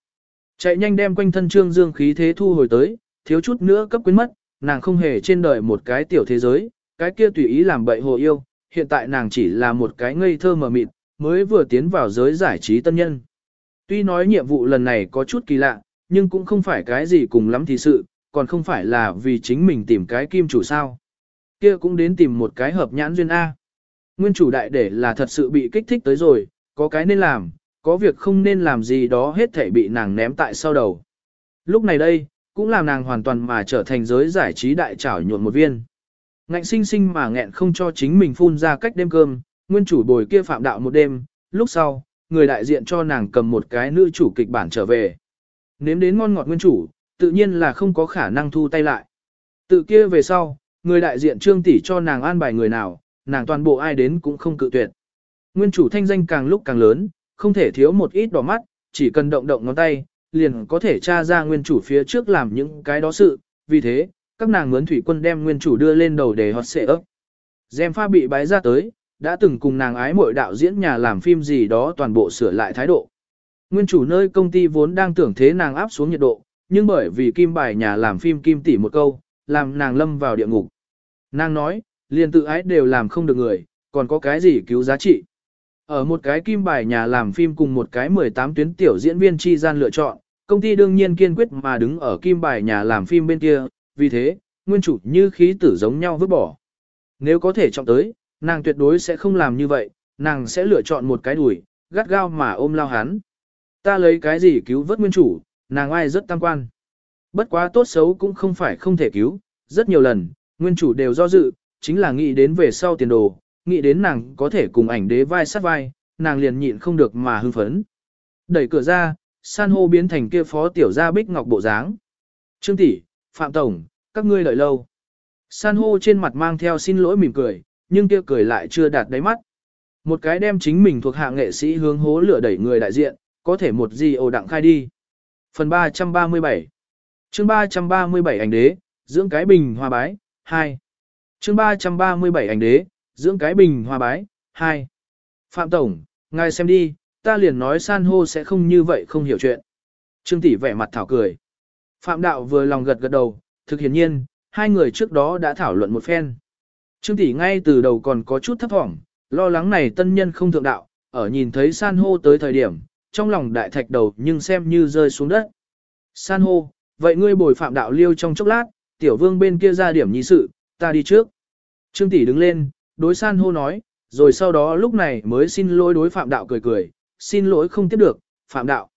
Chạy nhanh đem quanh thân trương dương khí thế thu hồi tới, thiếu chút nữa cấp quyến mất, nàng không hề trên đời một cái tiểu thế giới, cái kia tùy ý làm bậy hồ yêu, hiện tại nàng chỉ là một cái ngây thơ mờ mịt, mới vừa tiến vào giới giải trí tân nhân. Tuy nói nhiệm vụ lần này có chút kỳ lạ, nhưng cũng không phải cái gì cùng lắm thì sự, còn không phải là vì chính mình tìm cái kim chủ sao. Kia cũng đến tìm một cái hợp nhãn duyên A. Nguyên chủ đại để là thật sự bị kích thích tới rồi, có cái nên làm, có việc không nên làm gì đó hết thể bị nàng ném tại sau đầu. Lúc này đây, cũng làm nàng hoàn toàn mà trở thành giới giải trí đại trảo nhuộn một viên. Ngạnh sinh sinh mà nghẹn không cho chính mình phun ra cách đêm cơm, nguyên chủ bồi kia phạm đạo một đêm, lúc sau, người đại diện cho nàng cầm một cái nữ chủ kịch bản trở về. Nếm đến ngon ngọt nguyên chủ, tự nhiên là không có khả năng thu tay lại. Tự kia về sau, người đại diện trương tỷ cho nàng an bài người nào, nàng toàn bộ ai đến cũng không cự tuyệt. Nguyên chủ thanh danh càng lúc càng lớn, không thể thiếu một ít đỏ mắt, chỉ cần động động ngón tay, liền có thể tra ra nguyên chủ phía trước làm những cái đó sự, vì thế, các nàng mướn thủy quân đem nguyên chủ đưa lên đầu để hot xệ ấp. Gem pha bị bái ra tới, đã từng cùng nàng ái mội đạo diễn nhà làm phim gì đó toàn bộ sửa lại thái độ. Nguyên chủ nơi công ty vốn đang tưởng thế nàng áp xuống nhiệt độ, nhưng bởi vì kim bài nhà làm phim kim tỷ một câu, làm nàng lâm vào địa ngục. Nàng nói, liền tự ái đều làm không được người, còn có cái gì cứu giá trị. Ở một cái kim bài nhà làm phim cùng một cái 18 tuyến tiểu diễn viên chi gian lựa chọn, công ty đương nhiên kiên quyết mà đứng ở kim bài nhà làm phim bên kia, vì thế, nguyên chủ như khí tử giống nhau vứt bỏ. Nếu có thể chọn tới, nàng tuyệt đối sẽ không làm như vậy, nàng sẽ lựa chọn một cái đùi, gắt gao mà ôm lao hắn. Ta lấy cái gì cứu vớt nguyên chủ, nàng ai rất tam quan. Bất quá tốt xấu cũng không phải không thể cứu, rất nhiều lần, nguyên chủ đều do dự, chính là nghĩ đến về sau tiền đồ, nghĩ đến nàng có thể cùng ảnh đế vai sát vai, nàng liền nhịn không được mà hưng phấn. Đẩy cửa ra, san hô biến thành kia phó tiểu gia bích ngọc bộ dáng. Trương tỷ, Phạm Tổng, các ngươi đợi lâu. San hô trên mặt mang theo xin lỗi mỉm cười, nhưng kia cười lại chưa đạt đáy mắt. Một cái đem chính mình thuộc hạ nghệ sĩ hướng hố lửa đẩy người đại diện, có thể một gì ồ đặng khai đi. Phần 337 chương 337 ảnh đế, dưỡng cái bình hoa bái, 2. chương 337 ảnh đế, dưỡng cái bình hoa bái, 2. Phạm Tổng, ngài xem đi, ta liền nói san hô sẽ không như vậy không hiểu chuyện. Trương tỷ vẻ mặt thảo cười. Phạm Đạo vừa lòng gật gật đầu, thực hiển nhiên, hai người trước đó đã thảo luận một phen. Trương tỷ ngay từ đầu còn có chút thấp thỏm, lo lắng này tân nhân không thượng đạo, ở nhìn thấy san hô tới thời điểm, trong lòng đại thạch đầu nhưng xem như rơi xuống đất. San hô, vậy ngươi bồi phạm đạo liêu trong chốc lát, tiểu vương bên kia ra điểm nhi sự, ta đi trước. Trương tỷ đứng lên, đối san hô nói, rồi sau đó lúc này mới xin lỗi đối phạm đạo cười cười, xin lỗi không tiếp được, phạm đạo.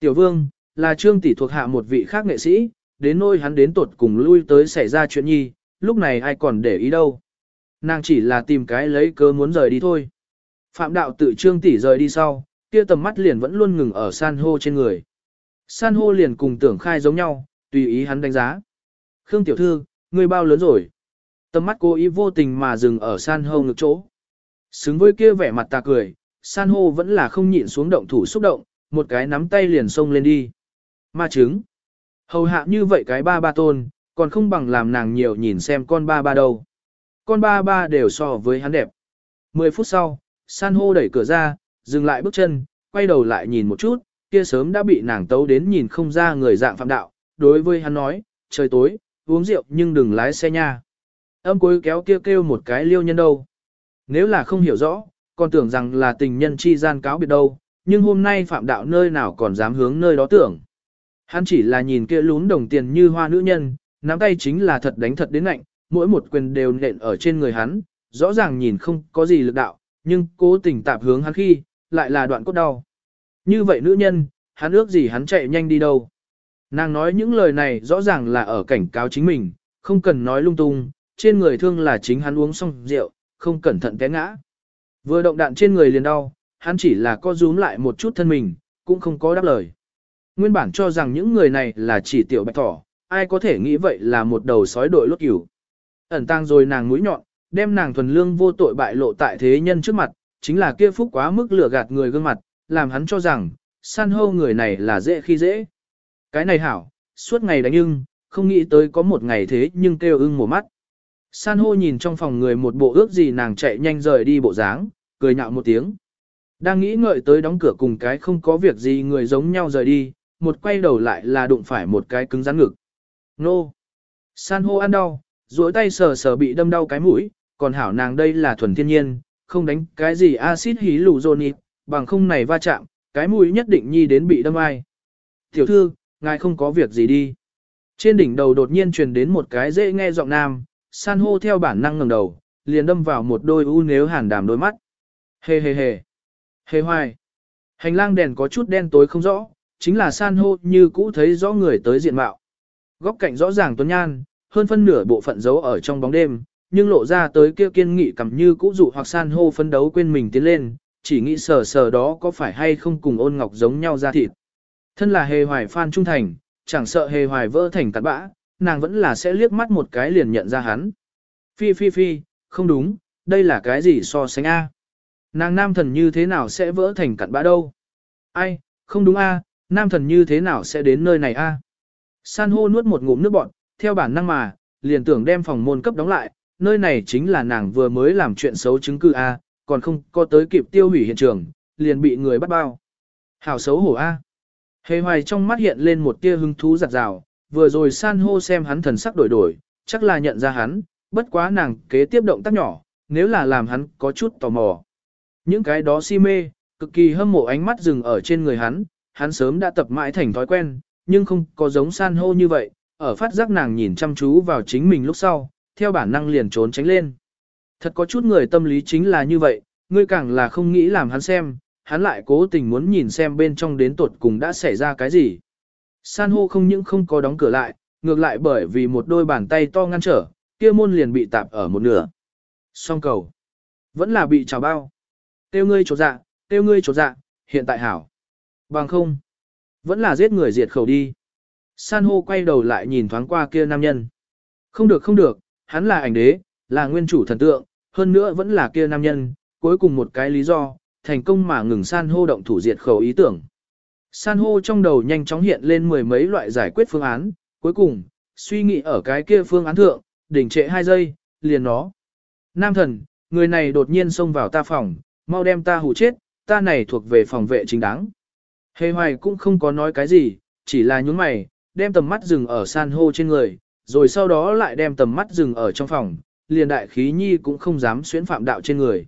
Tiểu vương, là trương tỷ thuộc hạ một vị khác nghệ sĩ, đến nôi hắn đến tuột cùng lui tới xảy ra chuyện nhi, lúc này ai còn để ý đâu. Nàng chỉ là tìm cái lấy cớ muốn rời đi thôi. Phạm đạo tự trương tỷ rời đi sau, kia tầm mắt liền vẫn luôn ngừng ở san hô trên người. San hô liền cùng tưởng khai giống nhau, tùy ý hắn đánh giá. Khương tiểu thư, ngươi bao lớn rồi? Tầm mắt cô ý vô tình mà dừng ở san hô ngực chỗ. Xứng với kia vẻ mặt ta cười, san hô vẫn là không nhịn xuống động thủ xúc động, một cái nắm tay liền xông lên đi. Ma trứng. Hầu hạ như vậy cái ba ba tôn, còn không bằng làm nàng nhiều nhìn xem con ba ba đâu. Con ba ba đều so với hắn đẹp. Mười phút sau, san hô đẩy cửa ra, dừng lại bước chân, quay đầu lại nhìn một chút, kia sớm đã bị nàng tấu đến nhìn không ra người dạng phạm đạo. Đối với hắn nói, trời tối, uống rượu nhưng đừng lái xe nha. Âm cuối kéo kia kêu, kêu một cái liêu nhân đâu. nếu là không hiểu rõ, còn tưởng rằng là tình nhân chi gian cáo biệt đâu, nhưng hôm nay phạm đạo nơi nào còn dám hướng nơi đó tưởng. Hắn chỉ là nhìn kia lún đồng tiền như hoa nữ nhân, nắm tay chính là thật đánh thật đến lạnh, mỗi một quyền đều nện ở trên người hắn, rõ ràng nhìn không có gì lực đạo, nhưng cố tình tạp hướng hắn khi, lại là đoạn cốt đau. Như vậy nữ nhân, hắn ước gì hắn chạy nhanh đi đâu. Nàng nói những lời này rõ ràng là ở cảnh cáo chính mình, không cần nói lung tung, trên người thương là chính hắn uống xong rượu, không cẩn thận té ngã. Vừa động đạn trên người liền đau, hắn chỉ là co rúm lại một chút thân mình, cũng không có đáp lời. Nguyên bản cho rằng những người này là chỉ tiểu bạch thỏ, ai có thể nghĩ vậy là một đầu sói đội lốt cửu. Ẩn tang rồi nàng mũi nhọn, đem nàng thuần lương vô tội bại lộ tại thế nhân trước mặt, chính là kia phúc quá mức lửa gạt người gương mặt, làm hắn cho rằng, san hô người này là dễ khi dễ. Cái này hảo, suốt ngày đánh ưng, không nghĩ tới có một ngày thế nhưng kêu ưng mổ mắt. San hô nhìn trong phòng người một bộ ước gì nàng chạy nhanh rời đi bộ dáng, cười nhạo một tiếng. Đang nghĩ ngợi tới đóng cửa cùng cái không có việc gì người giống nhau rời đi, một quay đầu lại là đụng phải một cái cứng rắn ngực. Nô! San hô ăn đau, duỗi tay sờ sờ bị đâm đau cái mũi, còn hảo nàng đây là thuần thiên nhiên, không đánh cái gì axit hí lù nịp, bằng không này va chạm, cái mũi nhất định nhi đến bị đâm ai. Tiểu thư, ngài không có việc gì đi. Trên đỉnh đầu đột nhiên truyền đến một cái dễ nghe giọng nam, san hô theo bản năng ngẩng đầu, liền đâm vào một đôi u nếu hàn đàm đôi mắt. Hề hề hề. Hề hoài. Hành lang đèn có chút đen tối không rõ, chính là san hô như cũ thấy rõ người tới diện mạo. Góc cạnh rõ ràng tuấn nhan, hơn phân nửa bộ phận giấu ở trong bóng đêm, nhưng lộ ra tới kia kiên nghị cầm như cũ dụ hoặc san hô phấn đấu quên mình tiến lên, chỉ nghĩ sờ sờ đó có phải hay không cùng ôn ngọc giống nhau ra thịt. Thân là hề hoài phan trung thành, chẳng sợ hề hoài vỡ thành cặn bã, nàng vẫn là sẽ liếc mắt một cái liền nhận ra hắn. Phi phi phi, không đúng, đây là cái gì so sánh A. Nàng nam thần như thế nào sẽ vỡ thành cặn bã đâu? Ai, không đúng A, nam thần như thế nào sẽ đến nơi này A? San hô nuốt một ngụm nước bọn, theo bản năng mà, liền tưởng đem phòng môn cấp đóng lại, nơi này chính là nàng vừa mới làm chuyện xấu chứng cứ A, còn không có tới kịp tiêu hủy hiện trường, liền bị người bắt bao. Hảo xấu hổ A. Hề hoài trong mắt hiện lên một tia hứng thú giặt rào, vừa rồi san hô xem hắn thần sắc đổi đổi, chắc là nhận ra hắn, bất quá nàng kế tiếp động tác nhỏ, nếu là làm hắn có chút tò mò. Những cái đó si mê, cực kỳ hâm mộ ánh mắt dừng ở trên người hắn, hắn sớm đã tập mãi thành thói quen, nhưng không có giống san hô như vậy, ở phát giác nàng nhìn chăm chú vào chính mình lúc sau, theo bản năng liền trốn tránh lên. Thật có chút người tâm lý chính là như vậy, ngươi càng là không nghĩ làm hắn xem, hắn lại cố tình muốn nhìn xem bên trong đến tột cùng đã xảy ra cái gì. San hô không những không có đóng cửa lại, ngược lại bởi vì một đôi bàn tay to ngăn trở, kia môn liền bị tạp ở một nửa. Song cầu. Vẫn là bị trào bao. Tiêu ngươi trột dạ, tiêu ngươi trột dạ, hiện tại hảo. Bằng không. Vẫn là giết người diệt khẩu đi. San hô quay đầu lại nhìn thoáng qua kia nam nhân. Không được không được, hắn là ảnh đế, là nguyên chủ thần tượng, hơn nữa vẫn là kia nam nhân, cuối cùng một cái lý do, thành công mà ngừng san hô động thủ diệt khẩu ý tưởng. San hô trong đầu nhanh chóng hiện lên mười mấy loại giải quyết phương án, cuối cùng, suy nghĩ ở cái kia phương án thượng, đỉnh trệ hai giây, liền nó. Nam thần, người này đột nhiên xông vào ta phòng, mau đem ta hù chết, ta này thuộc về phòng vệ chính đáng. Hề hoài cũng không có nói cái gì, chỉ là nhúng mày, đem tầm mắt dừng ở san hô trên người, rồi sau đó lại đem tầm mắt dừng ở trong phòng, liền đại khí nhi cũng không dám xuyến phạm đạo trên người.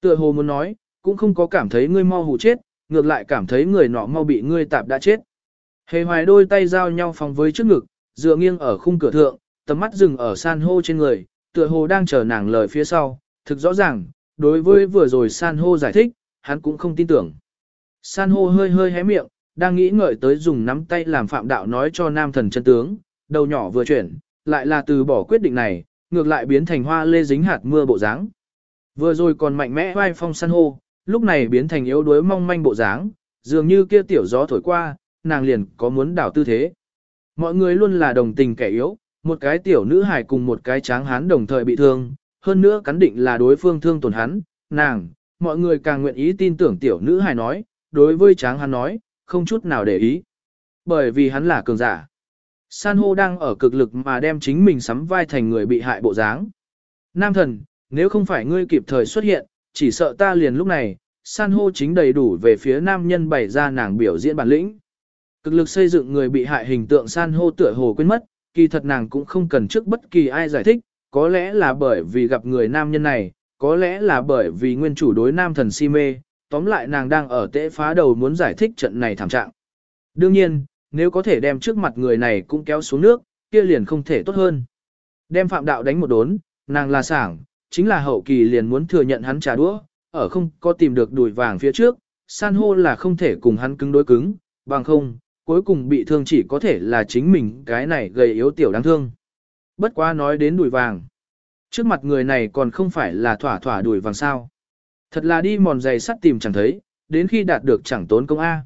Tựa hồ muốn nói, cũng không có cảm thấy ngươi mau hù chết, ngược lại cảm thấy người nọ mau bị ngươi tạp đã chết. Hề hoài đôi tay giao nhau phòng với trước ngực, dựa nghiêng ở khung cửa thượng, tầm mắt dừng ở san hô trên người, tựa hồ đang chờ nàng lời phía sau, thực rõ ràng, đối với vừa rồi san hô giải thích, hắn cũng không tin tưởng. San hô hơi hơi hé miệng, đang nghĩ ngợi tới dùng nắm tay làm phạm đạo nói cho nam thần chân tướng, đầu nhỏ vừa chuyển, lại là từ bỏ quyết định này, ngược lại biến thành hoa lê dính hạt mưa bộ dáng. Vừa rồi còn mạnh mẽ vai phong san hô, lúc này biến thành yếu đuối mong manh bộ dáng, dường như kia tiểu gió thổi qua, nàng liền có muốn đảo tư thế. Mọi người luôn là đồng tình kẻ yếu, một cái tiểu nữ hài cùng một cái tráng hán đồng thời bị thương, hơn nữa cắn định là đối phương thương tổn hắn, nàng, mọi người càng nguyện ý tin tưởng tiểu nữ hài nói, đối với tráng hán nói, không chút nào để ý. Bởi vì hắn là cường giả. San hô đang ở cực lực mà đem chính mình sắm vai thành người bị hại bộ dáng. Nam thần, nếu không phải ngươi kịp thời xuất hiện, chỉ sợ ta liền lúc này, san hô chính đầy đủ về phía nam nhân bày ra nàng biểu diễn bản lĩnh. Cực lực xây dựng người bị hại hình tượng san hô tựa hồ quên mất, kỳ thật nàng cũng không cần trước bất kỳ ai giải thích, có lẽ là bởi vì gặp người nam nhân này, có lẽ là bởi vì nguyên chủ đối nam thần si mê, tóm lại nàng đang ở tễ phá đầu muốn giải thích trận này thảm trạng. Đương nhiên, nếu có thể đem trước mặt người này cũng kéo xuống nước, kia liền không thể tốt hơn. Đem phạm đạo đánh một đốn, nàng là sảng, chính là hậu kỳ liền muốn thừa nhận hắn trả đũa, ở không có tìm được đùi vàng phía trước, san hô là không thể cùng hắn cứng đối cứng, bằng không, cuối cùng bị thương chỉ có thể là chính mình cái này gầy yếu tiểu đáng thương. Bất quá nói đến đùi vàng. Trước mặt người này còn không phải là thỏa thỏa đùi vàng sao. Thật là đi mòn giày sắt tìm chẳng thấy, đến khi đạt được chẳng tốn công A.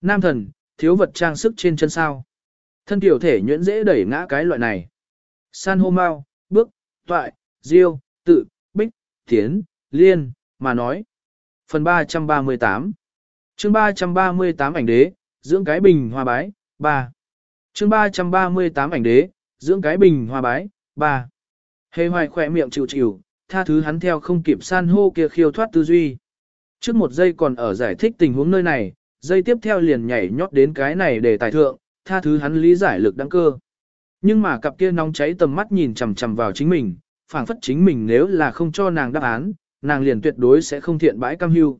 Nam thần, thiếu vật trang sức trên chân sao. Thân tiểu thể nhuyễn dễ đẩy ngã cái loại này. San hô mau, bước, toại, diêu, tự, bích, tiến, liên, mà nói. Phần 338 chương 338 ảnh đế, dưỡng cái bình hoa bái, 3. chương 338 ảnh đế, dưỡng cái bình hoa bái, 3. Hề hoài khỏe miệng chịu chịu, tha thứ hắn theo không kịp san hô kia khiêu thoát tư duy. Trước một giây còn ở giải thích tình huống nơi này, giây tiếp theo liền nhảy nhót đến cái này để tài thượng, tha thứ hắn lý giải lực đăng cơ. Nhưng mà cặp kia nóng cháy tầm mắt nhìn chằm chằm vào chính mình, phảng phất chính mình nếu là không cho nàng đáp án, nàng liền tuyệt đối sẽ không thiện bãi cam hưu.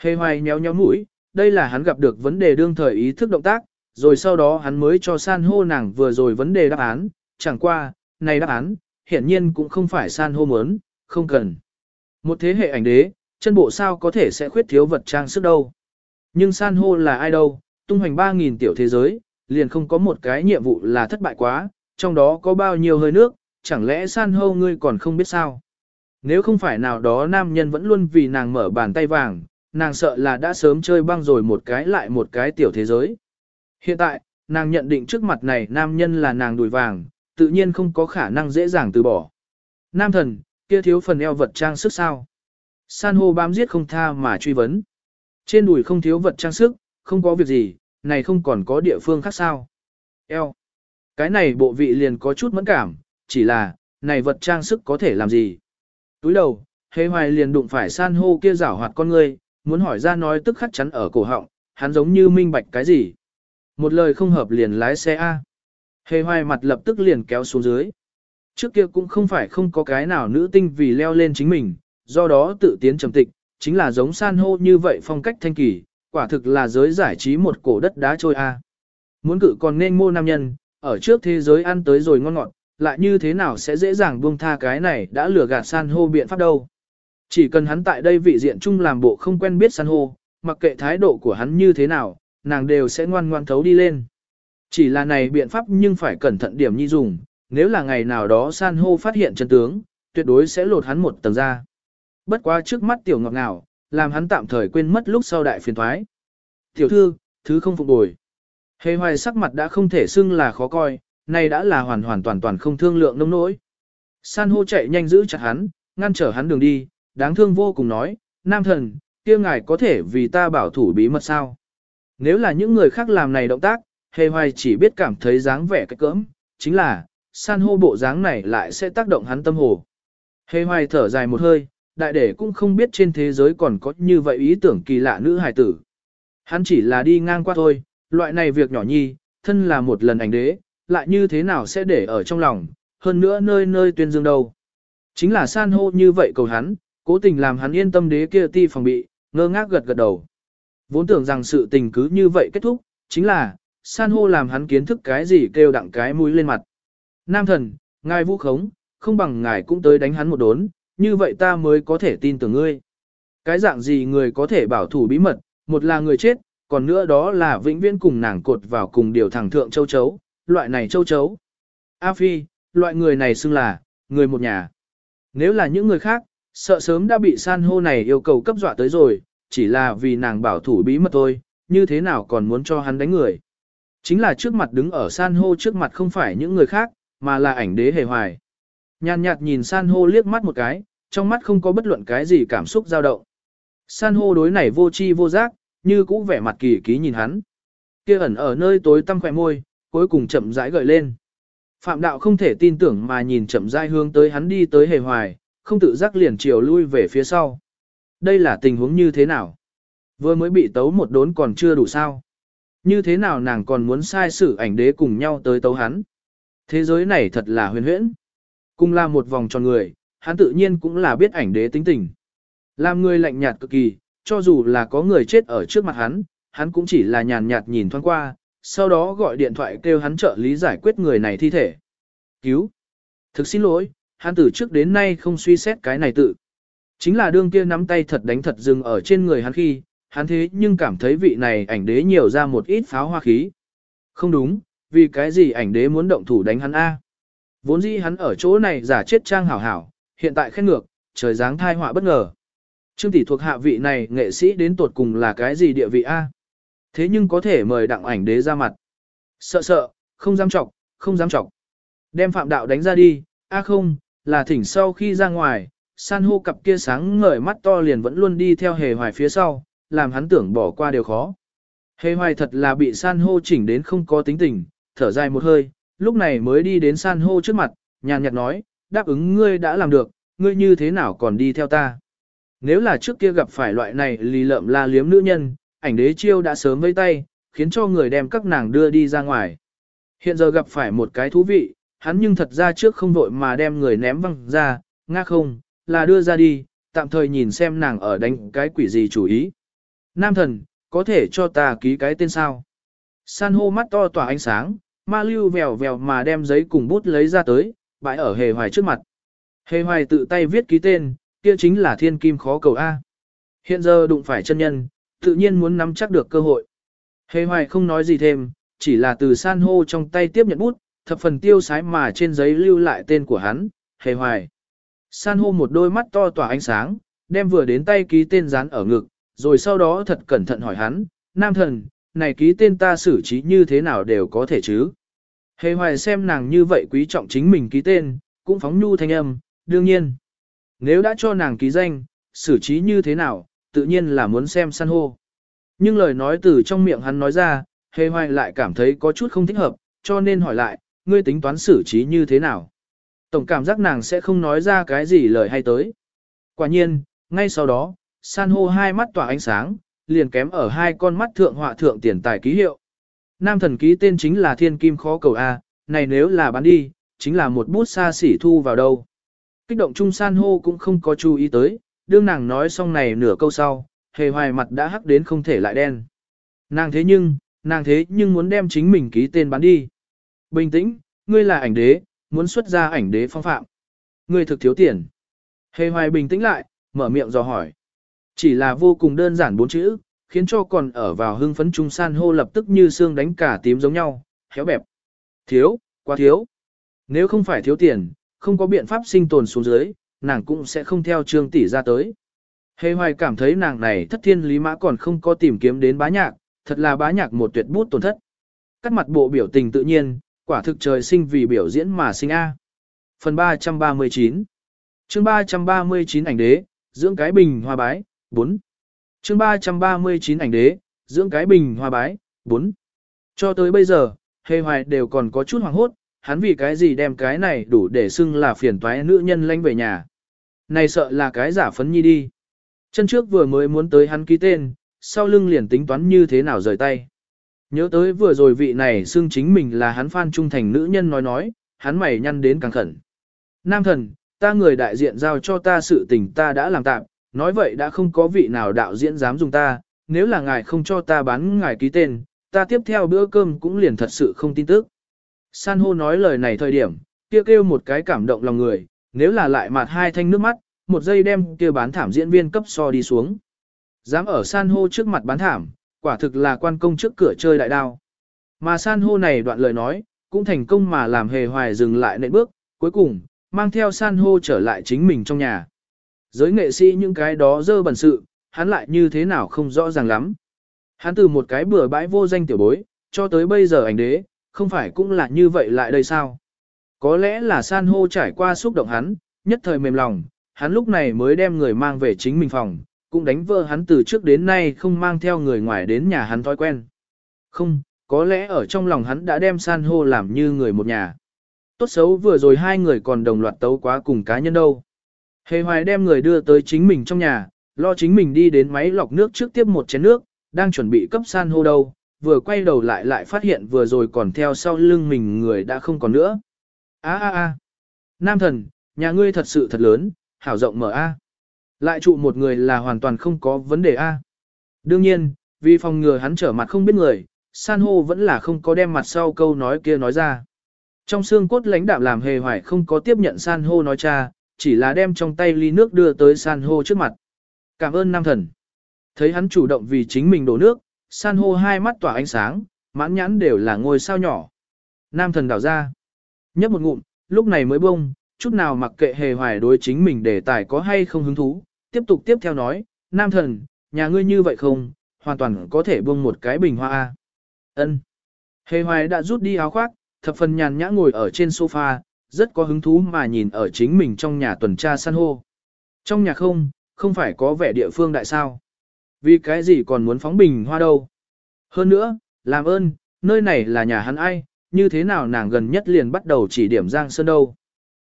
Hề hoài nhéo nhéo mũi, đây là hắn gặp được vấn đề đương thời ý thức động tác, rồi sau đó hắn mới cho san hô nàng vừa rồi vấn đề đáp án, chẳng qua, này đáp án, hiển nhiên cũng không phải san hô muốn, không cần. Một thế hệ ảnh đế, chân bộ sao có thể sẽ khuyết thiếu vật trang sức đâu. Nhưng san hô là ai đâu, tung hoành 3.000 tiểu thế giới, liền không có một cái nhiệm vụ là thất bại quá, trong đó có bao nhiêu hơi nước, chẳng lẽ san hô ngươi còn không biết sao. Nếu không phải nào đó nam nhân vẫn luôn vì nàng mở bàn tay vàng, nàng sợ là đã sớm chơi băng rồi một cái lại một cái tiểu thế giới. Hiện tại, nàng nhận định trước mặt này nam nhân là nàng đùi vàng, tự nhiên không có khả năng dễ dàng từ bỏ. Nam thần, kia thiếu phần eo vật trang sức sao? San hô bám giết không tha mà truy vấn. Trên đùi không thiếu vật trang sức, không có việc gì, này không còn có địa phương khác sao? Eo. Cái này bộ vị liền có chút mẫn cảm, chỉ là, này vật trang sức có thể làm gì? Túi đầu, hề hoài liền đụng phải san hô kia rảo hoạt con người, muốn hỏi ra nói tức khắc chắn ở cổ họng, hắn giống như minh bạch cái gì. Một lời không hợp liền lái xe A. Hề hoài mặt lập tức liền kéo xuống dưới. Trước kia cũng không phải không có cái nào nữ tinh vì leo lên chính mình, do đó tự tiến trầm tịch, chính là giống san hô như vậy phong cách thanh kỳ, quả thực là giới giải trí một cổ đất đá trôi A. Muốn cự còn nên mô nam nhân, ở trước thế giới ăn tới rồi ngon ngọt, lại như thế nào sẽ dễ dàng buông tha cái này đã lừa gạt san hô biện pháp đâu. Chỉ cần hắn tại đây vị diện chung làm bộ không quen biết san hô, mặc kệ thái độ của hắn như thế nào, nàng đều sẽ ngoan ngoan thấu đi lên. Chỉ là này biện pháp nhưng phải cẩn thận điểm nhi dùng, nếu là ngày nào đó san hô phát hiện chân tướng, tuyệt đối sẽ lột hắn một tầng ra. Bất quá trước mắt tiểu ngọc nào, làm hắn tạm thời quên mất lúc sau đại phiền thoái. Tiểu thư, thứ không phục bồi. Hề hoài sắc mặt đã không thể xưng là khó coi, nay đã là hoàn hoàn toàn toàn không thương lượng nông nỗi. San hô chạy nhanh giữ chặt hắn, ngăn trở hắn đường đi, đáng thương vô cùng nói, nam thần, kia ngài có thể vì ta bảo thủ bí mật sao. Nếu là những người khác làm này động tác, hề hoài chỉ biết cảm thấy dáng vẻ cách cỡm, chính là, san hô bộ dáng này lại sẽ tác động hắn tâm hồ. Hề hoài thở dài một hơi, đại để cũng không biết trên thế giới còn có như vậy ý tưởng kỳ lạ nữ hài tử. Hắn chỉ là đi ngang qua thôi, loại này việc nhỏ nhi, thân là một lần ảnh đế, lại như thế nào sẽ để ở trong lòng, hơn nữa nơi nơi tuyên dương đâu. Chính là san hô như vậy cầu hắn, cố tình làm hắn yên tâm đế kia ti phòng bị, ngơ ngác gật gật đầu. Vốn tưởng rằng sự tình cứ như vậy kết thúc, chính là, san hô làm hắn kiến thức cái gì kêu đặng cái mũi lên mặt. Nam thần, ngài vũ khống, không bằng ngài cũng tới đánh hắn một đốn, như vậy ta mới có thể tin tưởng ngươi. Cái dạng gì người có thể bảo thủ bí mật, một là người chết, còn nữa đó là vĩnh viễn cùng nàng cột vào cùng điều thẳng thượng châu chấu, loại này châu chấu. A Phi, loại người này xưng là, người một nhà. Nếu là những người khác, sợ sớm đã bị san hô này yêu cầu cấp dọa tới rồi, chỉ là vì nàng bảo thủ bí mật thôi, như thế nào còn muốn cho hắn đánh người. Chính là trước mặt đứng ở san hô trước mặt không phải những người khác, mà là ảnh đế hề hoài. Nhàn nhạt nhìn san hô liếc mắt một cái, trong mắt không có bất luận cái gì cảm xúc dao động. San hô đối này vô chi vô giác, như cũ vẻ mặt kỳ ký nhìn hắn. Kia ẩn ở nơi tối tăm khỏe môi, cuối cùng chậm rãi gợi lên. Phạm đạo không thể tin tưởng mà nhìn chậm rãi hướng tới hắn đi tới hề hoài, không tự giác liền chiều lui về phía sau. Đây là tình huống như thế nào? Vừa mới bị tấu một đốn còn chưa đủ sao? Như thế nào nàng còn muốn sai sử ảnh đế cùng nhau tới tấu hắn? Thế giới này thật là huyền huyễn. Cùng là một vòng tròn người, hắn tự nhiên cũng là biết ảnh đế tính tình. Làm người lạnh nhạt cực kỳ, cho dù là có người chết ở trước mặt hắn, hắn cũng chỉ là nhàn nhạt nhìn thoáng qua, sau đó gọi điện thoại kêu hắn trợ lý giải quyết người này thi thể. Cứu! Thực xin lỗi, hắn từ trước đến nay không suy xét cái này tự. Chính là đương kia nắm tay thật đánh thật dừng ở trên người hắn khi, hắn thế nhưng cảm thấy vị này ảnh đế nhiều ra một ít pháo hoa khí. Không đúng, vì cái gì ảnh đế muốn động thủ đánh hắn A. Vốn dĩ hắn ở chỗ này giả chết trang hảo hảo, hiện tại khen ngược, trời dáng thai họa bất ngờ. Trương tỷ thuộc hạ vị này nghệ sĩ đến tột cùng là cái gì địa vị A. Thế nhưng có thể mời đặng ảnh đế ra mặt. Sợ sợ, không dám chọc, không dám chọc. Đem phạm đạo đánh ra đi, A không, là thỉnh sau khi ra ngoài, san hô cặp kia sáng ngời mắt to liền vẫn luôn đi theo hề hoài phía sau, làm hắn tưởng bỏ qua điều khó. Hề hoài thật là bị san hô chỉnh đến không có tính tình, thở dài một hơi, lúc này mới đi đến san hô trước mặt, nhàn nhạt nói, đáp ứng ngươi đã làm được, ngươi như thế nào còn đi theo ta. Nếu là trước kia gặp phải loại này lì lợm la liếm nữ nhân, ảnh đế chiêu đã sớm vây tay, khiến cho người đem các nàng đưa đi ra ngoài. Hiện giờ gặp phải một cái thú vị, hắn nhưng thật ra trước không vội mà đem người ném văng ra, nga không, là đưa ra đi, tạm thời nhìn xem nàng ở đánh cái quỷ gì chủ ý. Nam thần, có thể cho ta ký cái tên sao? San hô mắt to tỏa ánh sáng, ma lưu vèo vèo mà đem giấy cùng bút lấy ra tới, bãi ở hề hoài trước mặt. Hề hoài tự tay viết ký tên, kia chính là thiên kim khó cầu A. Hiện giờ đụng phải chân nhân, tự nhiên muốn nắm chắc được cơ hội. Hề hoài không nói gì thêm, chỉ là từ san hô trong tay tiếp nhận bút, thập phần tiêu sái mà trên giấy lưu lại tên của hắn, hề hoài. San hô một đôi mắt to tỏa ánh sáng, đem vừa đến tay ký tên dán ở ngực, rồi sau đó thật cẩn thận hỏi hắn, nam thần, này ký tên ta xử trí như thế nào đều có thể chứ. Hề hoài xem nàng như vậy quý trọng chính mình ký tên, cũng phóng nhu thanh âm, đương nhiên. Nếu đã cho nàng ký danh, xử trí như thế nào, tự nhiên là muốn xem san hô. Nhưng lời nói từ trong miệng hắn nói ra, hề hoài lại cảm thấy có chút không thích hợp, cho nên hỏi lại, ngươi tính toán xử trí như thế nào. Tổng cảm giác nàng sẽ không nói ra cái gì lời hay tới. Quả nhiên, ngay sau đó, san hô hai mắt tỏa ánh sáng, liền kém ở hai con mắt thượng họa thượng tiền tài ký hiệu. Nam thần ký tên chính là thiên kim khó cầu A, này nếu là bán đi, chính là một bút xa xỉ thu vào đâu. Kích động trung san hô cũng không có chú ý tới, đương nàng nói xong này nửa câu sau, hề hoài mặt đã hắc đến không thể lại đen. Nàng thế nhưng, nàng thế nhưng muốn đem chính mình ký tên bán đi. Bình tĩnh, ngươi là ảnh đế, muốn xuất ra ảnh đế phong phạm. Ngươi thực thiếu tiền. Hề hoài bình tĩnh lại, mở miệng dò hỏi. Chỉ là vô cùng đơn giản bốn chữ, khiến cho còn ở vào hưng phấn trung san hô lập tức như xương đánh cả tím giống nhau, héo bẹp. Thiếu, quá thiếu. Nếu không phải thiếu tiền, không có biện pháp sinh tồn xuống dưới, nàng cũng sẽ không theo trương tỷ ra tới. Hề hoài cảm thấy nàng này thất thiên lý mã còn không có tìm kiếm đến bá nhạc, thật là bá nhạc một tuyệt bút tổn thất. Cắt mặt bộ biểu tình tự nhiên, quả thực trời sinh vì biểu diễn mà sinh A. Phần 339 chương 339 ảnh đế, dưỡng cái bình hoa bái, 4 chương 339 ảnh đế, dưỡng cái bình hoa bái, 4. Cho tới bây giờ, hề hoài đều còn có chút hoàng hốt, hắn vì cái gì đem cái này đủ để xưng là phiền toái nữ nhân lanh về nhà. Này sợ là cái giả phấn nhi đi. Chân trước vừa mới muốn tới hắn ký tên, sau lưng liền tính toán như thế nào rời tay. Nhớ tới vừa rồi vị này xưng chính mình là hắn phan trung thành nữ nhân nói nói, hắn mày nhăn đến càng khẩn. Nam thần, ta người đại diện giao cho ta sự tình ta đã làm tạm, nói vậy đã không có vị nào đạo diễn dám dùng ta, nếu là ngài không cho ta bán ngài ký tên, ta tiếp theo bữa cơm cũng liền thật sự không tin tức. San hô nói lời này thời điểm, kia kêu một cái cảm động lòng người, nếu là lại mặt hai thanh nước mắt, một giây đem kia bán thảm diễn viên cấp so đi xuống. Dám ở san hô trước mặt bán thảm, quả thực là quan công trước cửa chơi đại đao. Mà san hô này đoạn lời nói, cũng thành công mà làm hề hoài dừng lại nệ bước, cuối cùng, mang theo san hô trở lại chính mình trong nhà. Giới nghệ sĩ những cái đó dơ bẩn sự, hắn lại như thế nào không rõ ràng lắm. Hắn từ một cái bừa bãi vô danh tiểu bối, cho tới bây giờ ảnh đế, không phải cũng là như vậy lại đây sao? Có lẽ là san hô trải qua xúc động hắn, nhất thời mềm lòng, hắn lúc này mới đem người mang về chính mình phòng, cũng đánh vỡ hắn từ trước đến nay không mang theo người ngoài đến nhà hắn thói quen. Không, có lẽ ở trong lòng hắn đã đem san hô làm như người một nhà. Tốt xấu vừa rồi hai người còn đồng loạt tấu quá cùng cá nhân đâu. Hề hoài đem người đưa tới chính mình trong nhà, lo chính mình đi đến máy lọc nước trước tiếp một chén nước, đang chuẩn bị cấp san hô đâu, vừa quay đầu lại lại phát hiện vừa rồi còn theo sau lưng mình người đã không còn nữa. A a a, nam thần, Nhà ngươi thật sự thật lớn, hảo rộng mở A. Lại trụ một người là hoàn toàn không có vấn đề A. Đương nhiên, vì phòng ngừa hắn trở mặt không biết người, san hô vẫn là không có đem mặt sau câu nói kia nói ra. Trong xương cốt lãnh đạm làm hề hoài không có tiếp nhận san hô nói cha, chỉ là đem trong tay ly nước đưa tới san hô trước mặt. Cảm ơn nam thần. Thấy hắn chủ động vì chính mình đổ nước, san hô hai mắt tỏa ánh sáng, mãn nhãn đều là ngôi sao nhỏ. Nam thần đảo ra. Nhấp một ngụm, lúc này mới bông, chút nào mặc kệ hề hoài đối chính mình để tài có hay không hứng thú. Tiếp tục tiếp theo nói, nam thần, nhà ngươi như vậy không, hoàn toàn có thể bông một cái bình hoa A. ân Hề hoài đã rút đi áo khoác, thập phần nhàn nhã ngồi ở trên sofa, rất có hứng thú mà nhìn ở chính mình trong nhà tuần tra san hô. Trong nhà không, không phải có vẻ địa phương đại sao. Vì cái gì còn muốn phóng bình hoa đâu. Hơn nữa, làm ơn, nơi này là nhà hắn ai, như thế nào nàng gần nhất liền bắt đầu chỉ điểm Giang Sơn đâu.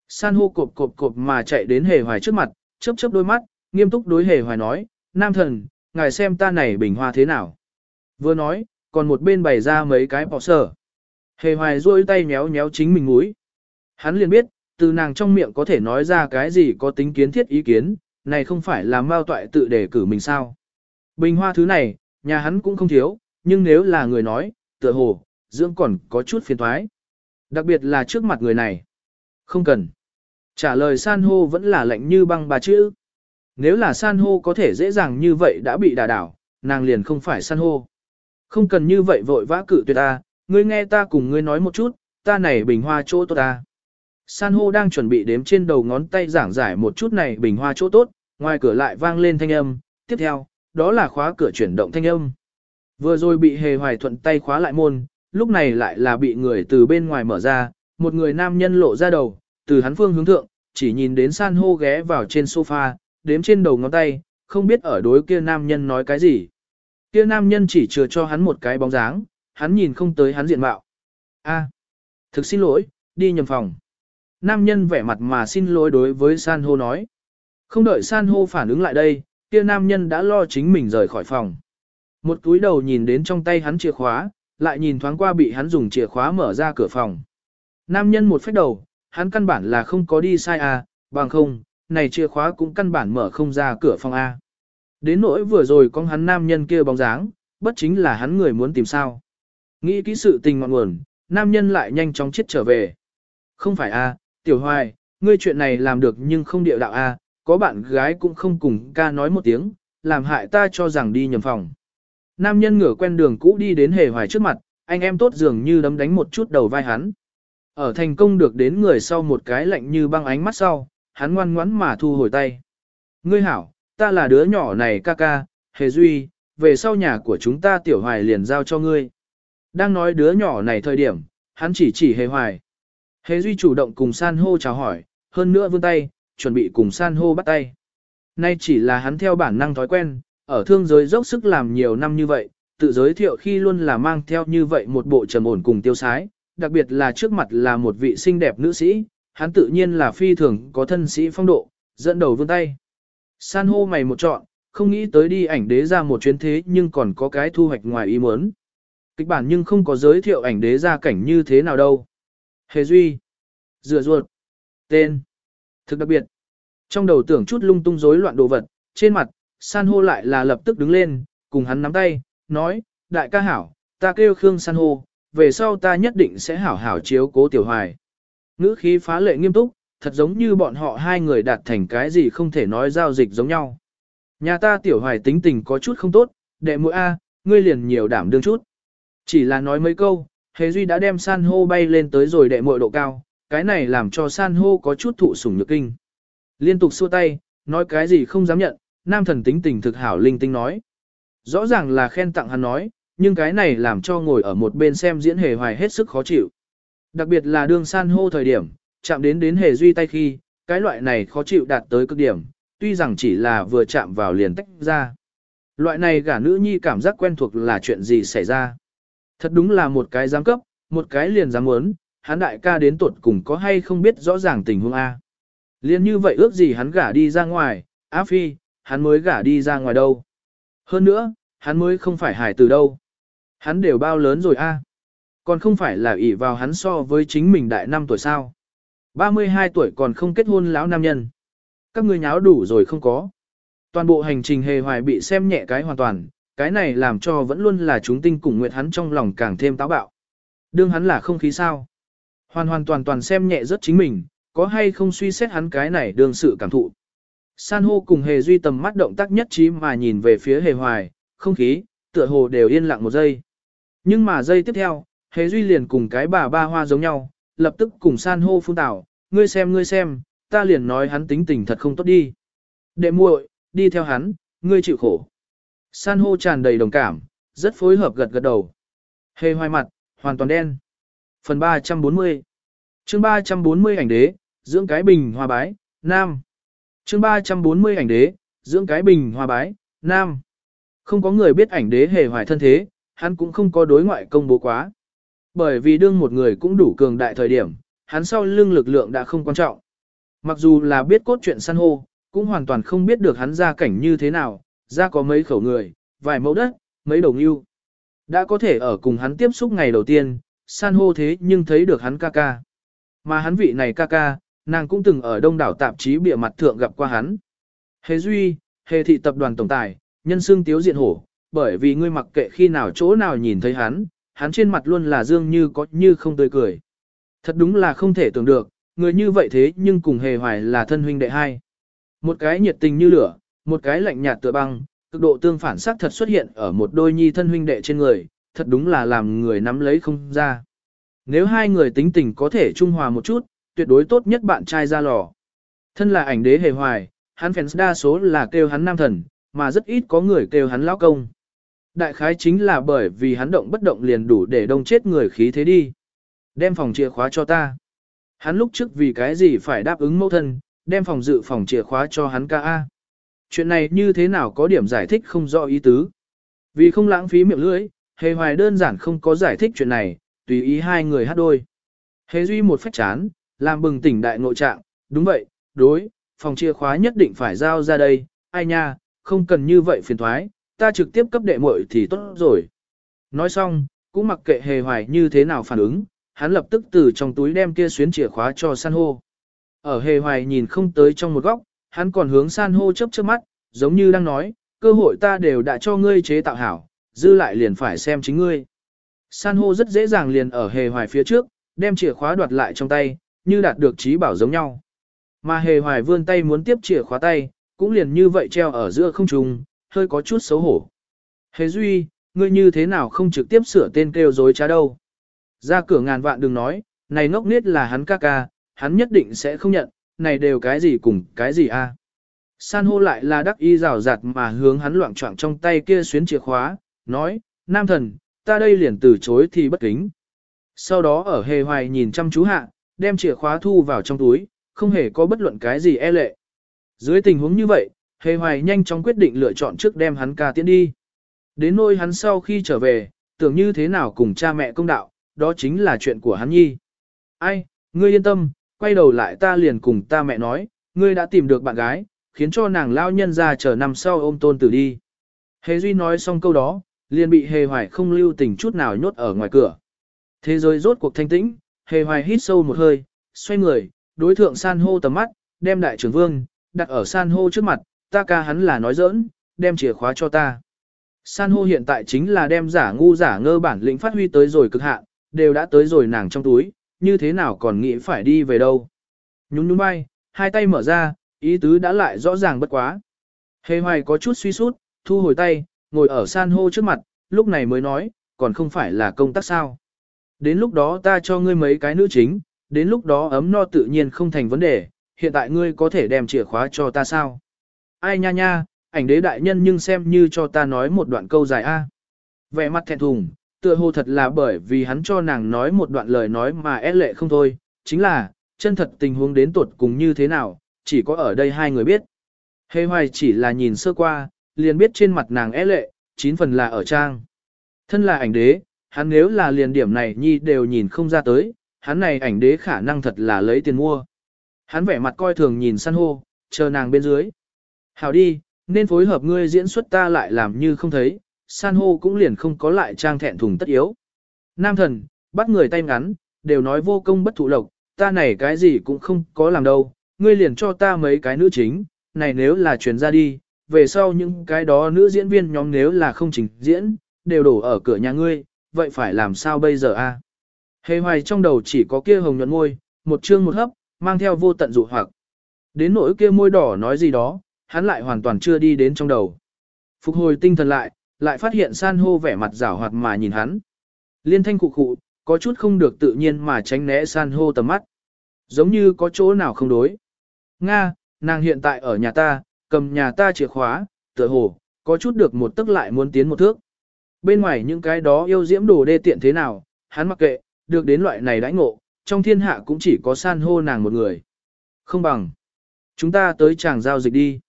San hô cộp cộp cộp mà chạy đến hề hoài trước mặt, chớp chớp đôi mắt, nghiêm túc đối hề hoài nói, nam thần, ngài xem ta này bình hoa thế nào. Vừa nói, còn một bên bày ra mấy cái bọ sở. Hề hoài duỗi tay méo méo chính mình mũi. Hắn liền biết, từ nàng trong miệng có thể nói ra cái gì có tính kiến thiết ý kiến, này không phải là mao toại tự đề cử mình sao. Bình hoa thứ này, nhà hắn cũng không thiếu, nhưng nếu là người nói, tựa hồ, dưỡng còn có chút phiền thoái. Đặc biệt là trước mặt người này. Không cần. Trả lời san hô vẫn là lạnh như băng bà chữ. Nếu là san hô có thể dễ dàng như vậy đã bị đả đảo, nàng liền không phải san hô. Không cần như vậy vội vã cự tuyệt ta, ngươi nghe ta cùng ngươi nói một chút, ta này bình hoa chỗ tốt ta. San hô đang chuẩn bị đếm trên đầu ngón tay giảng giải một chút này bình hoa chỗ tốt, ngoài cửa lại vang lên thanh âm, tiếp theo, đó là khóa cửa chuyển động thanh âm. Vừa rồi bị hề hoài thuận tay khóa lại môn, lúc này lại là bị người từ bên ngoài mở ra, một người nam nhân lộ ra đầu, từ hắn phương hướng thượng, chỉ nhìn đến san hô ghé vào trên sofa, đếm trên đầu ngón tay, không biết ở đối kia nam nhân nói cái gì. Kia nam nhân chỉ chừa cho hắn một cái bóng dáng, hắn nhìn không tới hắn diện mạo. A, thực xin lỗi, đi nhầm phòng. Nam nhân vẻ mặt mà xin lỗi đối với san hô nói. Không đợi san hô phản ứng lại đây, kia nam nhân đã lo chính mình rời khỏi phòng. Một túi đầu nhìn đến trong tay hắn chìa khóa, lại nhìn thoáng qua bị hắn dùng chìa khóa mở ra cửa phòng. Nam nhân một phép đầu, hắn căn bản là không có đi sai à, bằng không, này chìa khóa cũng căn bản mở không ra cửa phòng A. Đến nỗi vừa rồi con hắn nam nhân kia bóng dáng, bất chính là hắn người muốn tìm sao. Nghĩ kỹ sự tình ngọn nguồn, nam nhân lại nhanh chóng chết trở về. Không phải a, tiểu hoài, ngươi chuyện này làm được nhưng không địa đạo a, có bạn gái cũng không cùng ca nói một tiếng, làm hại ta cho rằng đi nhầm phòng. Nam nhân ngửa quen đường cũ đi đến hề hoài trước mặt, anh em tốt dường như đấm đánh một chút đầu vai hắn. Ở thành công được đến người sau một cái lạnh như băng ánh mắt sau, hắn ngoan ngoãn mà thu hồi tay. Ngươi hảo, ta là đứa nhỏ này ca ca, hề duy, về sau nhà của chúng ta tiểu hoài liền giao cho ngươi. Đang nói đứa nhỏ này thời điểm, hắn chỉ chỉ hề hoài. Hề duy chủ động cùng san hô chào hỏi, hơn nữa vươn tay, chuẩn bị cùng san hô bắt tay. Nay chỉ là hắn theo bản năng thói quen, ở thương giới dốc sức làm nhiều năm như vậy, tự giới thiệu khi luôn là mang theo như vậy một bộ trầm ổn cùng tiêu sái, đặc biệt là trước mặt là một vị xinh đẹp nữ sĩ, hắn tự nhiên là phi thường có thân sĩ phong độ, dẫn đầu vươn tay. San hô mày một chọn, không nghĩ tới đi ảnh đế ra một chuyến thế nhưng còn có cái thu hoạch ngoài ý muốn. Kịch bản nhưng không có giới thiệu ảnh đế ra cảnh như thế nào đâu. Hề duy. rửa ruột. Tên. Thực đặc biệt. Trong đầu tưởng chút lung tung rối loạn đồ vật, trên mặt, san hô lại là lập tức đứng lên, cùng hắn nắm tay, nói, đại ca hảo, ta kêu Khương san hô, về sau ta nhất định sẽ hảo hảo chiếu cố tiểu hoài. Ngữ khí phá lệ nghiêm túc, thật giống như bọn họ hai người đạt thành cái gì không thể nói giao dịch giống nhau. Nhà ta tiểu hoài tính tình có chút không tốt, đệ mũi A, ngươi liền nhiều đảm đương chút. Chỉ là nói mấy câu, Hề Duy đã đem san hô bay lên tới rồi đệ muội độ cao, cái này làm cho san hô có chút thụ sủng nhược kinh. Liên tục xua tay, nói cái gì không dám nhận, nam thần tính tình thực hảo linh tinh nói. Rõ ràng là khen tặng hắn nói, nhưng cái này làm cho ngồi ở một bên xem diễn hề hoài hết sức khó chịu. Đặc biệt là đương san hô thời điểm, chạm đến đến hề duy tay khi, cái loại này khó chịu đạt tới cực điểm, tuy rằng chỉ là vừa chạm vào liền tách ra. Loại này gả nữ nhi cảm giác quen thuộc là chuyện gì xảy ra. Thật đúng là một cái giám cấp, một cái liền dám muốn, hắn đại ca đến tuột cùng có hay không biết rõ ràng tình huống A. Liên như vậy ước gì hắn gả đi ra ngoài, Á Phi, hắn mới gả đi ra ngoài đâu. Hơn nữa, hắn mới không phải hải từ đâu. Hắn đều bao lớn rồi A. Còn không phải là ỷ vào hắn so với chính mình đại năm tuổi sao. 32 tuổi còn không kết hôn lão nam nhân. Các ngươi nháo đủ rồi không có. Toàn bộ hành trình hề hoài bị xem nhẹ cái hoàn toàn, cái này làm cho vẫn luôn là chúng tinh cùng nguyệt hắn trong lòng càng thêm táo bạo. Đương hắn là không khí sao. Hoàn hoàn toàn toàn xem nhẹ rất chính mình, có hay không suy xét hắn cái này đương sự cảm thụ. San hô cùng hề duy tầm mắt động tác nhất trí mà nhìn về phía hề hoài, không khí, tựa hồ đều yên lặng một giây. Nhưng mà giây tiếp theo, hề duy liền cùng cái bà ba hoa giống nhau, lập tức cùng san hô phun tảo, ngươi xem ngươi xem, ta liền nói hắn tính tình thật không tốt đi. Đệ muội, đi theo hắn, ngươi chịu khổ. San hô tràn đầy đồng cảm, rất phối hợp gật gật đầu. Hề hoài mặt, hoàn toàn đen. Phần 340 chương 340 ảnh đế, dưỡng cái bình hoa bái, nam. chương 340 ảnh đế, dưỡng cái bình hoa bái, nam. Không có người biết ảnh đế hề hoài thân thế, hắn cũng không có đối ngoại công bố quá. Bởi vì đương một người cũng đủ cường đại thời điểm, hắn sau lưng lực lượng đã không quan trọng. Mặc dù là biết cốt truyện san hô, cũng hoàn toàn không biết được hắn ra cảnh như thế nào, ra có mấy khẩu người, vài mẫu đất, mấy đồng yêu. Đã có thể ở cùng hắn tiếp xúc ngày đầu tiên, san hô thế nhưng thấy được hắn ca ca. Mà hắn vị này ca ca, nàng cũng từng ở đông đảo tạp chí bịa mặt thượng gặp qua hắn. Hề Duy, Hề thị tập đoàn tổng tài, nhân xương tiếu diện hổ, bởi vì ngươi mặc kệ khi nào chỗ nào nhìn thấy hắn, hắn trên mặt luôn là dương như có như không tươi cười. Thật đúng là không thể tưởng được, người như vậy thế nhưng cùng hề hoài là thân huynh đệ hai. Một cái nhiệt tình như lửa, một cái lạnh nhạt tựa băng, cực độ tương phản sắc thật xuất hiện ở một đôi nhi thân huynh đệ trên người, thật đúng là làm người nắm lấy không ra. Nếu hai người tính tình có thể trung hòa một chút, tuyệt đối tốt nhất bạn trai ra lò. Thân là ảnh đế hề hoài, hắn fans đa số là kêu hắn nam thần, mà rất ít có người kêu hắn lão công. Đại khái chính là bởi vì hắn động bất động liền đủ để đông chết người khí thế đi. Đem phòng chìa khóa cho ta. Hắn lúc trước vì cái gì phải đáp ứng mẫu thân, đem phòng dự phòng chìa khóa cho hắn ca A. Chuyện này như thế nào có điểm giải thích không rõ ý tứ. Vì không lãng phí miệng lưỡi, hề hoài đơn giản không có giải thích chuyện này, tùy ý hai người hát đôi. Hề duy một phách chán, làm bừng tỉnh đại nội trạng, đúng vậy, đối, phòng chìa khóa nhất định phải giao ra đây, ai nha, không cần như vậy phiền thoái, ta trực tiếp cấp đệ muội thì tốt rồi. Nói xong, cũng mặc kệ hề hoài như thế nào phản ứng, hắn lập tức từ trong túi đem kia xuyến chìa khóa cho san hô. Ở hề hoài nhìn không tới trong một góc, hắn còn hướng san hô chớp chớp mắt, giống như đang nói, cơ hội ta đều đã cho ngươi chế tạo hảo, dư lại liền phải xem chính ngươi. San hô rất dễ dàng liền ở hề hoài phía trước, đem chìa khóa đoạt lại trong tay, như đạt được trí bảo giống nhau. Mà hề hoài vươn tay muốn tiếp chìa khóa tay, cũng liền như vậy treo ở giữa không trung, hơi có chút xấu hổ. Hề Duy, ngươi như thế nào không trực tiếp sửa tên kêu dối trá đâu. Ra cửa ngàn vạn đừng nói, này ngốc nết là hắn ca ca, hắn nhất định sẽ không nhận, này đều cái gì cùng cái gì a? San hô lại là đắc y rào rạt mà hướng hắn loạn trọng trong tay kia xuyến chìa khóa, nói, nam thần, ta đây liền từ chối thì bất kính. Sau đó ở hề hoài nhìn chăm chú hạ, đem chìa khóa thu vào trong túi, không hề có bất luận cái gì e lệ. Dưới tình huống như vậy, hề hoài nhanh chóng quyết định lựa chọn trước đem hắn ca tiễn đi. Đến nôi hắn sau khi trở về, tưởng như thế nào cùng cha mẹ công đạo, đó chính là chuyện của hắn nhi. Ai, ngươi yên tâm, quay đầu lại ta liền cùng ta mẹ nói, ngươi đã tìm được bạn gái, khiến cho nàng lao nhân ra chờ năm sau ôm tôn tử đi. Hề Duy nói xong câu đó, liền bị hề hoài không lưu tình chút nào nhốt ở ngoài cửa. Thế giới rốt cuộc thanh tĩnh, hề hoài hít sâu một hơi, xoay người, đối thượng san hô tầm mắt, đem đại trưởng vương, đặt ở san hô trước mặt, ta ca hắn là nói giỡn, đem chìa khóa cho ta. San hô hiện tại chính là đem giả ngu giả ngơ bản lĩnh phát huy tới rồi cực hạn, đều đã tới rồi nàng trong túi, như thế nào còn nghĩ phải đi về đâu. Nhún nhún vai, hai tay mở ra, ý tứ đã lại rõ ràng bất quá. Hề hoài có chút suy sút, thu hồi tay, ngồi ở san hô trước mặt, lúc này mới nói, còn không phải là công tác sao. Đến lúc đó ta cho ngươi mấy cái nữ chính, đến lúc đó ấm no tự nhiên không thành vấn đề, hiện tại ngươi có thể đem chìa khóa cho ta sao? Ai nha nha, ảnh đế đại nhân nhưng xem như cho ta nói một đoạn câu dài a. Vẻ mặt thẹn thùng, tựa hồ thật là bởi vì hắn cho nàng nói một đoạn lời nói mà é lệ không thôi, chính là, chân thật tình huống đến tuột cùng như thế nào, chỉ có ở đây hai người biết. Hề hoài chỉ là nhìn sơ qua, liền biết trên mặt nàng é lệ, chín phần là ở trang. Thân là ảnh đế, hắn nếu là liền điểm này nhi đều nhìn không ra tới, hắn này ảnh đế khả năng thật là lấy tiền mua. Hắn vẻ mặt coi thường nhìn san hô, chờ nàng bên dưới. Hảo đi, nên phối hợp ngươi diễn xuất ta lại làm như không thấy, san hô cũng liền không có lại trang thẹn thùng tất yếu. Nam thần, bắt người tay ngắn, đều nói vô công bất thụ lộc, ta này cái gì cũng không có làm đâu, ngươi liền cho ta mấy cái nữ chính, này nếu là chuyển ra đi, về sau những cái đó nữ diễn viên nhóm nếu là không trình diễn, đều đổ ở cửa nhà ngươi, vậy phải làm sao bây giờ a? Hề hoài trong đầu chỉ có kia hồng nhuận môi, một chương một hấp, mang theo vô tận dụ hoặc. Đến nỗi kia môi đỏ nói gì đó, hắn lại hoàn toàn chưa đi đến trong đầu. Phục hồi tinh thần lại, lại phát hiện san hô vẻ mặt rảo hoạt mà nhìn hắn. Liên thanh cụ cụ, có chút không được tự nhiên mà tránh né san hô tầm mắt. Giống như có chỗ nào không đối. Nga, nàng hiện tại ở nhà ta, cầm nhà ta chìa khóa, tựa hồ, có chút được một tức lại muốn tiến một thước. Bên ngoài những cái đó yêu diễm đồ đê tiện thế nào, hắn mặc kệ, được đến loại này đãi ngộ, trong thiên hạ cũng chỉ có san hô nàng một người. Không bằng. Chúng ta tới chàng giao dịch đi.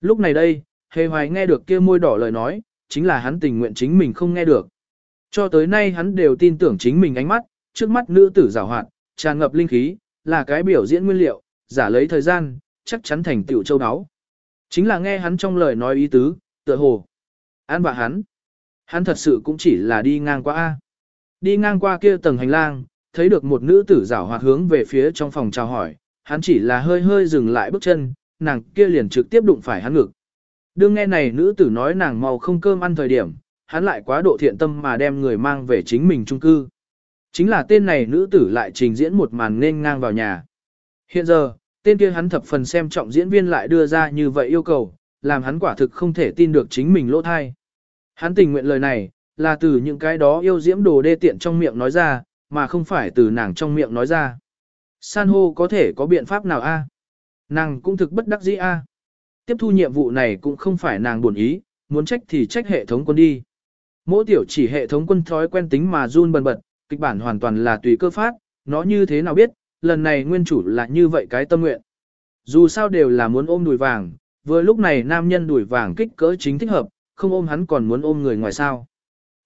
Lúc này đây, hề hoài nghe được kia môi đỏ lời nói, chính là hắn tình nguyện chính mình không nghe được. Cho tới nay hắn đều tin tưởng chính mình ánh mắt, trước mắt nữ tử giảo hoạt, tràn ngập linh khí, là cái biểu diễn nguyên liệu, giả lấy thời gian, chắc chắn thành tiểu châu đáo. Chính là nghe hắn trong lời nói ý tứ, tựa hồ. An bạ hắn. Hắn thật sự cũng chỉ là đi ngang qua A. Đi ngang qua kia tầng hành lang, thấy được một nữ tử giảo hoạt hướng về phía trong phòng chào hỏi, hắn chỉ là hơi hơi dừng lại bước chân, nàng kia liền trực tiếp đụng phải hắn ngực. Đương nghe này nữ tử nói nàng màu không cơm ăn thời điểm, hắn lại quá độ thiện tâm mà đem người mang về chính mình trung cư. Chính là tên này nữ tử lại trình diễn một màn nên ngang vào nhà. Hiện giờ, tên kia hắn thập phần xem trọng diễn viên lại đưa ra như vậy yêu cầu, làm hắn quả thực không thể tin được chính mình lỗ thai. Hắn tình nguyện lời này, là từ những cái đó yêu diễm đồ đê tiện trong miệng nói ra, mà không phải từ nàng trong miệng nói ra. San hô có thể có biện pháp nào a? Nàng cũng thực bất đắc dĩ a. Tiếp thu nhiệm vụ này cũng không phải nàng buồn ý, muốn trách thì trách hệ thống quân đi. Mỗi tiểu chỉ hệ thống quân thói quen tính mà run bần bật, kịch bản hoàn toàn là tùy cơ phát, nó như thế nào biết, lần này nguyên chủ là như vậy cái tâm nguyện. Dù sao đều là muốn ôm đùi vàng, vừa lúc này nam nhân đùi vàng kích cỡ chính thích hợp, không ôm hắn còn muốn ôm người ngoài sao.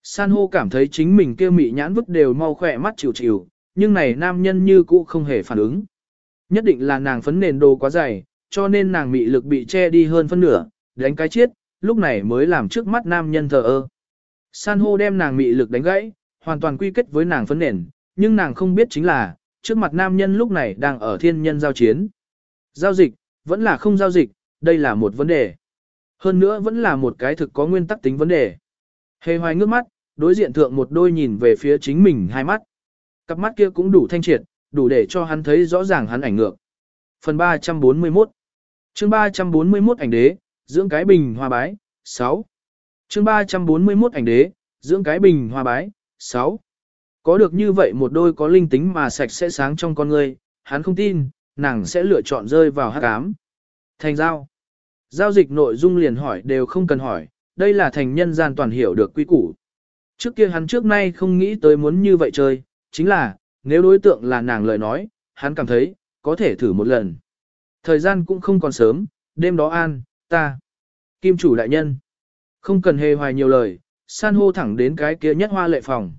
San hô cảm thấy chính mình kêu mị nhãn vứt đều mau khỏe mắt chịu chịu, nhưng này nam nhân như cũ không hề phản ứng. Nhất định là nàng phấn nền đồ quá dày, cho nên nàng mị lực bị che đi hơn phân nửa, đánh cái chết, lúc này mới làm trước mắt nam nhân thờ ơ. San hô đem nàng mị lực đánh gãy, hoàn toàn quy kết với nàng phấn nền, nhưng nàng không biết chính là, trước mặt nam nhân lúc này đang ở thiên nhân giao chiến. Giao dịch, vẫn là không giao dịch, đây là một vấn đề. Hơn nữa vẫn là một cái thực có nguyên tắc tính vấn đề. Hề hoài ngước mắt, đối diện thượng một đôi nhìn về phía chính mình hai mắt. Cặp mắt kia cũng đủ thanh triệt, đủ để cho hắn thấy rõ ràng hắn ảnh ngược. Phần 341 chương 341 ảnh đế, dưỡng cái bình hoa bái, 6. chương 341 ảnh đế, dưỡng cái bình hoa bái, 6. Có được như vậy một đôi có linh tính mà sạch sẽ sáng trong con người, hắn không tin, nàng sẽ lựa chọn rơi vào hát ám. Thành giao. Giao dịch nội dung liền hỏi đều không cần hỏi, đây là thành nhân gian toàn hiểu được quy củ. Trước kia hắn trước nay không nghĩ tới muốn như vậy chơi, chính là, nếu đối tượng là nàng lời nói, hắn cảm thấy, có thể thử một lần. Thời gian cũng không còn sớm, đêm đó an, ta. Kim chủ đại nhân. Không cần hề hoài nhiều lời, san hô thẳng đến cái kia nhất hoa lệ phòng.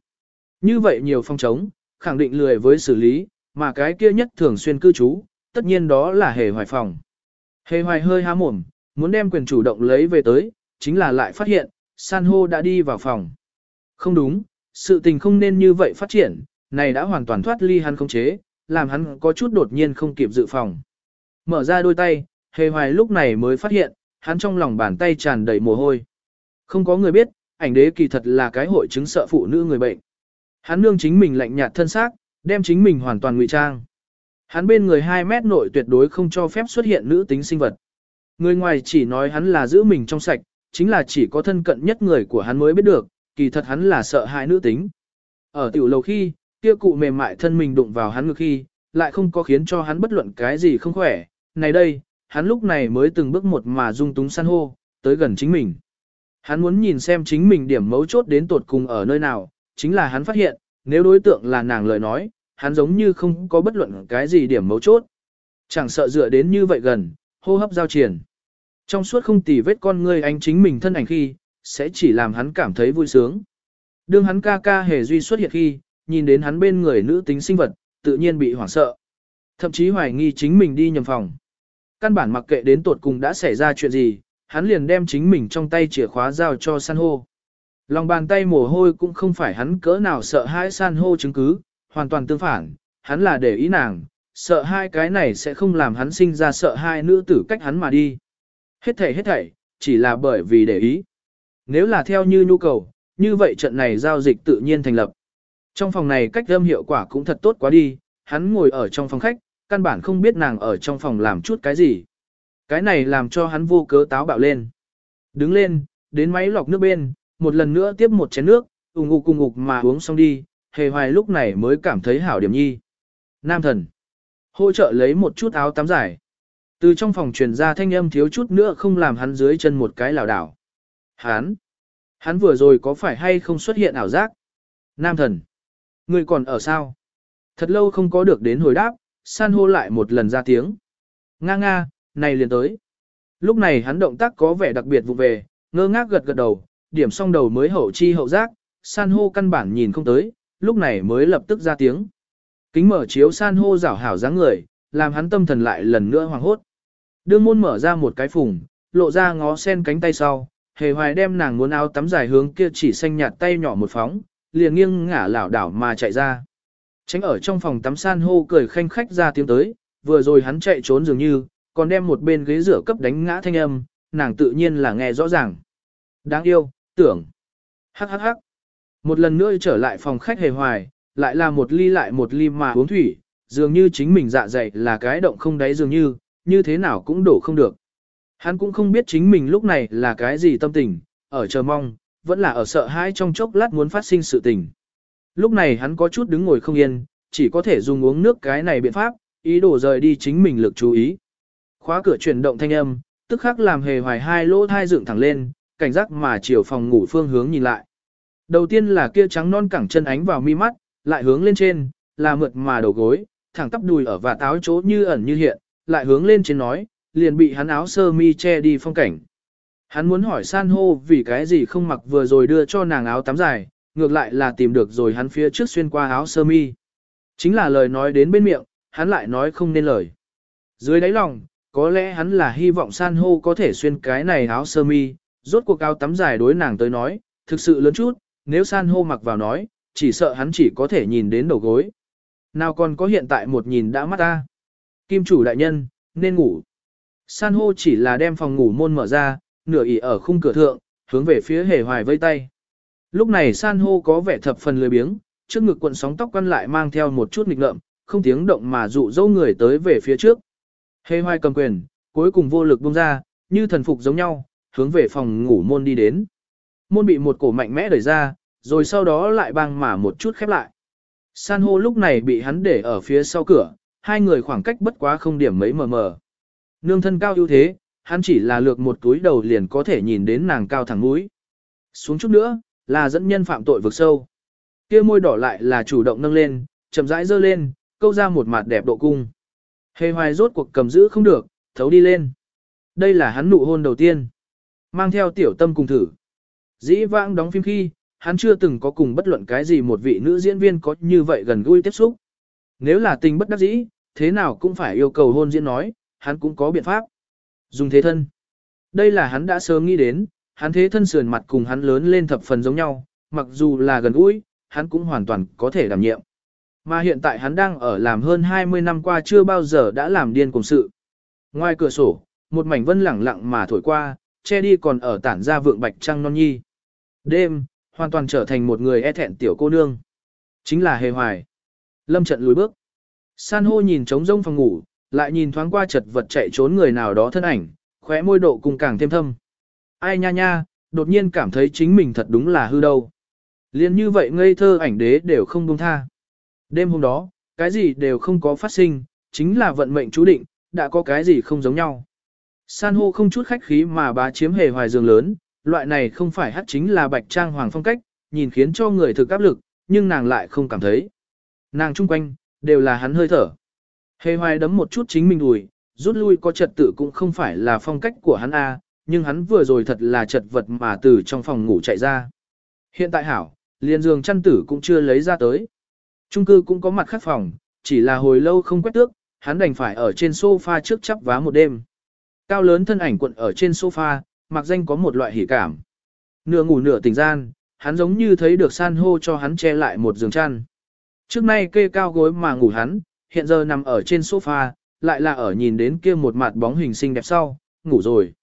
Như vậy nhiều phong trống, khẳng định lười với xử lý, mà cái kia nhất thường xuyên cư trú, tất nhiên đó là hề hoài phòng. Hề hoài hơi há mồm, muốn đem quyền chủ động lấy về tới, chính là lại phát hiện, san hô đã đi vào phòng. Không đúng, sự tình không nên như vậy phát triển, này đã hoàn toàn thoát ly hắn không chế, làm hắn có chút đột nhiên không kịp dự phòng. Mở ra đôi tay, hề hoài lúc này mới phát hiện, hắn trong lòng bàn tay tràn đầy mồ hôi. Không có người biết, ảnh đế kỳ thật là cái hội chứng sợ phụ nữ người bệnh. Hắn nương chính mình lạnh nhạt thân xác, đem chính mình hoàn toàn ngụy trang. Hắn bên người 2 mét nội tuyệt đối không cho phép xuất hiện nữ tính sinh vật. Người ngoài chỉ nói hắn là giữ mình trong sạch, chính là chỉ có thân cận nhất người của hắn mới biết được, kỳ thật hắn là sợ hãi nữ tính. Ở tiểu lầu khi, kia cụ mềm mại thân mình đụng vào hắn ngực khi, lại không có khiến cho hắn bất luận cái gì không khỏe. Này đây, hắn lúc này mới từng bước một mà dung túng san hô, tới gần chính mình. Hắn muốn nhìn xem chính mình điểm mấu chốt đến tột cùng ở nơi nào, chính là hắn phát hiện, nếu đối tượng là nàng lời nói, hắn giống như không có bất luận cái gì điểm mấu chốt. Chẳng sợ dựa đến như vậy gần, hô hấp giao triển. Trong suốt không tì vết con ngươi anh chính mình thân ảnh khi, sẽ chỉ làm hắn cảm thấy vui sướng. Đương hắn ca ca hề duy xuất hiện khi, nhìn đến hắn bên người nữ tính sinh vật, tự nhiên bị hoảng sợ. Thậm chí hoài nghi chính mình đi nhầm phòng. Căn bản mặc kệ đến tột cùng đã xảy ra chuyện gì, hắn liền đem chính mình trong tay chìa khóa giao cho san hô. Lòng bàn tay mồ hôi cũng không phải hắn cỡ nào sợ hãi san hô chứng cứ, hoàn toàn tương phản, hắn là để ý nàng, sợ hai cái này sẽ không làm hắn sinh ra sợ hai nữ tử cách hắn mà đi. Hết thảy hết thảy, chỉ là bởi vì để ý. Nếu là theo như nhu cầu, như vậy trận này giao dịch tự nhiên thành lập. Trong phòng này cách âm hiệu quả cũng thật tốt quá đi, hắn ngồi ở trong phòng khách, căn bản không biết nàng ở trong phòng làm chút cái gì. Cái này làm cho hắn vô cớ táo bạo lên. Đứng lên, đến máy lọc nước bên, một lần nữa tiếp một chén nước, ủng ngục cùng ngục mà uống xong đi, hề hoài lúc này mới cảm thấy hảo điểm nhi. Nam thần, hỗ trợ lấy một chút áo tắm dài. Từ trong phòng truyền ra thanh âm thiếu chút nữa không làm hắn dưới chân một cái lảo đảo. Hắn, hắn vừa rồi có phải hay không xuất hiện ảo giác? Nam thần, người còn ở sao? Thật lâu không có được đến hồi đáp, san hô lại một lần ra tiếng. Nga nga, này liền tới. Lúc này hắn động tác có vẻ đặc biệt vụ về, ngơ ngác gật gật đầu, điểm xong đầu mới hậu chi hậu giác, san hô căn bản nhìn không tới, lúc này mới lập tức ra tiếng. Kính mở chiếu san hô rảo hảo dáng người, làm hắn tâm thần lại lần nữa hoàng hốt. Đương môn mở ra một cái phùng, lộ ra ngó sen cánh tay sau, hề hoài đem nàng muốn áo tắm dài hướng kia chỉ xanh nhạt tay nhỏ một phóng, liền nghiêng ngả lảo đảo mà chạy ra. Tránh ở trong phòng tắm san hô cười khanh khách ra tiếng tới, vừa rồi hắn chạy trốn dường như, còn đem một bên ghế rửa cấp đánh ngã thanh âm, nàng tự nhiên là nghe rõ ràng. Đáng yêu, tưởng. Hắc hắc hắc. Một lần nữa trở lại phòng khách hề hoài, lại là một ly lại một ly mà uống thủy, dường như chính mình dạ dày là cái động không đáy dường như, như thế nào cũng đổ không được. Hắn cũng không biết chính mình lúc này là cái gì tâm tình, ở chờ mong, vẫn là ở sợ hãi trong chốc lát muốn phát sinh sự tình. Lúc này hắn có chút đứng ngồi không yên, chỉ có thể dùng uống nước cái này biện pháp, ý đồ rời đi chính mình lực chú ý. Khóa cửa chuyển động thanh âm, tức khắc làm hề hoài hai lỗ thai dựng thẳng lên, cảnh giác mà chiều phòng ngủ phương hướng nhìn lại. Đầu tiên là kia trắng non cẳng chân ánh vào mi mắt, lại hướng lên trên, là mượt mà đầu gối, thẳng tắp đùi ở và táo chỗ như ẩn như hiện, lại hướng lên trên nói, liền bị hắn áo sơ mi che đi phong cảnh. Hắn muốn hỏi san hô vì cái gì không mặc vừa rồi đưa cho nàng áo tắm dài, ngược lại là tìm được rồi hắn phía trước xuyên qua áo sơ mi. Chính là lời nói đến bên miệng, hắn lại nói không nên lời. Dưới đáy lòng, có lẽ hắn là hy vọng san hô có thể xuyên cái này áo sơ mi, rốt cuộc áo tắm dài đối nàng tới nói, thực sự lớn chút, nếu san hô mặc vào nói, chỉ sợ hắn chỉ có thể nhìn đến đầu gối. Nào còn có hiện tại một nhìn đã mắt ta. Kim chủ đại nhân, nên ngủ. San hô chỉ là đem phòng ngủ môn mở ra, nửa ỉ ở khung cửa thượng, hướng về phía hề hoài vây tay. Lúc này san hô có vẻ thập phần lười biếng, trước ngực cuộn sóng tóc quăn lại mang theo một chút nghịch ngợm, không tiếng động mà dụ dỗ người tới về phía trước. Hề hoài cầm quyền, cuối cùng vô lực buông ra, như thần phục giống nhau, hướng về phòng ngủ môn đi đến. Môn bị một cổ mạnh mẽ đẩy ra, rồi sau đó lại băng mà một chút khép lại. San hô lúc này bị hắn để ở phía sau cửa, hai người khoảng cách bất quá không điểm mấy mờ mờ. Nương thân cao ưu thế, hắn chỉ là lược một túi đầu liền có thể nhìn đến nàng cao thẳng mũi. Xuống chút nữa, là dẫn nhân phạm tội vực sâu. Kia môi đỏ lại là chủ động nâng lên, chậm rãi dơ lên, câu ra một mặt đẹp độ cung. Hề hoài rốt cuộc cầm giữ không được, thấu đi lên. Đây là hắn nụ hôn đầu tiên. Mang theo tiểu tâm cùng thử. Dĩ vãng đóng phim khi, hắn chưa từng có cùng bất luận cái gì một vị nữ diễn viên có như vậy gần gũi tiếp xúc. Nếu là tình bất đắc dĩ, thế nào cũng phải yêu cầu hôn diễn nói, hắn cũng có biện pháp. Dùng thế thân. Đây là hắn đã sớm nghĩ đến, hắn thế thân sườn mặt cùng hắn lớn lên thập phần giống nhau, mặc dù là gần gũi, hắn cũng hoàn toàn có thể đảm nhiệm. Mà hiện tại hắn đang ở làm hơn 20 năm qua chưa bao giờ đã làm điên cùng sự. Ngoài cửa sổ, một mảnh vân lẳng lặng mà thổi qua, che đi còn ở tản ra vượng bạch trăng non nhi. Đêm, hoàn toàn trở thành một người e thẹn tiểu cô nương. Chính là hề hoài. Lâm trận lùi bước. San hô nhìn trống rông phòng ngủ, lại nhìn thoáng qua chật vật chạy trốn người nào đó thân ảnh, khóe môi độ cùng càng thêm thâm. Ai nha nha, đột nhiên cảm thấy chính mình thật đúng là hư đâu. Liên như vậy ngây thơ ảnh đế đều không buông tha. Đêm hôm đó, cái gì đều không có phát sinh, chính là vận mệnh chú định, đã có cái gì không giống nhau. San hô không chút khách khí mà bá chiếm hề hoài giường lớn, loại này không phải hát chính là bạch trang hoàng phong cách, nhìn khiến cho người thực áp lực, nhưng nàng lại không cảm thấy. Nàng chung quanh, đều là hắn hơi thở. Hề hoài đấm một chút chính mình đùi, rút lui có trật tự cũng không phải là phong cách của hắn A, nhưng hắn vừa rồi thật là chật vật mà từ trong phòng ngủ chạy ra. Hiện tại hảo, liền giường chăn tử cũng chưa lấy ra tới. Trung cư cũng có mặt khác phòng, chỉ là hồi lâu không quét tước, hắn đành phải ở trên sofa trước chắp vá một đêm. Cao lớn thân ảnh cuộn ở trên sofa, mặc danh có một loại hỉ cảm. Nửa ngủ nửa tỉnh gian, hắn giống như thấy được san hô cho hắn che lại một giường chăn. Trước nay kê cao gối mà ngủ hắn, hiện giờ nằm ở trên sofa, lại là ở nhìn đến kia một mặt bóng hình xinh đẹp sau, ngủ rồi.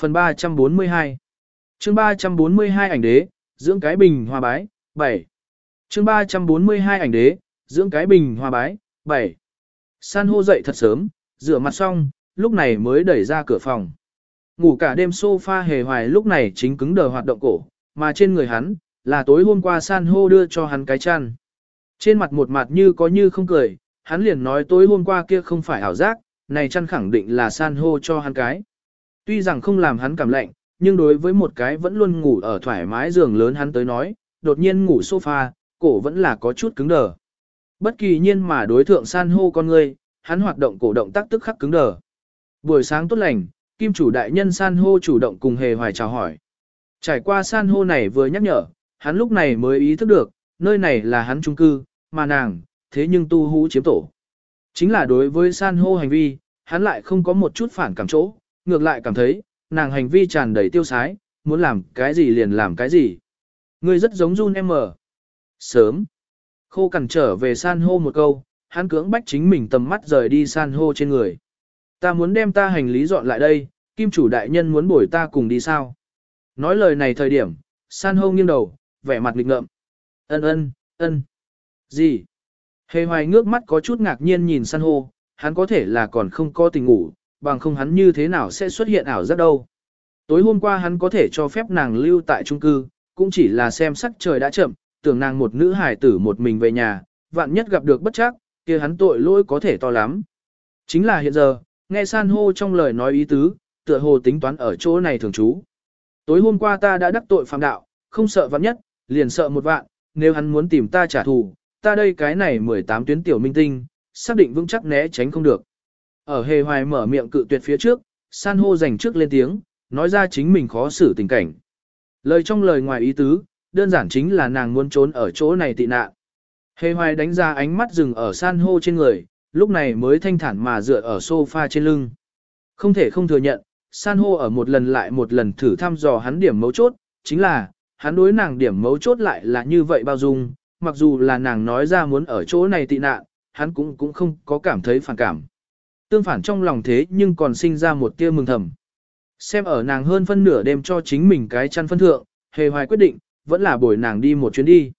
Phần 342 chương 342 ảnh đế, dưỡng cái bình hoa bái, 7. chương 342 ảnh đế, dưỡng cái bình hoa bái, 7. San hô dậy thật sớm, rửa mặt xong, lúc này mới đẩy ra cửa phòng. Ngủ cả đêm sofa hề hoài lúc này chính cứng đờ hoạt động cổ, mà trên người hắn, là tối hôm qua san hô đưa cho hắn cái chăn. Trên mặt một mặt như có như không cười, hắn liền nói tối hôm qua kia không phải ảo giác, này chăn khẳng định là san hô cho hắn cái. Tuy rằng không làm hắn cảm lạnh, nhưng đối với một cái vẫn luôn ngủ ở thoải mái giường lớn hắn tới nói, đột nhiên ngủ sofa, cổ vẫn là có chút cứng đờ. Bất kỳ nhiên mà đối thượng san hô con người, hắn hoạt động cổ động tác tức khắc cứng đờ. Buổi sáng tốt lành, kim chủ đại nhân san hô chủ động cùng hề hoài chào hỏi. Trải qua san hô này vừa nhắc nhở, hắn lúc này mới ý thức được, nơi này là hắn trung cư, mà nàng, thế nhưng tu hú chiếm tổ. Chính là đối với san hô hành vi, hắn lại không có một chút phản cảm chỗ, ngược lại cảm thấy, nàng hành vi tràn đầy tiêu sái, muốn làm cái gì liền làm cái gì. Ngươi rất giống Jun em mở. Sớm. Khô cằn trở về san hô một câu, hắn cưỡng bách chính mình tầm mắt rời đi san hô trên người. Ta muốn đem ta hành lý dọn lại đây, kim chủ đại nhân muốn bổi ta cùng đi sao? Nói lời này thời điểm, san hô nghiêng đầu, vẻ mặt nghịch ngợm. Ân ân, ân. Gì? Hề hoài ngước mắt có chút ngạc nhiên nhìn san hô, hắn có thể là còn không có tình ngủ, bằng không hắn như thế nào sẽ xuất hiện ảo giác đâu. Tối hôm qua hắn có thể cho phép nàng lưu tại trung cư, cũng chỉ là xem sắc trời đã chậm, tưởng nàng một nữ hài tử một mình về nhà, vạn nhất gặp được bất chắc, kia hắn tội lỗi có thể to lắm. Chính là hiện giờ, nghe san hô trong lời nói ý tứ, tựa hồ tính toán ở chỗ này thường trú. Tối hôm qua ta đã đắc tội phạm đạo, không sợ vạn nhất, liền sợ một vạn, nếu hắn muốn tìm ta trả thù, ta đây cái này 18 tuyến tiểu minh tinh, xác định vững chắc né tránh không được. Ở hề hoài mở miệng cự tuyệt phía trước, san hô dành trước lên tiếng, nói ra chính mình khó xử tình cảnh. Lời trong lời ngoài ý tứ, đơn giản chính là nàng muốn trốn ở chỗ này tị nạn. Hề hoài đánh ra ánh mắt dừng ở san hô trên người, lúc này mới thanh thản mà dựa ở sofa trên lưng. Không thể không thừa nhận, san hô ở một lần lại một lần thử thăm dò hắn điểm mấu chốt, chính là, hắn đối nàng điểm mấu chốt lại là như vậy bao dung, mặc dù là nàng nói ra muốn ở chỗ này tị nạn, hắn cũng cũng không có cảm thấy phản cảm. Tương phản trong lòng thế nhưng còn sinh ra một tia mừng thầm. Xem ở nàng hơn phân nửa đêm cho chính mình cái chăn phân thượng, hề hoài quyết định, vẫn là bồi nàng đi một chuyến đi.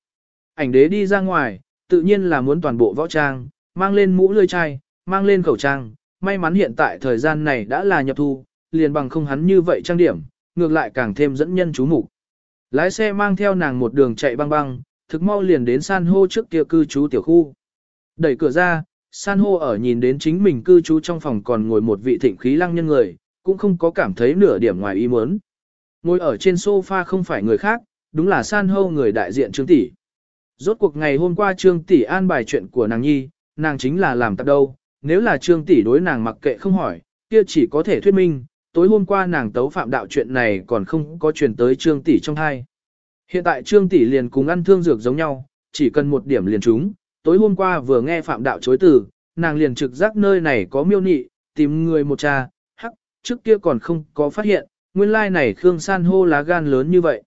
Ảnh đế đi ra ngoài, tự nhiên là muốn toàn bộ võ trang, mang lên mũ lươi chai, mang lên khẩu trang, may mắn hiện tại thời gian này đã là nhập thu, liền bằng không hắn như vậy trang điểm, ngược lại càng thêm dẫn nhân chú mục. Lái xe mang theo nàng một đường chạy băng băng, thực mau liền đến san hô trước kia cư trú tiểu khu. Đẩy cửa ra, san hô ở nhìn đến chính mình cư trú trong phòng còn ngồi một vị thịnh khí lăng nhân người, cũng không có cảm thấy nửa điểm ngoài ý muốn. Ngồi ở trên sofa không phải người khác, đúng là san hô người đại diện Trương Tỷ. Rốt cuộc ngày hôm qua Trương Tỷ an bài chuyện của nàng nhi, nàng chính là làm tập đâu, nếu là Trương Tỷ đối nàng mặc kệ không hỏi, kia chỉ có thể thuyết minh, tối hôm qua nàng tấu phạm đạo chuyện này còn không có truyền tới Trương Tỷ trong hai. Hiện tại Trương Tỷ liền cùng ăn thương dược giống nhau, chỉ cần một điểm liền trúng, tối hôm qua vừa nghe phạm đạo chối từ, nàng liền trực giác nơi này có miêu nị, tìm người một cha, hắc, trước kia còn không có phát hiện, nguyên lai like này Khương San hô lá gan lớn như vậy.